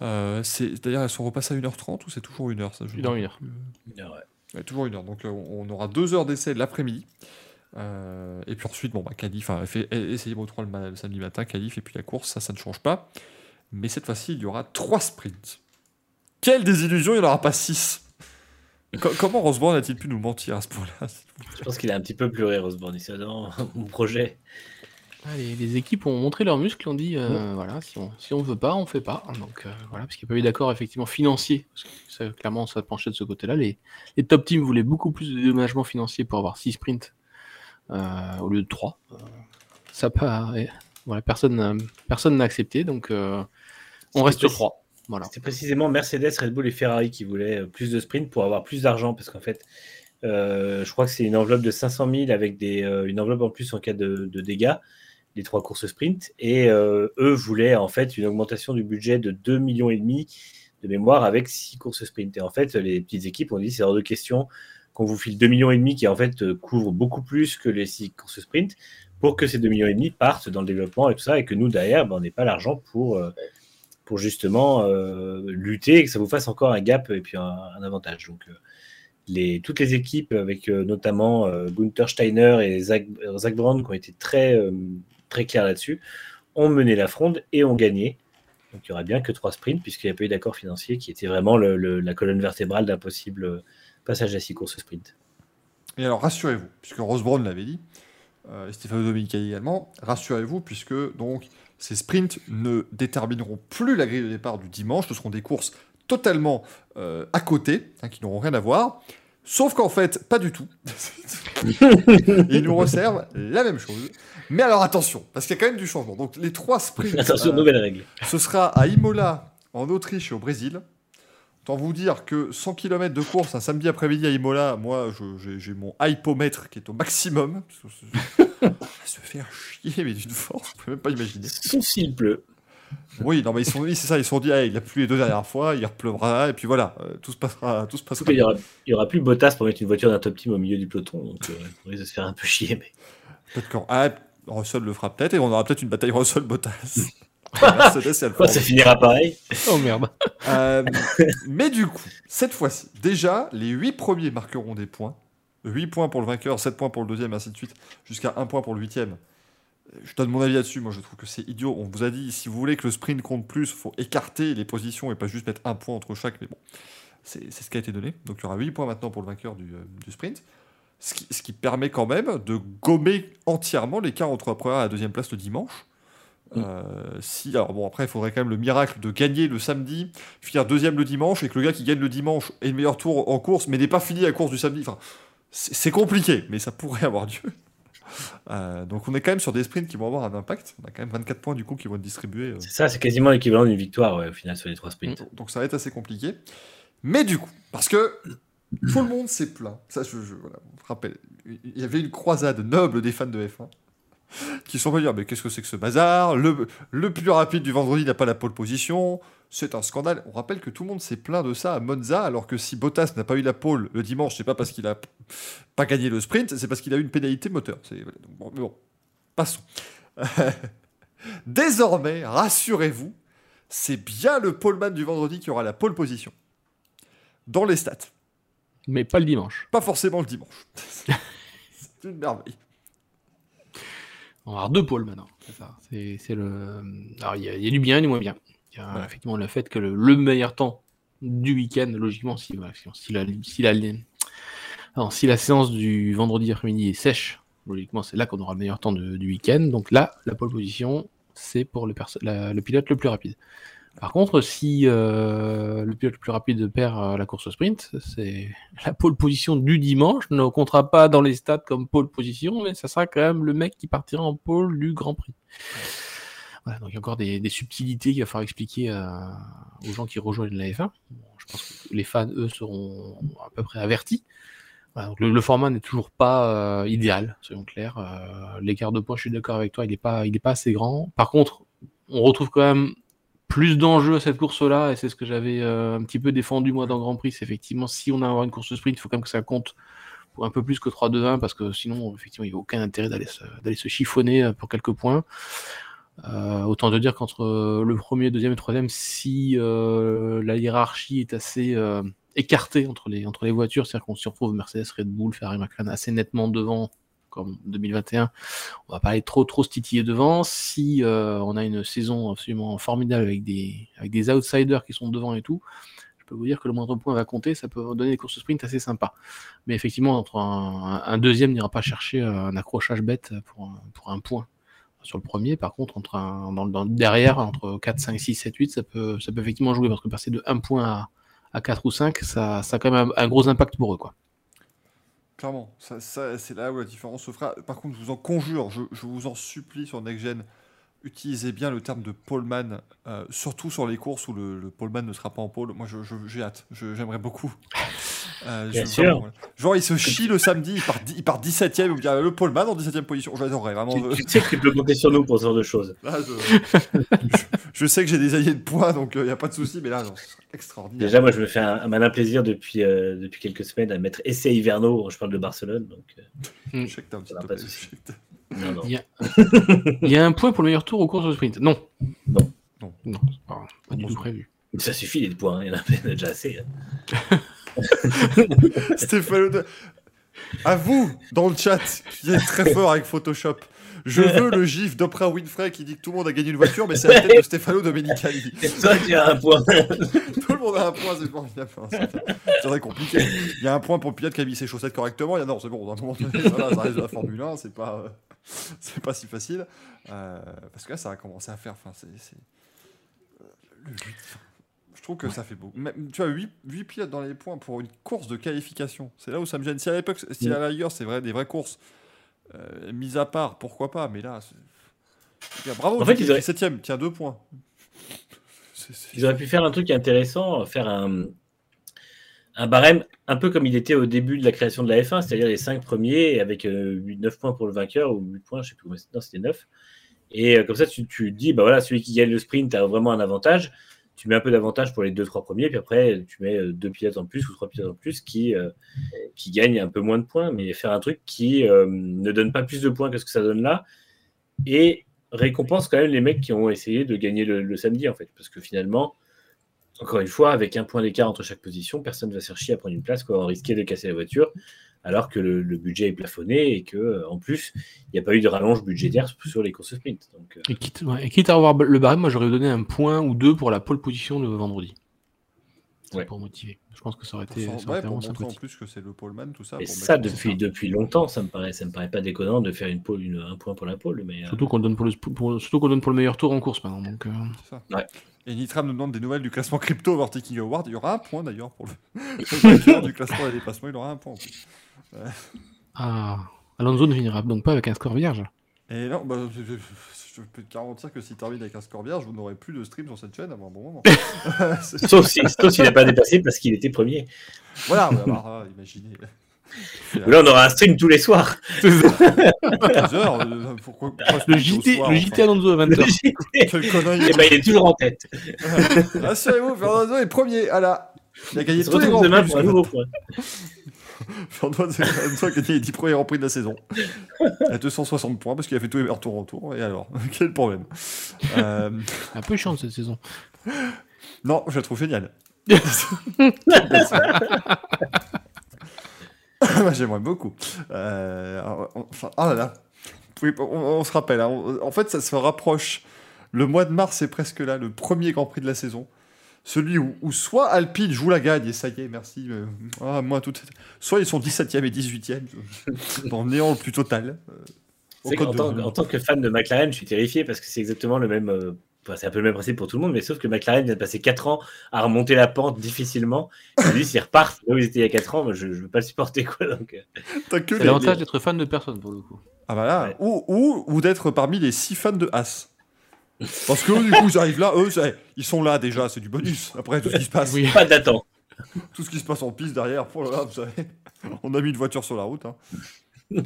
Euh, c'est- D'ailleurs, elles sont repassées à 1h30 ou c'est toujours 1h ça, je Une heure, ne sais une heure. plus. Ouais. Toujours une heure. Donc euh, on aura deux heures d'essai l'après-midi. Euh, et puis ensuite, bon, bah, qualif, enfin, essayez vos trois le, ma- le samedi matin, qualif, et puis la course, ça, ça ne change pas. Mais cette fois-ci, il y aura trois sprints. Quelle désillusion, il n'y en aura pas six. Co- comment Rosborn a-t-il pu nous mentir à ce point-là Je pense qu'il a un petit peu pleuré, Rosborn. Il s'est non, mon projet. Ah, les, les équipes ont montré leurs muscles, ont dit euh, voilà, si on, si on veut pas, on fait pas. Donc euh, voilà, parce qu'il n'y a pas eu d'accord effectivement financier. Parce que ça, clairement, ça penchait de ce côté-là. Les, les top teams voulaient beaucoup plus de dédommagements financiers pour avoir 6 sprints euh, au lieu de 3. ça pas, voilà, personne n'a personne n'a accepté. Donc euh, On reste sur 3. Voilà. C'était précisément Mercedes, Red Bull et Ferrari qui voulaient plus de sprint pour avoir plus d'argent parce qu'en fait, je crois que c'est une enveloppe de 500 000 avec des, une enveloppe en plus en cas de, de dégâts les trois courses sprint. Et eux voulaient en fait une augmentation du budget de 2 millions et demi de mémoire avec six courses sprint. Et en fait, les petites équipes ont dit c'est hors de question qu'on vous file 2 millions et demi qui en fait euh, couvre beaucoup plus que les six courses sprint pour que ces 2 millions et demi partent dans le développement et tout ça et que nous derrière ben, on n'ait pas l'argent pour euh, pour justement euh, lutter et que ça vous fasse encore un gap et puis un, avantage. Donc les, toutes les équipes avec notamment Gunther Steiner et Zach, Zach Brown qui ont été très très clairs là-dessus ont mené la fronde et ont gagné. Donc il n'y aura bien que trois sprints, puisqu'il n'y a pas eu d'accord financier qui était vraiment la colonne vertébrale d'un possible passage à six courses sprint. Et alors rassurez-vous, puisque Rose Brown l'avait dit, euh, et Stéphane Dominicali également, rassurez-vous, puisque donc ces sprints ne détermineront plus la grille de départ du dimanche, ce seront des courses totalement euh, à côté, hein, qui n'auront rien à voir. Sauf qu'en fait, pas du tout. ils nous resservent la même chose. Mais alors attention, parce qu'il y a quand même du changement. Donc les trois sprints. Attention, euh, nouvelle règle. Ce sera à Imola, en Autriche et au Brésil. Autant vous dire que 100 km de course un samedi après-midi à Imola, moi j'ai mon hypomètre qui est au maximum. se faire chier, mais d'une force, vous pouvez même pas imaginer. Sauf s'il pleut. Oui, non, mais ils sont, c'est ça, ils se sont dit, il a plu les deux dernières fois, il repleuvra, et puis voilà, euh, tout se passera. Tout se passera. Il, y aura, il y aura plus Bottas pour mettre une voiture d'un top team au milieu du peloton, donc euh, on risque de se faire un peu chier. Mais... Peut-être quand ah, Russell le fera peut-être, et on aura peut-être une bataille Russell-Bottas. ça finira pareil. Oh merde. Euh, mais du coup, cette fois-ci, déjà, les 8 premiers marqueront des points. 8 points pour le vainqueur, 7 points pour le deuxième, ainsi de suite, jusqu'à 1 point pour le huitième je donne mon avis là-dessus. Moi, je trouve que c'est idiot. On vous a dit, si vous voulez que le sprint compte plus, il faut écarter les positions et pas juste mettre un point entre chaque. Mais bon, c'est ce qui a été donné. Donc, il y aura 8 points maintenant pour le vainqueur du, euh, sprint. Ce qui, permet quand même de gommer entièrement l'écart entre la première et la deuxième place le dimanche. Mm. Euh, si, alors bon, après, il faudrait quand même le miracle de gagner le samedi, finir deuxième le dimanche, et que le gars qui gagne le dimanche ait le meilleur tour en course, mais n'est pas fini la course du samedi. Enfin, c'est compliqué, mais ça pourrait avoir lieu. Euh, donc on est quand même sur des sprints qui vont avoir un impact. On a quand même 24 points du coup qui vont être distribués. Euh. C'est ça, c'est quasiment l'équivalent d'une victoire au final sur les trois sprints. Donc, ça va être assez compliqué. Mais du coup, parce que tout le monde s'est plaint. Ça, je, voilà, rappelle, il y avait une croisade noble des fans de F1 qui sont venus dire mais qu'est-ce que c'est que ce bazar? Le, le plus rapide du vendredi n'a pas la pole position. C'est un scandale. On rappelle que tout le monde s'est plaint de ça à Monza, alors que si Bottas n'a pas eu la pole le dimanche, c'est pas parce qu'il a pas gagné le sprint, c'est parce qu'il a eu une pénalité moteur. Bon, bon, passons. Désormais, rassurez-vous, c'est bien le poleman du vendredi qui aura la pole position dans les stats. Mais pas le dimanche. Pas forcément le dimanche. c'est une merveille. On va avoir deux pôles maintenant. C'est le. Alors il y, a du bien et du moins bien. Il y a effectivement le fait que le, meilleur temps du week-end, logiquement, si, si, la, si, la, si la séance du vendredi après-midi est sèche, logiquement, c'est là qu'on aura le meilleur temps du week-end. Donc là, la pole position, c'est pour le, le pilote le plus rapide. Par contre, si euh, le pilote le plus rapide perd euh, la course au sprint, c'est la pole position du dimanche ne comptera pas dans les stats comme pole position, mais ça sera quand même le mec qui partira en pole du Grand Prix. Donc il y a encore des, subtilités qu'il va falloir expliquer euh, aux gens qui rejoignent la F1. je pense que les fans, eux, seront à peu près avertis. le, format n'est toujours pas idéal, soyons clairs. L'écart de points, je suis d'accord avec toi, il n'est pas, pas assez grand. Par contre, on retrouve quand même plus d'enjeux à cette course-là, et c'est ce que j'avais euh, un petit peu défendu moi dans Grand Prix, c'est effectivement si on a une course sprint, il faut quand même que ça compte pour un peu plus que 3-2-1, parce que sinon, effectivement, il n'y a aucun intérêt d'aller se, chiffonner euh, pour quelques points. Euh, autant de dire qu'entre le premier, deuxième et troisième, si la hiérarchie est assez écartée entre les, entre les voitures, c'est-à-dire qu'on se retrouve Mercedes, Red Bull, Ferrari, McLaren assez nettement devant comme 2021, on va pas aller trop trop se devant. Si euh, on a une saison absolument formidable avec des, avec des outsiders qui sont devant et tout, je peux vous dire que le moindre point va compter, ça peut donner des courses sprint assez sympas. Mais effectivement, un, deuxième n'ira pas chercher euh, un accrochage bête pour, un point sur le premier. Par contre, entre dans, derrière, entre 4, 5, 6, 7, 8, ça peut, ça peut effectivement jouer parce que passer de 1 point à, à 4 ou 5, ça, ça a quand même un, un gros impact pour eux. Quoi. Clairement, ça, c'est là où la différence se fera. Par contre, je vous en conjure, je, vous en supplie sur Next Gen, utilisez bien le terme de poleman, euh, surtout sur les courses où le, le poleman ne sera pas en pôle. Moi, je- je- j'ai hâte. J'aimerais beaucoup. Euh, Bien je- sûr. vraiment, ouais. Genre, il se chie le samedi, il part, il part 17ème, il me dit ah, le poleman en 17ème position. J'adorerais vraiment. Tu, je- tu sais que tu peux compter sur nous pour ce genre de choses. là, je, je- je sais que j'ai des alliés de poids, donc il n'y a pas de souci, mais là, non, ce serait extraordinaire. Déjà, moi, je me fais un, un malin plaisir depuis, euh, depuis quelques semaines à mettre essai Hiverno. Je parle de Barcelone. Donc, euh, Je sais que t'as un petit Ça va peu- pas de souci. je sais que t'as- non, non. Il y, a... il y a un point pour le meilleur tour aux courses de sprint. Non. Non. Non. Pas, pas du tout prévu. Ça suffit les points. hein. Il y en a, il y en a déjà assez. hein. Stéphano, de- à vous, dans le chat, qui est très fort avec Photoshop, je veux le gif d'Oprah Winfrey qui dit que tout le monde a gagné une voiture, mais c'est la tête de Stefano Domenicali. Et toi, tu as un point. Tout le monde a un point, c'est formidable. C'est- C'est très compliqué. Il y a un point pour le pilote qui a mis ses chaussettes correctement. Il y a non, c'est bon, à un moment donné, va, ça reste de la Formule 1, c'est pas, euh, c'est pas si facile. Euh, parce que là, ça a commencé à faire. Enfin, c'est. c'est- euh, le Je trouve que ça fait beaucoup. Même, tu vois, 8, pilotes dans les points pour une course de qualification. C'est là où ça me gêne. Si à l'époque, si à la rigueur, c'est vrai, des vraies courses, euh, mises à part, pourquoi pas, mais là. gars, Bravo, En fait, ils auraient- 7ème, tiens, deux points. Ils auraient pu faire un truc intéressant, faire un, un barème un peu comme il était au début de la création de la F1, c'est-à-dire les 5 premiers avec 9 points pour le vainqueur ou 8 points, je sais plus combien c'était, non, c'était 9. Et euh, comme ça, tu, tu dis, bah voilà, celui qui gagne le sprint a vraiment un avantage. Tu mets un peu d'avantage pour les 2-3 premiers, puis après, tu mets euh, deux pilotes en plus ou trois pilotes en plus qui, euh, qui gagnent un peu moins de points, mais faire un truc qui euh, ne donne pas plus de points que ce que ça donne là. Et récompense quand même les mecs qui ont essayé de gagner le, samedi, en fait. Parce que finalement, encore une fois, avec un point d'écart entre chaque position, personne ne va chier à prendre une place, quoi, en risquer de casser la voiture, alors que le, le budget est plafonné et que euh, en plus, il n'y a pas eu de rallonge budgétaire sur- les courses sprint. Donc, euh, Et quitte, ouais, et quitte à revoir le barème, moi j'aurais donné un point ou deux pour la pole position de vendredi. C'est Ouais. Pour motiver. Je pense que ça aurait Pour, été, s'en- ça aurait été pour en sympathique. plus que c'est le poleman, tout ça. et pour ça, depuis, depuis longtemps, ça me paraît, ça me paraît pas déconnant de faire une pole, une- un point pour la pole. Mais, euh, Surtout qu'on donne pour le, pour- surtout qu'on le donne pour le meilleur tour en course maintenant. Donc, euh, ça. Ouais. Et Nitram nous demande des nouvelles du classement crypto over Taking Award. Il y aura un point d'ailleurs pour le, du classement des dépassements. Il aura un point en plus. Ah, Alonso ne finira donc pas avec un score vierge. Et non, bah, je, je- je peux te garantir que si termine avec un score vierge, vous n'aurez plus de stream sur cette chaîne avant un bon moment. Sauf si- sauf s'il n'a pas dépassé parce qu'il était premier. voilà, ouais, alors, ah, imaginez. Là, on aura un stream tous les soirs. 15 heures, euh, pourquoi, pourquoi se Le JT, soir, le enfin JT Alonso à 20h. Quelle connerie. Et ben, il est toujours en tête. Rassurez-vous, Fernando est premier. Ah là. Il a gagné tous les grands nouveau point. Fernando Fernando a gagné les 10 premiers grands prix de la saison. À 260 points parce qu'il a fait tous les tours en tour. Et alors, quel problème Euh, Un peu chiant cette saison. Non, je la trouve géniale. J'aimerais beaucoup. Euh, enfin, oh là là. On, on se rappelle. hein, en fait, ça se rapproche. Le mois de mars est presque là, le premier Grand Prix de la saison. Celui où, où soit Alpine joue la gagne, et ça y est, merci. euh, ah, moi, tout, soit ils sont 17e et 18e, euh, dans le néant le plus total. euh, de en tant que fan de McLaren, je suis terrifié parce que c'est exactement le même. euh, enfin, c'est un peu le même principe pour tout le monde, mais sauf que McLaren vient de passer 4 ans à remonter la pente difficilement. Et lui, s'ils repartent là où ils étaient il y a 4 ans, moi, je ne veux pas le supporter. Quoi, donc, C'est l'avantage d'être fan de personne pour le coup. Ah bah là, Ouais. ou, ou, ou d'être parmi les 6 fans de As. Parce que eux, du coup, ils arrivent là, eux, ils sont là déjà, c'est du bonus. Après, tout ce qui se passe, Oui. Pas d'attente. tout ce qui se passe en piste derrière, pour le là, vous savez, on a mis une voiture sur la route. Hein.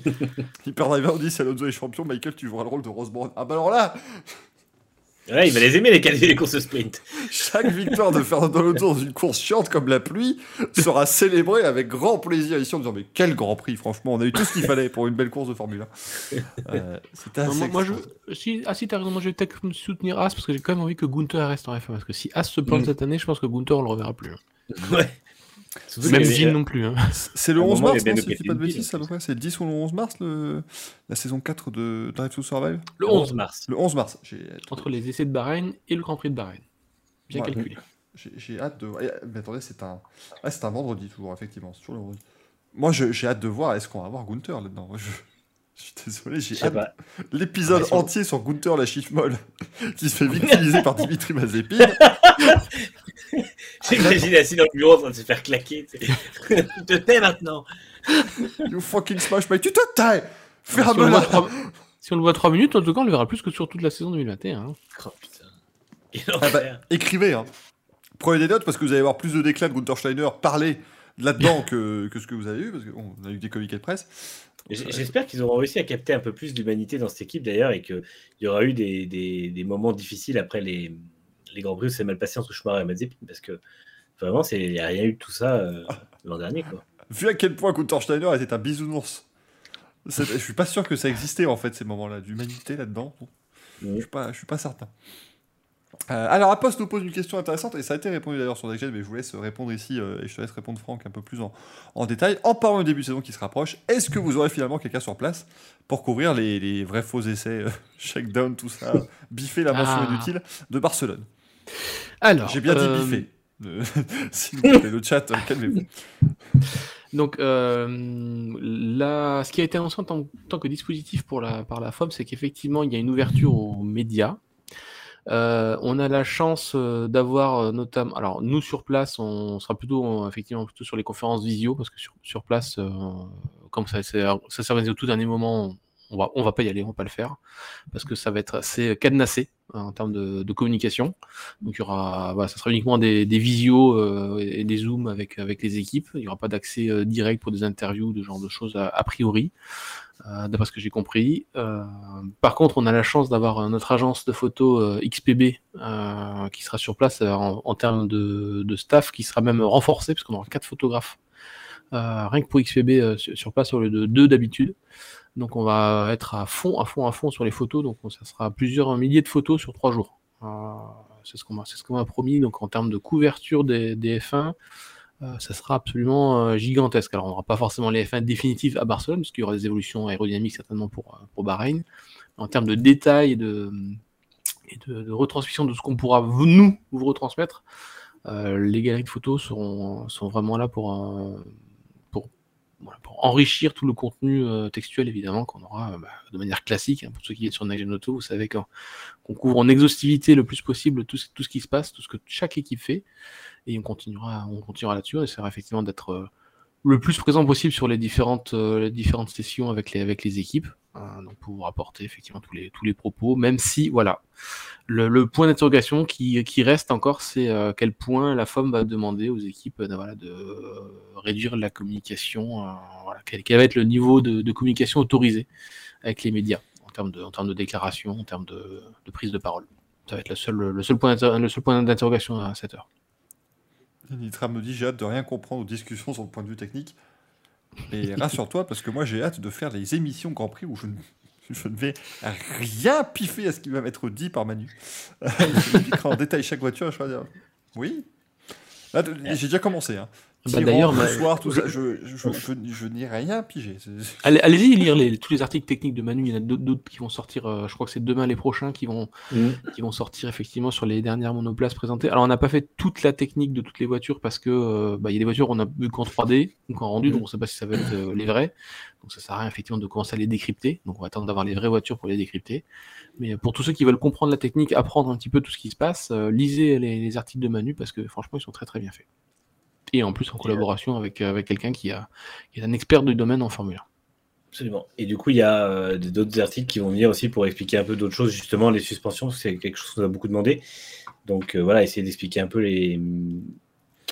Hyperdriver dit si Alonso est champion, Michael, tu joueras le rôle de Rose Brown. Ah bah alors là, Ouais, il va les aimer, les, les courses sprint. chaque victoire de Fernando Alonso dans une course chiante comme la pluie sera célébrée avec grand plaisir ici en disant mais quel grand prix, franchement, on a eu tout ce qu'il fallait pour une belle course de Formule 1. Euh, C'était assez moi, moi, je, si, ah si t'as raison, moi je vais peut-être soutenir As parce que j'ai quand même envie que Gunther reste en F1 parce que si As se plante Mm. cette année, je pense que Gunther on le reverra plus. hein. Ouais. Même Gilles non plus. hein. C'est le À un 11 moment, mars, non, si je dis pas de bêtises, à peu près. C'est le 10 ou le 11 mars, le... la saison 4 de Drive to Survive? Le Le 11 11 mars. Le 11 mars. Entre les essais de Bahreïn et le Grand Prix de Bahreïn. Bien Ouais. calculé. j'ai- hâte de. Eh, Mais attendez, c'est un... Ah, c'est un vendredi, toujours, effectivement. C'est toujours le vendredi. Moi, j'ai hâte de voir, est-ce qu'on va avoir Gunther là-dedans? Je... je suis désolé, j'ai hâte. pas. L'épisode sur- entier sur Gunther, la chiffre molle, qui se fait victimiser par Dimitri Mazepin. J'imagine assis dans le bureau en train de se faire claquer. tu te tais maintenant. You fucking smash, mec, tu te tais Ferme-la de 3, Si on le voit 3 minutes, en tout cas, on le verra plus que sur toute la saison 2021. hein. Oh putain. Ah bah, écrivez, hein. Prenez des notes parce que vous allez avoir plus de déclats de Gunther Steiner parler là-dedans que, que ce que vous avez eu, parce qu'on a eu des communiqués de presse. J'espère qu'ils auront réussi à capter un peu plus d'humanité dans cette équipe d'ailleurs et qu'il y aura eu des, des- des moments difficiles après les, les Grands Prix c'est mal passé entre Schumacher et Mazepin parce que vraiment, il n'y a rien eu de tout ça euh, l'an dernier. Quoi. Vu à quel point Gunther Steiner était un bisounours. Je suis pas sûr que ça existait en fait ces moments-là, d'humanité là-dedans. Je suis pas, je suis pas certain. Euh, alors, Apost nous pose une question intéressante, et ça a été répondu d'ailleurs sur Next mais je vous laisse répondre ici, euh, et je te laisse répondre Franck un peu plus en, en détail. En parlant du début de saison qui se rapproche, est-ce que vous aurez finalement quelqu'un sur place pour couvrir les, les vrais faux essais, euh, shakedown, tout ça, biffer la mention Ah. inutile de Barcelone? Alors, J'ai bien dit euh, biffer. Euh, S'il vous plaît, le chat, euh, calmez-vous. Donc, euh, là, ce qui a été annoncé en tant, que dispositif pour la, par la FOM, c'est qu'effectivement, il y a une ouverture aux médias. Euh, on a la chance d'avoir notamment. Alors, nous sur place, on sera plutôt effectivement plutôt sur les conférences visio parce que sur, sur place, euh, comme ça s'est organisé au tout dernier moment, on va on va pas y aller, on va pas le faire parce que ça va être assez cadenassé hein, en termes de, communication. Donc il y aura, ça sera uniquement des, des visios euh, et des zooms avec avec les équipes. Il y aura pas d'accès euh, direct pour des interviews, de genre de choses a, priori, euh, d'après ce que j'ai compris. Euh, par contre, on a la chance d'avoir notre agence de photos XPB qui sera sur place en, termes de, staff, qui sera même renforcé parce qu'on aura quatre photographes. rien que pour XPB sur, sur place au lieu de deux d'habitude. Donc on va être à fond, à fond, à fond sur les photos. Donc ça sera plusieurs milliers de photos sur trois jours. Euh, c'est ce qu'on m'a, promis. Donc en termes de couverture des, des F1, euh, ça sera absolument euh, gigantesque. Alors on n'aura pas forcément les F1 définitifs à Barcelone, parce qu'il y aura des évolutions aérodynamiques certainement pour, pour Bahreïn. En termes de détails et de, et de, de retransmission de ce qu'on pourra nous vous retransmettre, les galeries de photos sont vraiment là pour, pour enrichir tout le contenu euh, textuel évidemment qu'on aura euh, bah, de manière classique. hein. pour ceux qui sont sur Next Auto, vous savez qu'on couvre en exhaustivité le plus possible tout, ce- tout ce qui se passe, tout ce que chaque équipe fait, et on continuera, on continuera là-dessus. On essaiera effectivement d'être euh, le plus présent possible sur les différentes, euh, différentes sessions avec les, avec les équipes, hein, donc pour vous rapporter effectivement tous les, tous les propos, même si, voilà, le, point d'interrogation qui, reste encore, c'est euh, quel point la FOM va demander aux équipes euh, de réduire la communication, quel, va être le niveau de, communication autorisé avec les médias, en termes de, déclaration, en termes de, prise de parole. Ça va être le seul point d'interrogation à cette heure. Nitra me dit j'ai hâte de rien comprendre aux discussions sur le point de vue technique. Et rassure-toi, parce que moi j'ai hâte de faire les émissions Grand Prix où je ne, je ne vais rien piffer à ce qui va m'être dit par Manu. je expliquerai en détail chaque voiture je vais dire oui. Là, de- j'ai déjà commencé. Hein. Bah, d'ailleurs, le bah, soir, tout je- ça, je, je, je, je- je n'ai rien pigé. Allez- Allez-y lire les, tous les articles techniques de Manu. Il y en a d'autres- qui vont sortir. euh, je crois que c'est demain les prochains qui vont, qui vont sortir effectivement sur les dernières monoplaces présentées. Alors on n'a pas fait toute la technique de toutes les voitures parce que euh, bah, il y a des voitures on a vu qu'en 3D ou qu'en rendu, donc on ne sait pas si ça va être euh, les vrais. Donc ça sert à rien effectivement de commencer à les décrypter. Donc on va attendre d'avoir les vraies voitures pour les décrypter. Mais euh, pour tous ceux qui veulent comprendre la technique, apprendre un petit peu tout ce qui se passe, lisez les, les articles de Manu parce que franchement ils sont très très bien faits. Et en plus en collaboration avec, euh, avec quelqu'un qui, a, qui est un expert du domaine en Formule 1. Absolument. Et du coup, il y a euh, d'autres articles qui vont venir aussi pour expliquer un peu d'autres choses, justement les suspensions, c'est quelque chose qu'on a beaucoup demandé. Donc euh, voilà, essayer d'expliquer un peu les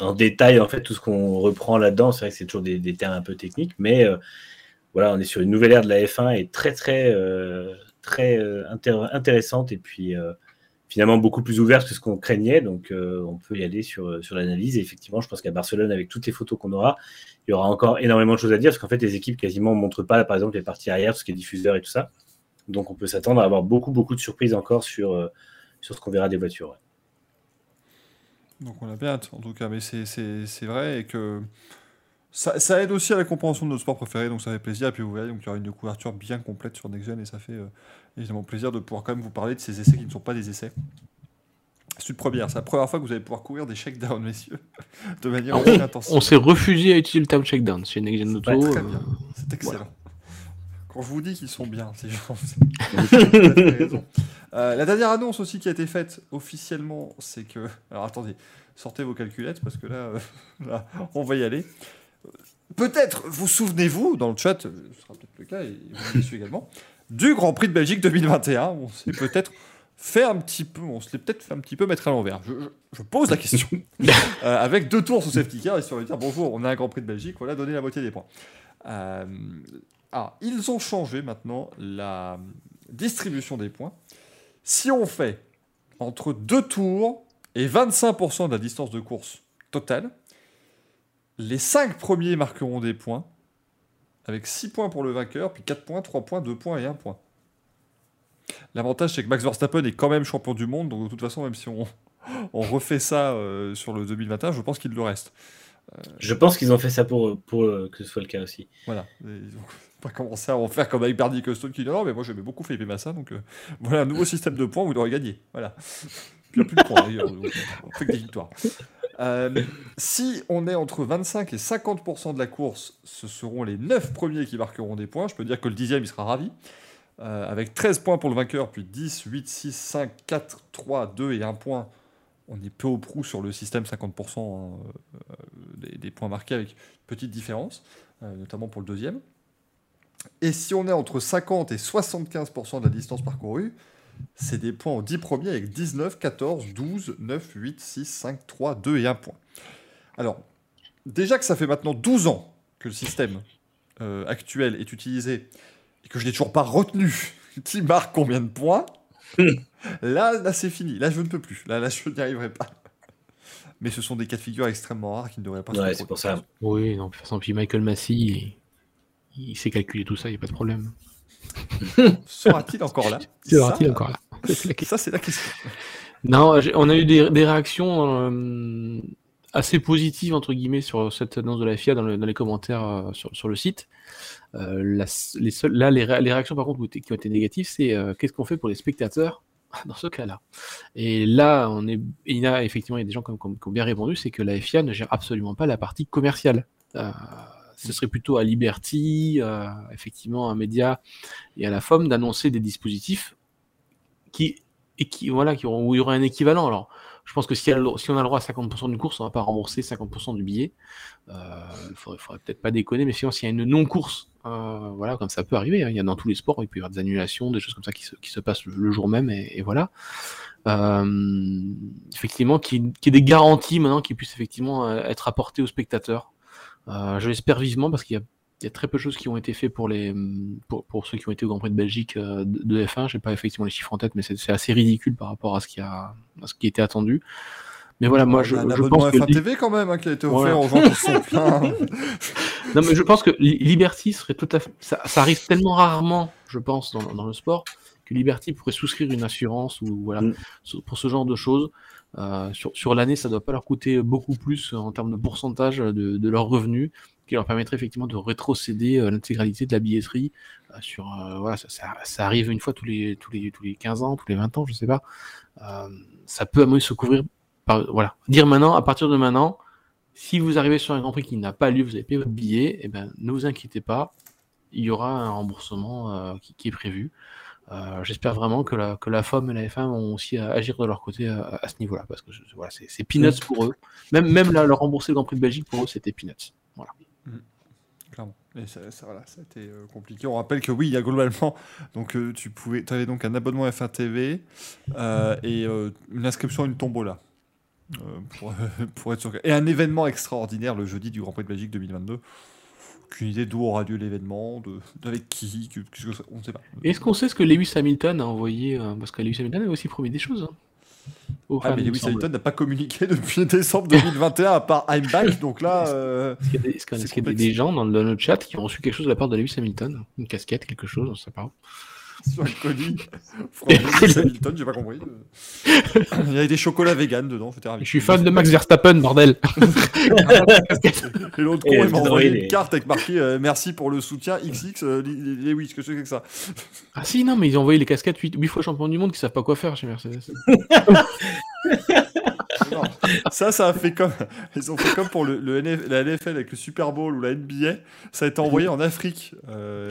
en détail en fait tout ce qu'on reprend là-dedans. C'est vrai que c'est toujours des, des termes un peu techniques, mais euh, voilà, on est sur une nouvelle ère de la F1 et très très euh, très euh, intér- intéressante et puis euh, finalement beaucoup plus ouverte que ce qu'on craignait. Donc euh, on peut y aller sur sur l'analyse. Et effectivement, je pense qu'à Barcelone, avec toutes les photos qu'on aura, il y aura encore énormément de choses à dire parce qu'en fait, les équipes quasiment ne montrent pas, par exemple, les parties arrière, tout ce qui est diffuseur et tout ça. Donc, on peut s'attendre à avoir beaucoup, beaucoup de surprises encore sur, euh, sur ce qu'on verra des voitures. Donc on a bien hâte, en tout cas, mais c'est- vrai et que ça, aide aussi à la compréhension de notre sport préféré, donc ça fait plaisir. Et puis vous verrez, donc il y aura une couverture bien complète sur Next Gen et ça fait euh, évidemment plaisir de pouvoir quand même vous parler de ces essais qui ne sont pas des essais. C'est une première, c'est la première fois que vous allez pouvoir courir des shakedowns, messieurs, de manière Alors, aussi intensive. On s'est refusé à utiliser le terme checkdown chez Next C'est Auto. euh, bien. C'est excellent. Quand je vous dis qu'ils sont bien, ces gens. Euh, la dernière annonce aussi qui a été faite officiellement, c'est que. Alors attendez, sortez vos calculettes parce que là, euh, là, on va y aller. Euh, Peut-être vous souvenez-vous, dans le chat, euh, ce sera peut-être le cas, et vous également, du Grand Prix de Belgique 2021. On s'est peut-être fait un petit peu, on se l'est peut-être fait un petit peu mettre à l'envers. Je, pose la question. Euh, avec deux tours sous safety car, histoire de dire bonjour, on a un Grand Prix de Belgique, voilà, donner la moitié des points. Euh, ah, ils ont changé maintenant la distribution des points. Si on fait entre deux tours et 25% de la distance de course totale, les 5 premiers marqueront des points, avec 6 points pour le vainqueur, puis 4 points, 3 points, 2 points et 1 point. L'avantage, c'est que Max Verstappen est quand même champion du monde, donc de toute façon, même si on, on refait ça euh, sur le 2021, je pense qu'il le reste. Euh, je pense qu'ils ont fait ça pour, pour euh, que ce soit le cas aussi. Voilà. Ils ont pas commencé à en faire comme avec Bernie Custom qui dit non, mais moi j'aimais beaucoup Felipe Massa, donc voilà un nouveau système de points, vous l'aurez gagné. Voilà. Il n'y a plus de points d'ailleurs, on fait que des victoires. Si on est entre 25 et 50% de la course, ce seront les 9 premiers qui marqueront des points. Je peux dire que le dixième, il sera ravi. Euh, avec 13 points pour le vainqueur, puis 10, 8, 6, 5, 4, 3, 2 et 1 point. On est peu au prou sur le système 50% hein, euh, des, points marqués avec une petite différence, euh, notamment pour le deuxième. Et si on est entre 50 et 75% de la distance parcourue, c'est des points aux 10 premiers avec 19, 14, 12, 9, 8, 6, 5, 3, 2 et 1 point. Alors, déjà que ça fait maintenant 12 ans que le système actuel est utilisé et que je n'ai toujours pas retenu qui marque combien de points, là, là c'est fini. Là, je ne peux plus. Là, là je n'y arriverai pas. Mais ce sont des cas de figure extrêmement rares qui ne devraient pas Ouais, c'est pour ça. Oui, non, de toute façon, puis Michael Massey, il, sait calculer tout ça, il n'y a pas de problème. Sera-t-il encore là? Sera-t-il encore là? Ça, c'est la question. Non, on a eu des, réactions euh, assez positives, entre guillemets, sur cette annonce de la FIA dans, les commentaires euh, sur, sur, le site. Euh, les là, les, réactions par contre qui ont été négatives, c'est euh, qu'est-ce qu'on fait pour les spectateurs dans ce cas-là? Et là, on est, il y a effectivement il y a des gens qui ont bien répondu, c'est que la FIA ne gère absolument pas la partie commerciale. Euh, ce serait plutôt à Liberty, effectivement, à Média et à la FOM d'annoncer des dispositifs qui, et qui, voilà, où il y aurait un équivalent. Alors, je pense que si, on a le droit à 50% d'une course, on va pas rembourser 50% du billet. Il ne faudrait, peut-être pas déconner, mais sinon, s'il y a une non-course, euh, voilà, comme ça peut arriver, hein, il y a dans tous les sports, il peut y avoir des annulations, des choses comme ça qui se, passent le, jour même, et, voilà. Euh, effectivement, qu'il y, ait des garanties maintenant qui puissent effectivement euh, être apportées aux spectateurs. Je l'espère vivement parce qu'il y a il y a très peu de choses qui ont été faites pour, les, pour, pour ceux qui ont été au Grand Prix de Belgique euh, de, F1. Je n'ai pas effectivement les chiffres en tête, mais c'est assez ridicule par rapport à ce qui, a, à ce qui était attendu. Mais voilà, moi je, je pense que. TV quand même hein, qui a été offert aux gens qui sont pleins. non, mais je pense que Liberty serait tout à fait. Ça, ça arrive tellement rarement, je pense, dans, dans, le sport, que Liberty pourrait souscrire une assurance ou voilà, mm. pour ce genre de choses. Euh, sur, l'année, ça ne doit pas leur coûter beaucoup plus en termes de pourcentage de, leurs revenus qui leur permettrait effectivement de rétrocéder euh, l'intégralité de la billetterie euh, sur voilà ça, arrive une fois tous les tous les tous les 15 ans tous les 20 ans je sais pas. Ça peut à moins se couvrir voilà. Dire maintenant à partir de maintenant si vous arrivez sur un Grand Prix qui n'a pas lieu vous avez payé votre billet et eh ben ne vous inquiétez pas il y aura un remboursement qui, est prévu j'espère vraiment que la, que la FOM et la F1 vont aussi agir de leur côté à, ce niveau-là, parce que voilà, c'est peanuts pour eux. Même, même là, leur rembourser le Grand Prix de Belgique, pour eux, c'était peanuts. Voilà. Et ça, voilà, ça a été euh, compliqué. On rappelle que oui, il y a globalement, donc euh, tu pouvais, avais donc un abonnement F1 TV euh, et une inscription à une tombola. Pour, pour, être sûr Et un événement extraordinaire le jeudi du Grand Prix de Belgique 2022. Aucune idée d'où aura lieu l'événement, avec qui, on ne sait pas. Est-ce qu'on sait ce que Lewis Hamilton a envoyé Parce que Lewis Hamilton avait aussi promis des choses. Hein ah, mais Lewis Hamilton n'a pas communiqué depuis décembre 2021 à part I'm back, donc là. Euh, est-ce qu'il y a, des, gens dans le, chat qui ont reçu quelque chose de la part de Lewis Hamilton? Une casquette, quelque chose, on ne sait pas sur le colis. Francis Hamilton, j'ai pas compris. Il y avait des chocolats vegan dedans, Je suis fan de Max Verstappen, bordel. et l'autre con, il m'a envoyé une carte avec marqué euh, merci pour le soutien XX euh, Lewis, que c'est que ça? Ah si, non, mais ils ont envoyé les casquettes 8, 8 fois champion du monde qui savent pas quoi faire chez Mercedes. Ça, ça a fait comme. Ils ont fait comme pour le, la NFL avec le Super Bowl ou la NBA. Ça a été envoyé en Afrique. Euh...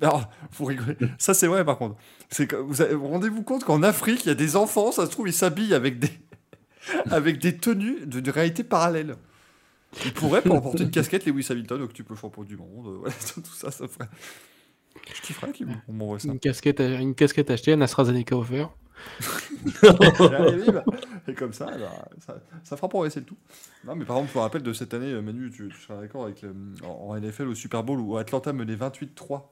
Alors, faut rigoler. Ça, c'est vrai, par contre. Vous, rendez-vous compte qu'en Afrique, il y a des enfants, ça se trouve, ils s'habillent avec des, tenues de, réalité parallèle. Ils pourraient pour porter une casquette Lewis Hamilton, donc tu peux champion du monde. Voilà, tout ça, ça ferait. Je kifferais qu'il m'envoie ça. Une casquette, une casquette achetée, un AstraZeneca offert. et comme ça, bah, ça, ça, fera progresser le tout. Non, mais par exemple, je me rappelle de cette année, Manu, tu, seras d'accord avec en NFL au Super Bowl où Atlanta menait 28-3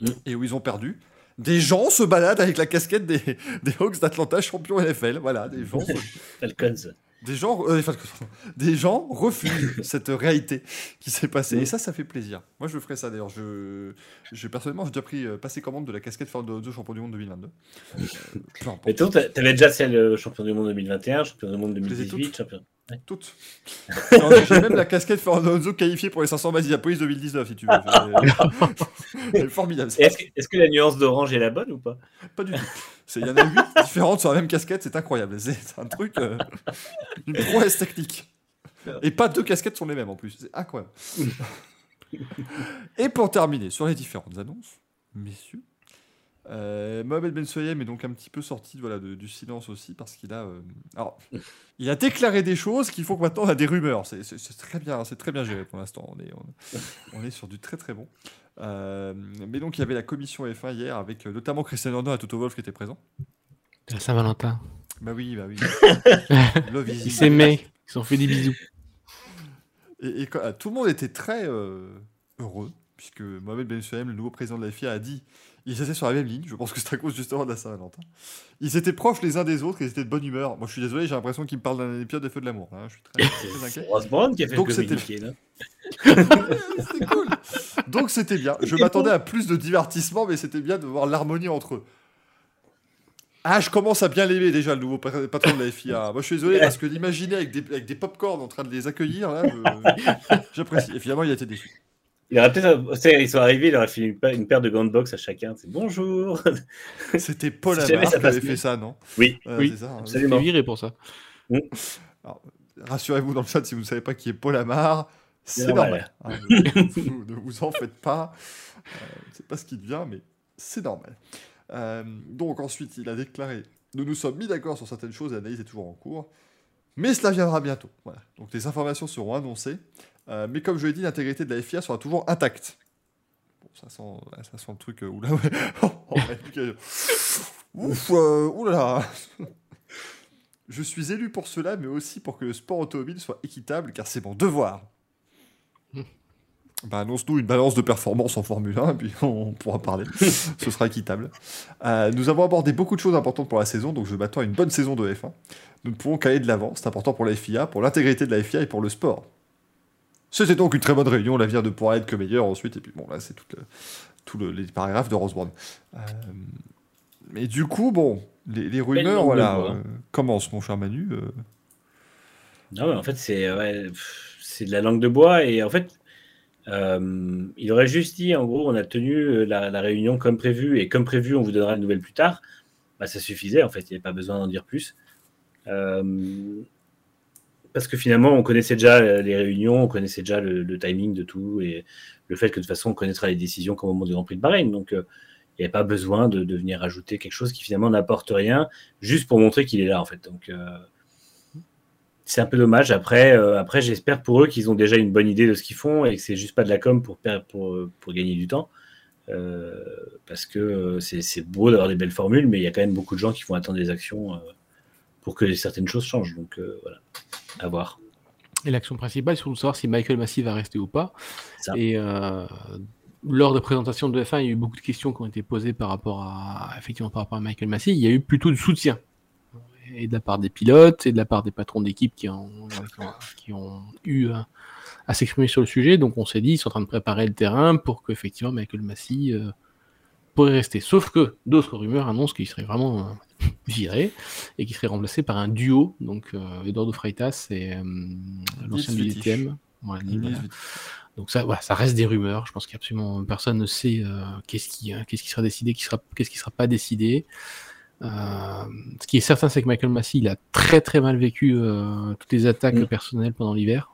mm. et où ils ont perdu. Des gens se baladent avec la casquette des, des Hawks d'Atlanta, champion NFL. Voilà, des gens. Falcons. Des gens, euh, des gens refusent cette réalité qui s'est passée. Et ça, ça fait plaisir. Moi, je ferai ça d'ailleurs. Je, je, personnellement, j'ai déjà pris euh, passé commande de la casquette de champion du monde 2022. Euh, Mais toi, t'avais déjà celle champion du monde 2021, champion du monde 2018, champion. Toutes. J'ai même la casquette Fernando qualifiée pour les 500 police 2019, si tu veux. formidable. Est-ce que, la nuance d'orange est la bonne ou pas? Pas du tout. Il y en a 8 différentes sur la même casquette, c'est incroyable. C'est un truc, euh, une prouesse technique. Et pas deux casquettes sont les mêmes en plus. C'est incroyable. Et pour terminer sur les différentes annonces, messieurs, euh, Mohamed Ben Soyem est donc un petit peu sorti voilà, du silence aussi parce qu'il a, euh, alors, il a déclaré des choses qui font que maintenant on a des rumeurs. C'est très bien, c'est très bien géré pour l'instant. On est, on, est sur du très très bon. Euh, mais donc il y avait la commission F1 hier avec notamment Christian Horner et Toto Wolf qui étaient présents. La Saint-Valentin. Bah oui, bah oui. ils s'aimaient, ils ont fait des bisous. Et, tout le monde était très heureux puisque Mohamed Ben Soyem, le nouveau président de la FIA, a dit ils étaient sur la même ligne. Je pense que c'est à cause justement de la Saint-Valentin. Ils étaient proches les uns des autres, ils étaient de bonne humeur. Moi, je suis désolé, j'ai l'impression qu'ils me parlent d'un épisode des Feux de l'amour. Hein. Je suis très, inquiet. Osborne qui a fait Donc, c'était cool. Donc, c'était bien. Je m'attendais à plus de divertissement, mais c'était bien de voir l'harmonie entre eux. Ah, je commence à bien l'aimer déjà, le nouveau patron de la FIA. Moi, je suis désolé parce que d'imaginer avec des, avec des pop-corn en train de les accueillir, là, j'apprécie. Et finalement, il a été déçu. Il aurait peut-être, ils sont arrivés, il aurait fait une, paire de gants de boxe à chacun. C'est bonjour. C'était Paul Amar qui avait fait ça, non? Oui, euh, oui. Ça, hein. viré pour ça. Mm. Rassurez-vous dans le chat si vous ne savez pas qui est Paul Amar, c'est normal. Hein, ne vous en faites pas. Euh, c'est pas ce qui devient, mais c'est normal. Euh, donc ensuite, il a déclaré Nous nous sommes mis d'accord sur certaines choses, l'analyse est toujours en cours. Mais cela viendra bientôt. Voilà. Donc les informations seront annoncées. Euh, mais comme je l'ai dit, l'intégrité de la FIA sera toujours intacte. Bon, ça sent, ça sent le truc. Euh, oula, ouais. Ouf, euh, oula. Je suis élu pour cela, mais aussi pour que le sport automobile soit équitable, car c'est mon devoir. Bah, annonce-nous une balance de performance en Formule 1, et puis on pourra parler. Ce sera équitable. nous avons abordé beaucoup de choses importantes pour la saison, donc je m'attends à une bonne saison de F1. Nous ne pouvons qu'aller de l'avant, c'est important pour la FIA, pour l'intégrité de la FIA et pour le sport. C'était donc une très bonne réunion, l'avenir ne pourra être que meilleur ensuite, et puis bon, là, c'est tous les paragraphes de Rosebrand. Euh, mais du coup, bon, les, rumeurs, voilà, hein. euh, commencent, mon cher Manu. Euh. Non, mais en fait, c'est c'est de la langue de bois, et en fait, il aurait juste dit, en gros, on a tenu la, réunion comme prévu, et comme prévu, on vous donnera une nouvelle plus tard. Bah, ça suffisait, en fait, il n'y avait pas besoin d'en dire plus parce que finalement, on connaissait déjà les réunions, on connaissait déjà le, timing de tout et le fait que de toute façon, on connaîtra les décisions qu'au moment du Grand Prix de Bahreïn. Donc, euh, il n'y avait pas besoin de, venir ajouter quelque chose qui finalement n'apporte rien, juste pour montrer qu'il est là, en fait. Donc, euh, c'est un peu dommage. Après, euh, après j'espère pour eux qu'ils ont déjà une bonne idée de ce qu'ils font et que c'est juste pas de la com pour, pour, pour gagner du temps. parce que c'est beau d'avoir des belles formules, mais il y a quand même beaucoup de gens qui vont attendre des actions pour que certaines choses changent. Donc voilà à voir. Et l'action principale, c'est de savoir si Michael Massey va rester ou pas. Et euh, lors de présentation de F1, il y a eu beaucoup de questions qui ont été posées par rapport à, effectivement, par rapport à Michael Massey. Il y a eu plutôt de soutien. Et de la part des pilotes, et de la part des patrons d'équipe qui ont, qui ont, eu à, s'exprimer sur le sujet. Donc on s'est dit, ils sont en train de préparer le terrain pour qu'effectivement Michael Massey euh, pourrait rester. Sauf que d'autres rumeurs annoncent qu'il serait vraiment euh, viré et qui serait remplacé par un duo, donc euh, Eduardo Freitas et euh, l'ancien du DTM. Donc ça, voilà, ça reste des rumeurs. Je pense qu'absolument personne ne sait euh, qu'est-ce qui, hein, qu'est-ce qui sera décidé, qui sera, qu'est-ce qui sera pas décidé. Euh, ce qui est certain, c'est que Michael Massey, il a très très mal vécu euh, toutes les attaques mm. personnelles pendant l'hiver.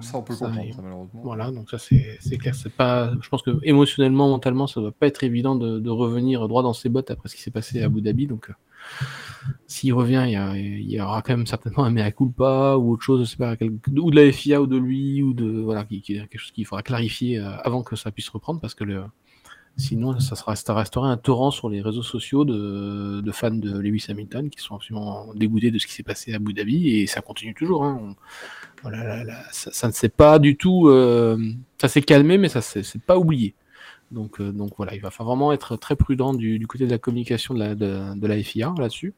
ça, on peut comprendre, malheureusement. Voilà, donc ça, c'est, c'est clair. C'est pas, je pense que émotionnellement, mentalement, ça doit pas être évident de, de, revenir droit dans ses bottes après ce qui s'est passé à Abu Dhabi. Donc, s'il revient, il y, aura quand même certainement un mea culpa ou autre chose, je sais pas, ou de la FIA ou de lui, ou de voilà, qui, quelque chose qu'il faudra clarifier euh, avant que ça puisse reprendre, parce que le, Sinon, ça, sera, ça resterait un torrent sur les réseaux sociaux de, de, fans de Lewis Hamilton qui sont absolument dégoûtés de ce qui s'est passé à Abu Dhabi et ça continue toujours. Hein. voilà, ça, ça, ne s'est pas du tout. Euh, ça s'est calmé, mais ça c'est pas oublié. Donc, euh, donc voilà, il va falloir vraiment être très prudent du, du côté de la communication de la, de, la FIA là-dessus,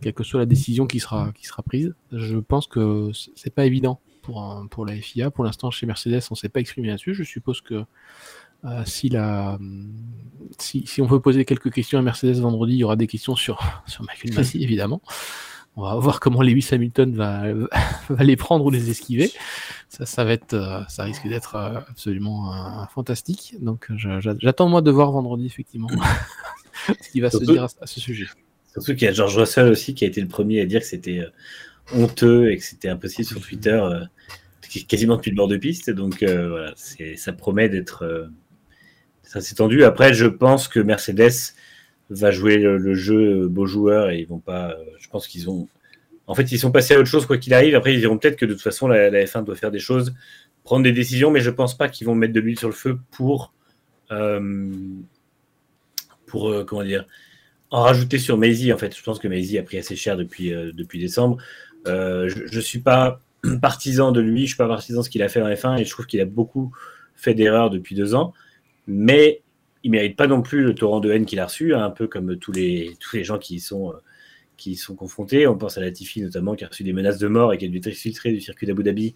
quelle que soit la décision qui sera, qui sera prise. Je pense que c'est pas évident pour, pour la FIA. Pour l'instant, chez Mercedes, on s'est pas exprimé là-dessus. Je suppose que euh, si, la, si, si, on peut poser quelques questions à Mercedes vendredi, il y aura des questions sur, sur Michael Massey, évidemment. On va voir comment Lewis Hamilton va, va les prendre ou les esquiver. Ça, ça, va être, euh, ça risque d'être euh, absolument euh, fantastique. Donc j'attends moi de voir vendredi, effectivement, ce qui va se dire à, ce sujet. Surtout qu'il y a George Russell aussi qui a été le premier à dire que c'était honteux et que c'était impossible sur Twitter, quasiment depuis le bord de piste. Donc voilà, ça promet d'être assez tendu. Après, je pense que Mercedes va jouer le, jeu beau joueur et ils vont pas. Je pense qu'ils ont. En fait, ils sont passés à autre chose quoi qu'il arrive. Après, ils diront peut-être que de toute façon, la, F1 doit faire des choses, prendre des décisions, mais je pense pas qu'ils vont mettre de l'huile sur le feu pour. Euh, pour euh, comment dire en rajouter sur Maisie. En fait, je pense que Maisie a pris assez cher depuis, euh, depuis décembre. je ne suis pas partisan de lui, je suis pas partisan de ce qu'il a fait en F1 et je trouve qu'il a beaucoup fait d'erreurs depuis deux ans. Mais il mérite pas non plus le torrent de haine qu'il a reçu, hein, un peu comme tous les, tous les gens qui y sont, euh, qui sont confrontés. On pense à Latifi notamment, qui a reçu des menaces de mort et qui a dû être exfiltré du circuit d'Abu Dhabi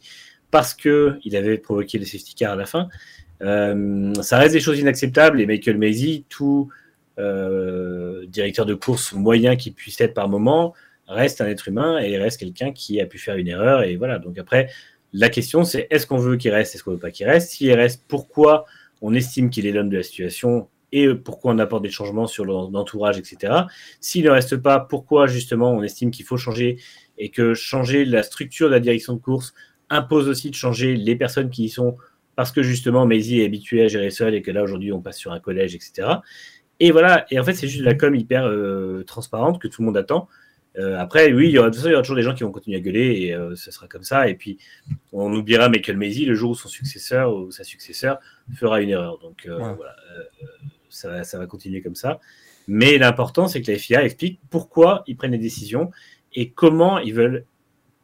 parce qu'il avait provoqué les safety cars à la fin. Euh, ça reste des choses inacceptables et Michael Maisy, tout euh, directeur de course moyen qui puisse être par moment, reste un être humain et reste quelqu'un qui a pu faire une erreur. Et voilà. Donc après, la question c'est est-ce qu'on veut qu'il reste, est-ce qu'on veut pas qu'il reste? S'il reste, pourquoi on estime qu'il est l'homme de la situation et pourquoi on apporte des changements sur l'entourage, etc. S'il ne reste pas, pourquoi justement on estime qu'il faut changer et que changer la structure de la direction de course impose aussi de changer les personnes qui y sont parce que justement Maisie est habitué à gérer seul et que là aujourd'hui on passe sur un collège, etc. Et voilà, et en fait c'est juste de la com hyper euh, transparente que tout le monde attend. Euh, après, oui, il y, aura, il y aura toujours des gens qui vont continuer à gueuler et euh, ce sera comme ça. Et puis, on oubliera Michael Maisy le jour où son successeur ou sa successeur fera une erreur. Donc, euh, voilà, ça, ça, va continuer comme ça. Mais l'important, c'est que la FIA explique pourquoi ils prennent les décisions et comment ils veulent.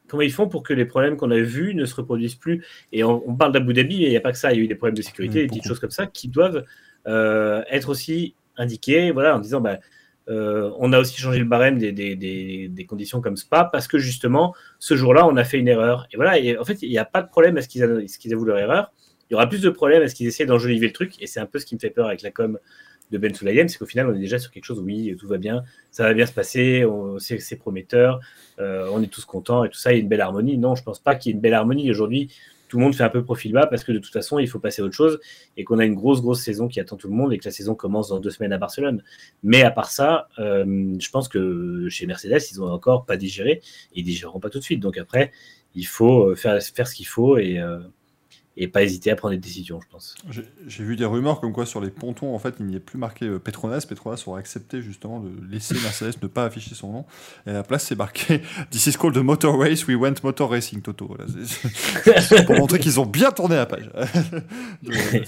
Comment ils font pour que les problèmes qu'on a vus ne se reproduisent plus Et on, parle d'Abu Dhabi, mais il n'y a pas que ça. Il y a eu des problèmes de sécurité, des petites choses comme ça qui doivent être aussi indiquées voilà, en disant bah, euh, on a aussi changé le barème des, conditions comme Spa parce que justement, ce jour-là, on a fait une erreur. Et voilà, en fait, il n'y a pas de problème à ce qu'ils avouent leur erreur. Il y aura plus de problèmes à ce qu'ils essaient d'enjoliver le truc. Et c'est un peu ce qui me fait peur avec la com de Ben Sulayem, c'est qu'au final, on est déjà sur quelque chose, oui, tout va bien, ça va bien se passer, c'est prometteur, euh, on est tous contents et tout ça, il y a une belle harmonie. Non, je pense pas qu'il y ait une belle harmonie. Aujourd'hui, tout le monde fait un peu profil bas parce que de toute façon, il faut passer à autre chose et qu'on a une grosse, grosse saison qui attend tout le monde et que la saison commence dans deux semaines à Barcelone. Mais à part ça, euh, je pense que chez Mercedes, ils ont encore pas digéré et ils digéreront pas tout de suite. Donc après, il faut euh, faire, faire ce qu'il faut et, euh, et pas hésiter à prendre des décisions, je pense. J'ai vu des rumeurs comme quoi sur les pontons, en fait, il n'y est plus marqué euh, Petronas. Petronas aura accepté justement de laisser Mercedes ne pas afficher son nom. Et à la place, c'est marqué This is called the motor race, we went motor racing, Toto. pour montrer qu'ils ont bien tourné la page.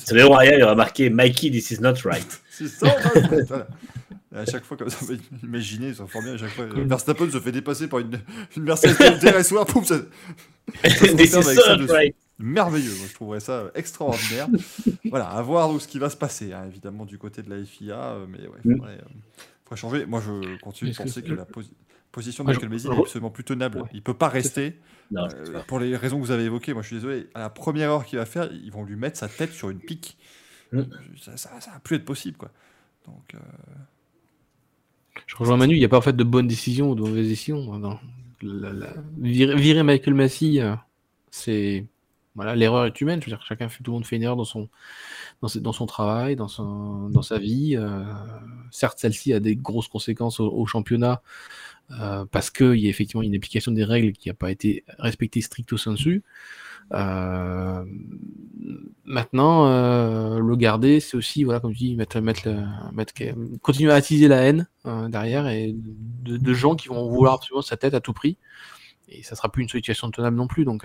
sur les royales, il y aura marqué Mikey, this is not right. C'est ça, à chaque fois, comme ça, imaginez, ils sont fort bien. À chaque fois, Verstappen se fait dépasser par une, une Mercedes TRS poum, ça. ça, ça right merveilleux. Moi, je trouverais ça extraordinaire. voilà, à voir où ce qui va se passer, hein, évidemment, du côté de la FIA. Euh, mais ouais, il mm. faudrait, euh, changer. Moi, je continue de penser que, la position de Michael Messi est absolument plus tenable. Il peut pas rester. Euh, pour les raisons que vous avez évoquées, moi je suis désolé, à la première heure qu'il va faire, ils vont lui mettre sa tête sur une pique. Mm. Ça, ça, va plus être possible. Quoi. Donc, Je rejoins Manu, il n'y a pas en fait de bonnes décisions ou de mauvaises décisions. Dans Virer, Michael Massey, c'est l'erreur est humaine. Je veux dire, chacun fait, tout le monde fait une erreur dans son, travail, dans, sa vie. Euh, certes, celle-ci a des grosses conséquences au, championnat euh, parce qu'il y a effectivement une application des règles qui n'a pas été respectée stricto sensu. Euh, maintenant, le garder, c'est aussi, voilà, comme tu dis, mettre, continuer à attiser la haine derrière et de, gens qui vont vouloir absolument sa tête à tout prix. Et ça sera plus une situation tenable non plus. Donc,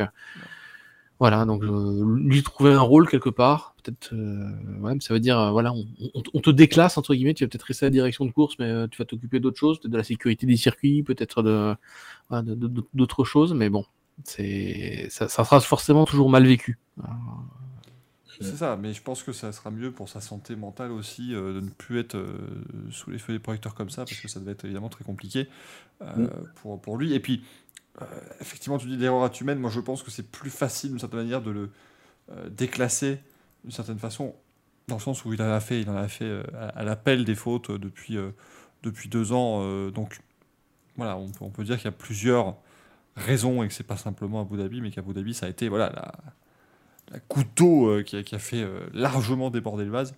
Voilà, donc euh, lui trouver un rôle quelque part, peut-être, euh, ouais, ça veut dire, euh, voilà, on, on- on te déclasse, entre guillemets, tu vas peut-être rester à la direction de course, mais tu vas t'occuper d'autres choses, peut-être de la sécurité des circuits, peut-être de, voilà, d'autres choses, mais bon, c'est, ça, ça sera forcément toujours mal vécu. C'est ça, mais je pense que ça sera mieux pour sa santé mentale aussi euh, de ne plus être euh, sous les feux des projecteurs comme ça, parce que ça devait être évidemment très compliqué euh, Mm. pour, pour lui. Et puis, euh, effectivement, tu dis l'erreur à humaine, moi je pense que c'est plus facile d'une certaine manière de le euh, déclasser d'une certaine façon, dans le sens où il en a fait, il en a fait euh, à, l'appel des fautes depuis, depuis deux ans. donc voilà, on peut, dire qu'il y a plusieurs raisons et que c'est pas simplement Abu Dhabi, mais qu'Abu Dhabi ça a été voilà la, la qui, a, fait largement déborder le vase.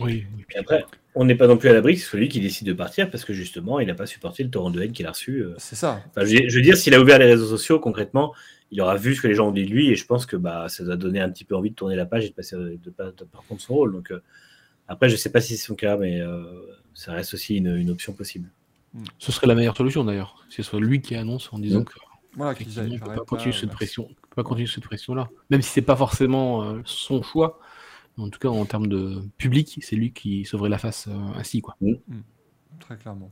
Oui, Et après, on n'est pas non plus à l'abri que ce soit lui qui décide de partir parce que justement, il n'a pas supporté le torrent de haine qu'il a reçu. euh. C'est ça. Enfin, je, veux- dire, s'il a ouvert les réseaux sociaux, concrètement, il aura vu ce que les gens ont dit de lui et je pense que bah, ça doit donner un petit peu envie de tourner la page et de passer de, pas- de par contre son rôle. Donc, euh, après, je sais pas si c'est son cas, mais euh, ça reste aussi une, une option possible. ce serait la meilleure solution d'ailleurs, que ce soit lui qui annonce en disant Mm. que Voilà, on peut pas continuer cette merci. pression, on peut pas continuer cette pression-là. Même si c'est pas forcément euh, son choix, en tout cas en termes de public, c'est lui qui sauverait la face euh, ainsi quoi. Très clairement.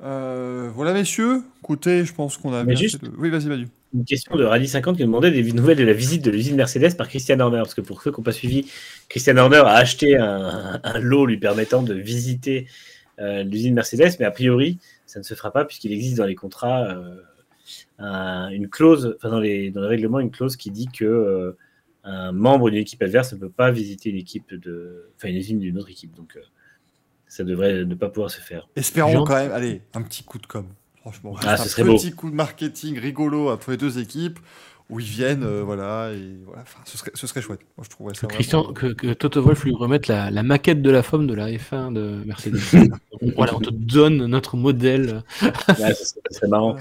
Euh, voilà, messieurs. Écoutez, je pense qu'on a Mais bien juste- fait de- Oui, vas-y. Une question de Rally50 qui demandait des nouvelles de la visite de l'usine Mercedes par Christian Horner. Parce que pour ceux qui n'ont pas suivi, Christian Horner a acheté un, un lot lui permettant de visiter euh, l'usine Mercedes, mais a priori, ça ne se fera pas puisqu'il existe dans les contrats euh, un- une clause, enfin dans les, dans le règlement, une clause qui dit que euh, un membre d'une équipe adverse ne peut pas visiter une équipe de, enfin une usine d'une autre équipe. Donc euh, ça devrait ne pas pouvoir se faire. Espérons quand même, allez, un petit coup de com. Franchement, Ah, ce un serait beau. petit coup de marketing rigolo entre les deux équipes où ils viennent, euh, voilà, et voilà. Enfin, ce serait, ce serait chouette. Moi, je trouverais Que. Christian, vraiment- que, que Toto Wolff lui remette la, la maquette de la forme de la F1 de Mercedes. On- voilà, on te donne notre modèle. Là, ce serait, ce serait marrant.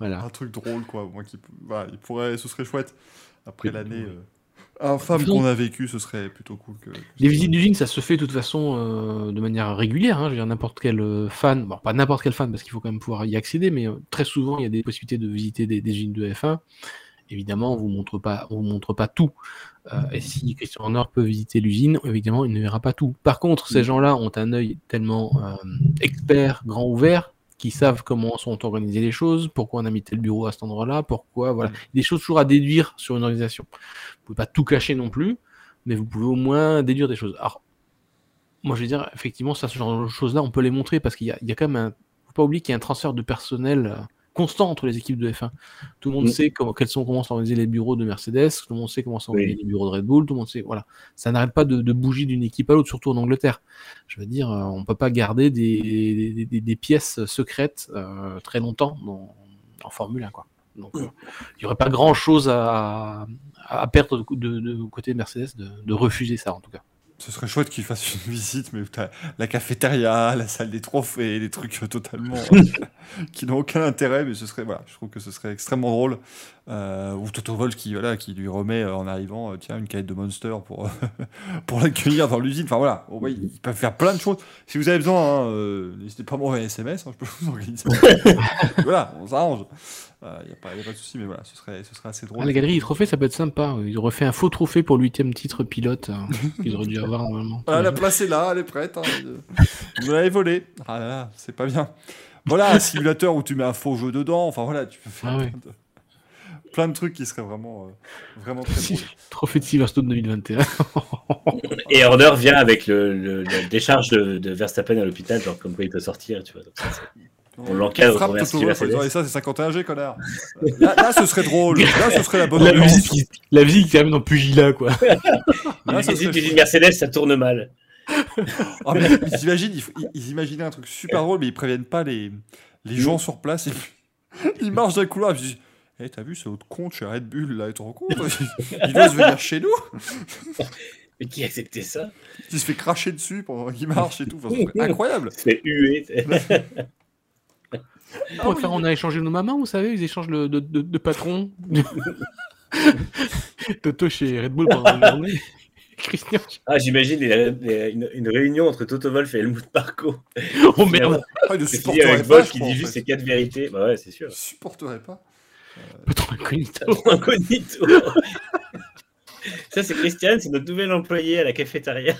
Voilà. un truc drôle, quoi. Moi, qui, voilà, il pourrait, ce serait chouette. Après l'année euh, infâme Faisons- qu'on a vécue, ce serait plutôt cool que. que Les visites d'usine, ça se fait de toute façon euh, de manière régulière. hein. Je veux dire, n'importe quel euh, fan, bon, pas n'importe quel fan parce qu'il faut quand même pouvoir y accéder, mais euh, très souvent, il y a des possibilités de visiter des, des usines de F1. Évidemment, on vous montre pas, on vous montre pas tout. Euh, et si Christian Horner peut visiter l'usine, évidemment, il ne verra pas tout. Par contre, ces gens-là ont un œil tellement expert, grand ouvert, qui savent comment sont organisées les choses, pourquoi on a mis tel bureau à cet endroit-là, pourquoi, voilà. Des choses toujours à déduire sur une organisation. Vous pouvez pas tout cacher non plus, mais vous pouvez au moins déduire des choses. Alors, moi, je veux dire, effectivement, ça, ce genre de choses-là, on peut les montrer parce qu'il y a, il y a quand même un. Faut pas oublier qu'il y a un transfert de personnel euh, constant entre les équipes de F1. Tout le monde Mm. sait comment, quels sont, comment sont organisés les bureaux de Mercedes, tout le monde sait comment sont Oui. organisés les bureaux de Red Bull, tout le monde sait. Voilà. Ça n'arrête pas de, de bouger d'une équipe à l'autre, surtout en Angleterre. Je veux dire, euh, on peut pas garder des, des, des- des pièces secrètes euh, très longtemps dans- en Formule 1, quoi. Donc, euh, il y aurait pas grand chose à, à perdre de, de, de côté de Mercedes de, de refuser ça, en tout cas. Ce serait chouette qu'ils fassent une visite, mais la cafétéria, la salle des trophées, des trucs totalement euh, qui n'ont aucun intérêt, mais ce serait, voilà, je trouve que ce serait extrêmement drôle. Euh, ou Toto Wolff qui, voilà, qui lui remet euh, en arrivant, euh, tiens, une canette de Monster pour, pour l'accueillir dans l'usine. Enfin voilà, au moins, ils peuvent faire plein de choses. Si vous avez besoin, hein, euh, n'hésitez pas à m'envoyer un SMS, hein, je peux vous organiser. voilà, on s'arrange. Il n'y a, pas y a pas de souci, mais voilà, ce serait, ce serait assez drôle. Ah, la galerie des trophées, ça peut être sympa. Ils auraient fait un faux trophée pour l'huitième titre pilote euh, qu'ils auraient dû avoir normalement. Voilà, la place est là, elle est prête. Hein. Vous l'avez volée. Ah là là, c'est pas bien. Voilà, un simulateur où tu mets un faux jeu dedans. Enfin voilà, tu peux faire Ah plein, ouais. de, plein de trucs qui seraient vraiment, euh, vraiment très drôles. Trophée de Silverstone 2021. Et Horner vient avec le, le- la décharge de, de Verstappen à l'hôpital, genre comme quoi il peut sortir, tu vois. donc ça, c'est- On l'encadre, Et ça, c'est 51G, connard. Euh, Là, là, ce serait drôle. Là, ce serait la bonne la, musique, qui- la musique qui termine en pugilat, quoi. La serait d'une Mercedes, ça tourne mal. Mais ils imaginent, ils, imaginaient un truc super drôle, mais ils préviennent pas les, les gens sur place. Ils marchent dans le couloir. Ils disent Eh, t'as vu ce autre con chez Red Bull là, tu te rends compte Il doit se venir chez nous. Mais qui a accepté ça? Il se fait cracher dessus pendant qu'il marche et tout. Enfin, c'est incroyable. Il se huer. On pourrait faire, on a échangé nos mamans, vous savez, ils échangent le, de, de, de patron. Toto chez Red Bull pendant une journée. Christian. Ah, j'imagine une, une réunion entre Toto Wolff et Helmut Marko. Oh merde, Ah, il ne Qui dit supporterait avec je qui dit juste ces quatre vérités. Bah ouais, c'est sûr. Il supporterait pas. patron incognito. Incognito. Ça, c'est Christian, c'est notre nouvel employé à la cafétéria.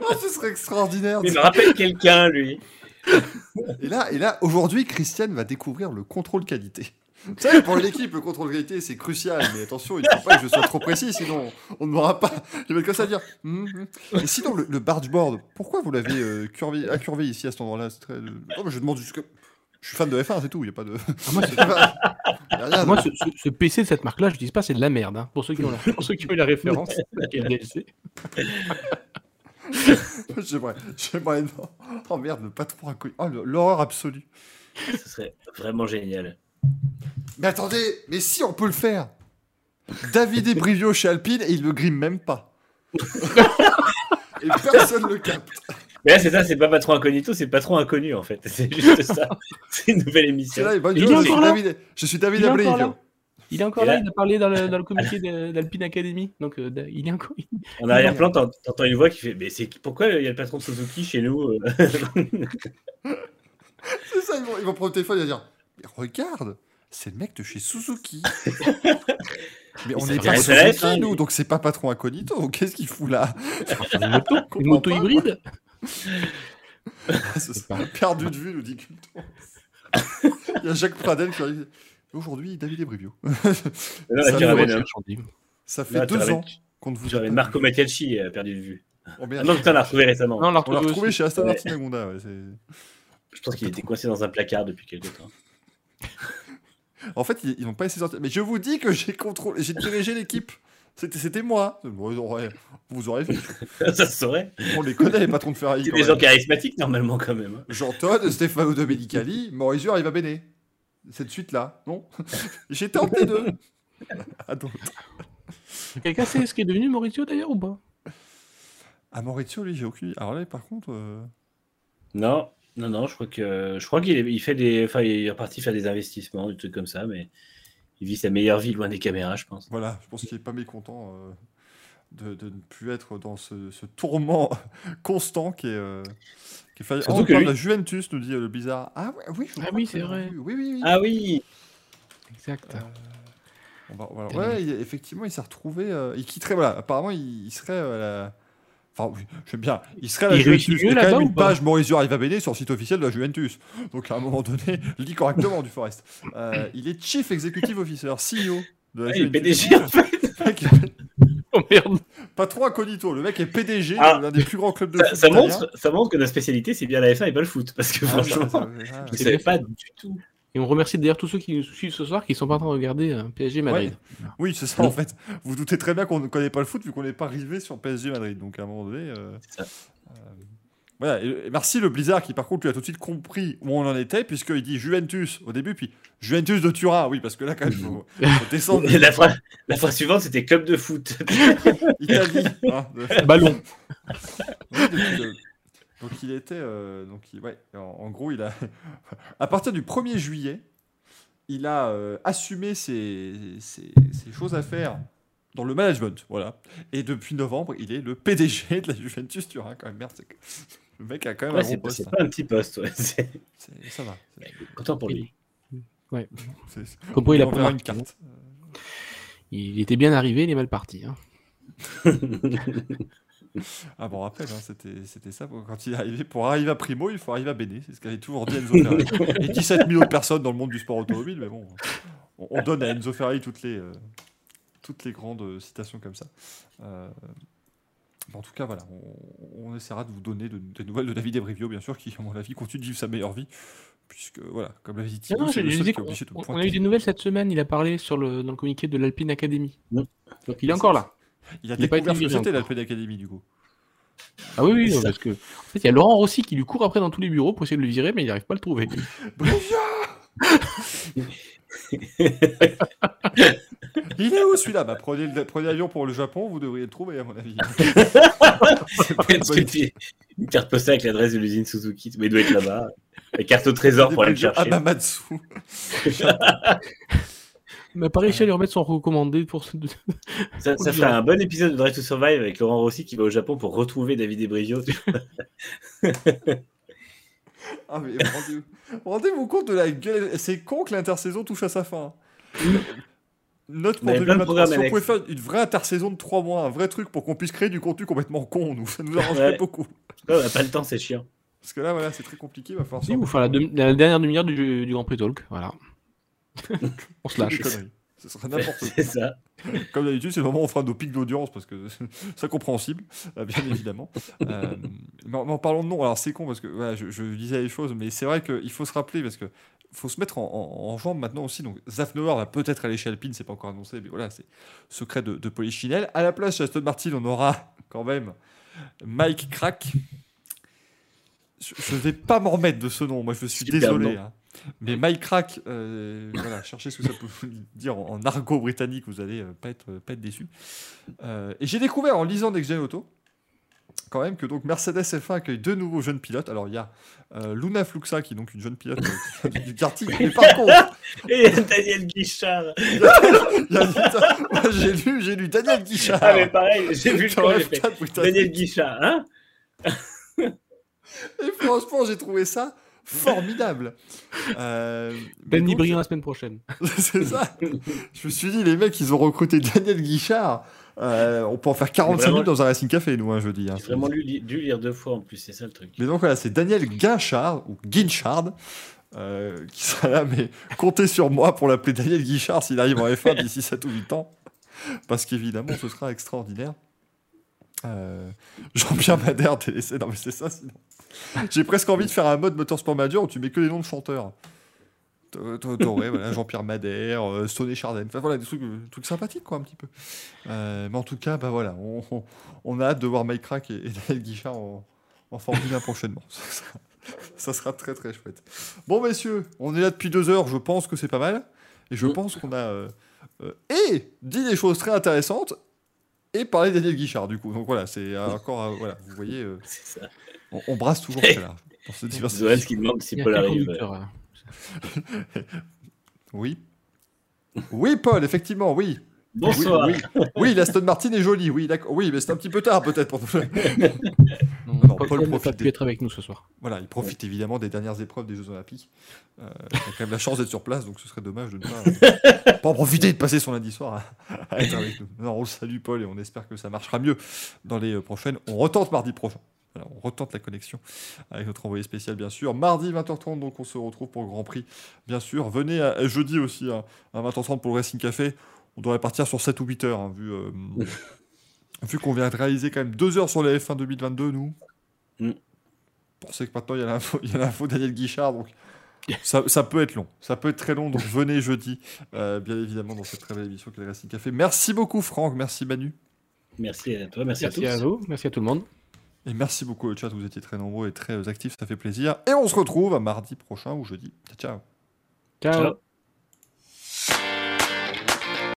Oh, ce serait extraordinaire. Il me rappelle quelqu'un, lui. Et là, et là aujourd'hui, Christiane va découvrir le contrôle qualité. Vous savez, pour une équipe, le contrôle qualité, c'est crucial. Mais attention, il ne faut pas que je sois trop précis, sinon on ne m'aura pas. Je vais comme ça dire. hum. Et sinon, le, le bargeboard, pourquoi vous l'avez euh, curvé, incurvé ici à cet endroit-là? Très- Non, mais je demande juste que. Je suis fan de F1, c'est tout. Il n'y a pas de. Ah, moi, Il y a rien de- Moi, ce, ce- ce PC de cette marque-là, je dis pas, c'est de la merde. hein, pour, ceux qui ont la, pour ceux qui ont eu la référence. est. J'aimerais. J'aimerais. non. Oh merde, le patron inconnu. Oh, le- l'horreur absolue. Ce serait vraiment génial. Mais attendez, mais si on peut le faire David et Brivio chez Alpine et il le grime même pas. et personne le capte. Mais là, c'est ça, c'est pas patron incognito, c'est patron inconnu, en fait. C'est juste ça. C'est une nouvelle émission. là, bonjour, Il est je, encore suis là David, je suis David Il Il est encore là, là- il a parlé dans le, dans le comité d'Alpine Academy. Donc, euh, il est encore. En arrière-plan, t'ent- t'entends une voix qui fait Mais c'est pourquoi il y a le patron de Suzuki chez nous euh? C'est ça, ils vont, ils vont prendre le téléphone et ils vont dire Mais regarde, c'est le mec de chez Suzuki. Mais on n'est pas Suzuki, hein, nous, donc c'est pas patron incognito. Qu'est-ce qu'il fout là? Une moto, une moto pas, hybride? Ce serait perdu de vue, nous dit Culton. Il y a Jacques Pradel qui arrive. Aujourd'hui, David et Brivio. Non, Ça hein. fait Là, tu deux ans qu'on ne vous a Marco. Mattiacci a perdu de vue. Oh, Ah non, putain, on l'a retrouvé récemment. Non, on l'a retrouvé chez Aston Ouais. Martin Agonda. Ouais, c'est- Je pense qu'il était coincé dans un placard depuis quelques temps. En fait, ils n'ont pas essayé de sortir. Mais je vous dis que j'ai contrôlé, j'ai dirigé l'équipe. C'était, moi. Vous aurez vu. ça se saurait. On les connaît, les patrons de Ferrari. C'est des gens charismatiques, normalement, quand même. hein. Jean Todd, Stefano Domenicali, Maurizio arrive à Bene. Cette suite-là, non J'ai tenté de. Donc. Quelqu'un sait ce qui est devenu Maurizio d'ailleurs ou pas? Ah, Maurizio, lui, j'ai aucune. Alors là, par contre. euh, Non, non, non, je crois que je crois qu'il est- il fait des, enfin, il est reparti faire des investissements, des trucs comme ça, mais il vit sa meilleure vie loin des caméras, je pense. Voilà, je pense qu'il est pas mécontent euh, de, de ne plus être dans ce, ce tourment constant qui est. euh, qui failli- Surtout Oh, on que parle lui- de la Juventus, nous dit euh, le bizarre. Ah, ouais, oui, je Ah oui, c'est vrai. vu. Oui, oui, oui. Ah oui, Exact. Euh, on va- voilà. Ouais, il- effectivement, il s'est retrouvé. euh, il quitterait, voilà. Apparemment, il, il serait euh, la. Enfin, oui, j'aime bien. Il serait la Il Juventus. Il y a quand même une page Maurizio Arriva Bene sur le site officiel de la Juventus. Donc, à un moment donné, lis correctement du Forest. Euh, il est Chief Executive Officer, CEO de la Ah, il est Juventus. PDG en fait. Oh merde. Patron incognito. Le mec est PDG Ah. l'un des plus grands clubs de Ça, foot ça montre, ça montre que notre spécialité c'est bien la F1 et pas le foot, parce que Ah, franchement, ça, je pas du tout. Et on remercie d'ailleurs tous ceux qui nous suivent ce soir qui sont pas en train de regarder euh, PSG Madrid. Oui, c'est ça en fait. Vous vous doutez très bien qu'on ne connaît pas le foot vu qu'on n'est pas arrivé sur PSG Madrid. Donc à un moment donné. euh, C'est ça. euh, voilà. Et- et merci le Blizzard qui par contre lui a tout de suite compris où on en était puisqu'il dit Juventus au début puis Juventus de Turin. Oui parce que là quand même faut, faut descendre. Et la, phrase, la phrase suivante c'était club de foot. Italie. hein, de- Ballon. Depuis Donc il était, euh, donc il- ouais, en, en gros il a, à partir du 1er juillet, il a euh, assumé ses, ses- ses choses à faire dans le management, voilà. Et depuis novembre, il est le PDG de la Juventus Turin, quand même. Merde, c'est que- le mec a quand même Ouais, un bon poste. c'est hein. pas un petit poste, ouais. Ça va. Content pour lui. c'est- Comme quoi il a pas une carte. Il était bien arrivé, il est mal parti. hein. Ah bon, rappel, hein, c'était ça. pour- Quand il est arrivé, pour arriver à Primo, il faut arriver à Béné. C'est ce qu'avait toujours dit Enzo Ferrari. Et 17 000 autres personnes dans le monde du sport automobile, mais bon, on, on donne à Enzo Ferrari toutes les, euh, toutes les grandes citations comme ça. Euh, en tout cas, voilà, on, on essaiera de vous donner de- des nouvelles de David Ebrivio, bien sûr, qui, à mon avis, continue de vivre sa meilleure vie. Puisque, voilà, comme l'avait dit Thibaut, non, c'est je- le je seul disais qui est qu'on- obligé de on, on a eu des nouvelles cette semaine, il a parlé sur le, dans le communiqué de l'Alpine Academy. Donc il est encore là. Il a il a pas été découvert ce que encore. l'Alpine Academy, du coup. Ah oui, oui, non, parce que en fait, il y a Laurent Rossi qui lui court après dans tous les bureaux pour essayer de le virer, mais il n'arrive pas à le trouver. Brivio Il est où celui-là bah, prenez, l'avion pour le Japon, vous devriez le trouver, à mon avis. Une carte postale avec l'adresse de l'usine Suzuki, mais il doit être là-bas. La carte au trésor pour aller le chercher. Amamatsu. Il m'a pas réussi à lui remettre son recommandé pour ce... Ça, ça ferait un bon épisode de Drive to Survive avec Laurent Rossi qui va au Japon pour retrouver David vois. Ah, mais rendez- rendez-vous compte de la gueule. C'est con que l'intersaison touche à sa fin. Note pour avait plein de 2023. programmes, Si on pouvait faire une vraie intersaison de 3 mois, un vrai truc pour qu'on puisse créer du contenu complètement con, nous, ça nous arrangerait Ouais. beaucoup. Ouais, on n'a pas le temps, c'est chiant. Parce que là, voilà, c'est très compliqué, il va falloir Si, vous faire la, dernière demi-heure du, du Grand Prix Talk. Voilà. On se lâche. Ce sera n'importe quoi. C'est ça. Comme d'habitude, c'est le moment où on fera nos pics d'audience parce que c'est compréhensible, euh, bien évidemment. Euh, mais, en, mais en parlant de nom, alors c'est con parce que voilà, je, je disais les choses, mais c'est vrai qu'il faut se rappeler parce que faut se mettre en, en, en jambe maintenant aussi. Donc Zafnauer va peut-être aller chez Alpine, c'est pas encore annoncé, mais voilà, c'est secret de, de Polichinelle. À la place, chez Aston Martin, on aura quand même Mike Crack. Je, je vais pas m'en remettre de ce nom, moi je suis désolé. hein. Mais Mike Crack, euh, voilà, cherchez ce que ça peut vous dire en, en argot britannique, vous allez euh, pas être, pas être déçus. Euh, et j'ai découvert en lisant Next Gen Auto, quand même, que donc Mercedes F1 accueille deux nouveaux jeunes pilotes. Alors il y a euh, Luna Fluxa, qui est donc une jeune pilote euh, du karting, mais par contre, Et Daniel Guichard. il y a- moi, j'ai lu, j'ai lu Daniel Guichard. Ah, mais pareil, j'ai vu le Sur temps, j'ai fait. F4 britannique. Daniel Guichard, hein Et franchement, j'ai trouvé ça formidable. Euh, Ben donc, la semaine prochaine. c'est ça. Je me suis dit, les mecs, ils ont recruté Daniel Guichard. Euh, on peut en faire 45 Vraiment- minutes dans un Racing Café, nous, un jeudi. hein. J'ai vraiment lu- dû lire deux fois en plus, c'est ça le truc. Mais donc voilà, c'est Daniel Guinchard, ou Guinchard, euh, qui sera là, mais comptez sur moi pour l'appeler Daniel Guichard s'il arrive en F1 d'ici 7 ou 8 ans. Parce qu'évidemment, ce sera extraordinaire. Euh, Jean-Pierre Madère, t'es laissé. Non, mais c'est ça, sinon. J'ai presque envie de faire un mode Motorsport Manager où tu mets que les noms de chanteurs. T'aurais voilà, Jean-Pierre Madère, euh, Sonny Chardin, enfin voilà, des trucs, euh, trucs sympathiques, quoi, un petit peu. Euh, mais en tout cas, bah voilà, on, on- on a hâte de voir Mike Crack et, et Daniel Guichard en, en Formule 1 prochainement. Ça sera, ça sera très très chouette. Bon, messieurs, on est là depuis deux heures, je pense que c'est pas mal. Et je pense qu'on a. euh, euh, et dit des choses très intéressantes. Et parlé de Daniel Guichard, du coup. Donc voilà, c'est euh, encore. euh, voilà, vous voyez, euh, C'est on, on brasse toujours très large. Dans ce qui demande si Il y a Paul arrive. Oui. Oui, Paul, effectivement, oui. Bonsoir. Oui, oui, oui l'Aston Martin est jolie, oui, d'accord. Oui, mais c'est un petit peu tard peut-être pour nous. Non, non, Paul Paul Paul n'a pas profite pu des- être avec nous ce soir. Voilà, il profite évidemment des dernières épreuves des Jeux Olympiques. Euh, il a quand même la chance d'être sur place, donc ce serait dommage de ne pas, pas en profiter de passer son lundi soir à, à être avec nous. Non, on le salue, Paul, et on espère que ça marchera mieux dans les euh, prochaines. On retente mardi prochain. Voilà, on retente la connexion avec notre envoyé spécial, bien sûr. Mardi 20h30, donc on se retrouve pour le Grand Prix, bien sûr. Venez à, à jeudi aussi hein, à 20h30 pour le Racing Café. On devrait partir sur 7 ou 8 heures, hein, vu, euh, vu qu'on vient de réaliser quand même 2 heures sur la F1 2022, nous. Mm. Pensez que maintenant il y a l'info, il y a l'info Daniel Guichard, donc ça, ça peut être long. Ça peut être très long, donc venez jeudi, euh, bien évidemment, dans cette très belle émission que le Racing Café. Merci beaucoup, Franck. Merci, Manu. Merci à toi, merci, Merci à à tous. vous, merci à tout le monde. Et merci beaucoup au chat, vous étiez très nombreux et très actifs, ça fait plaisir. Et on se retrouve à mardi prochain ou jeudi. Ciao. Ciao. Ciao.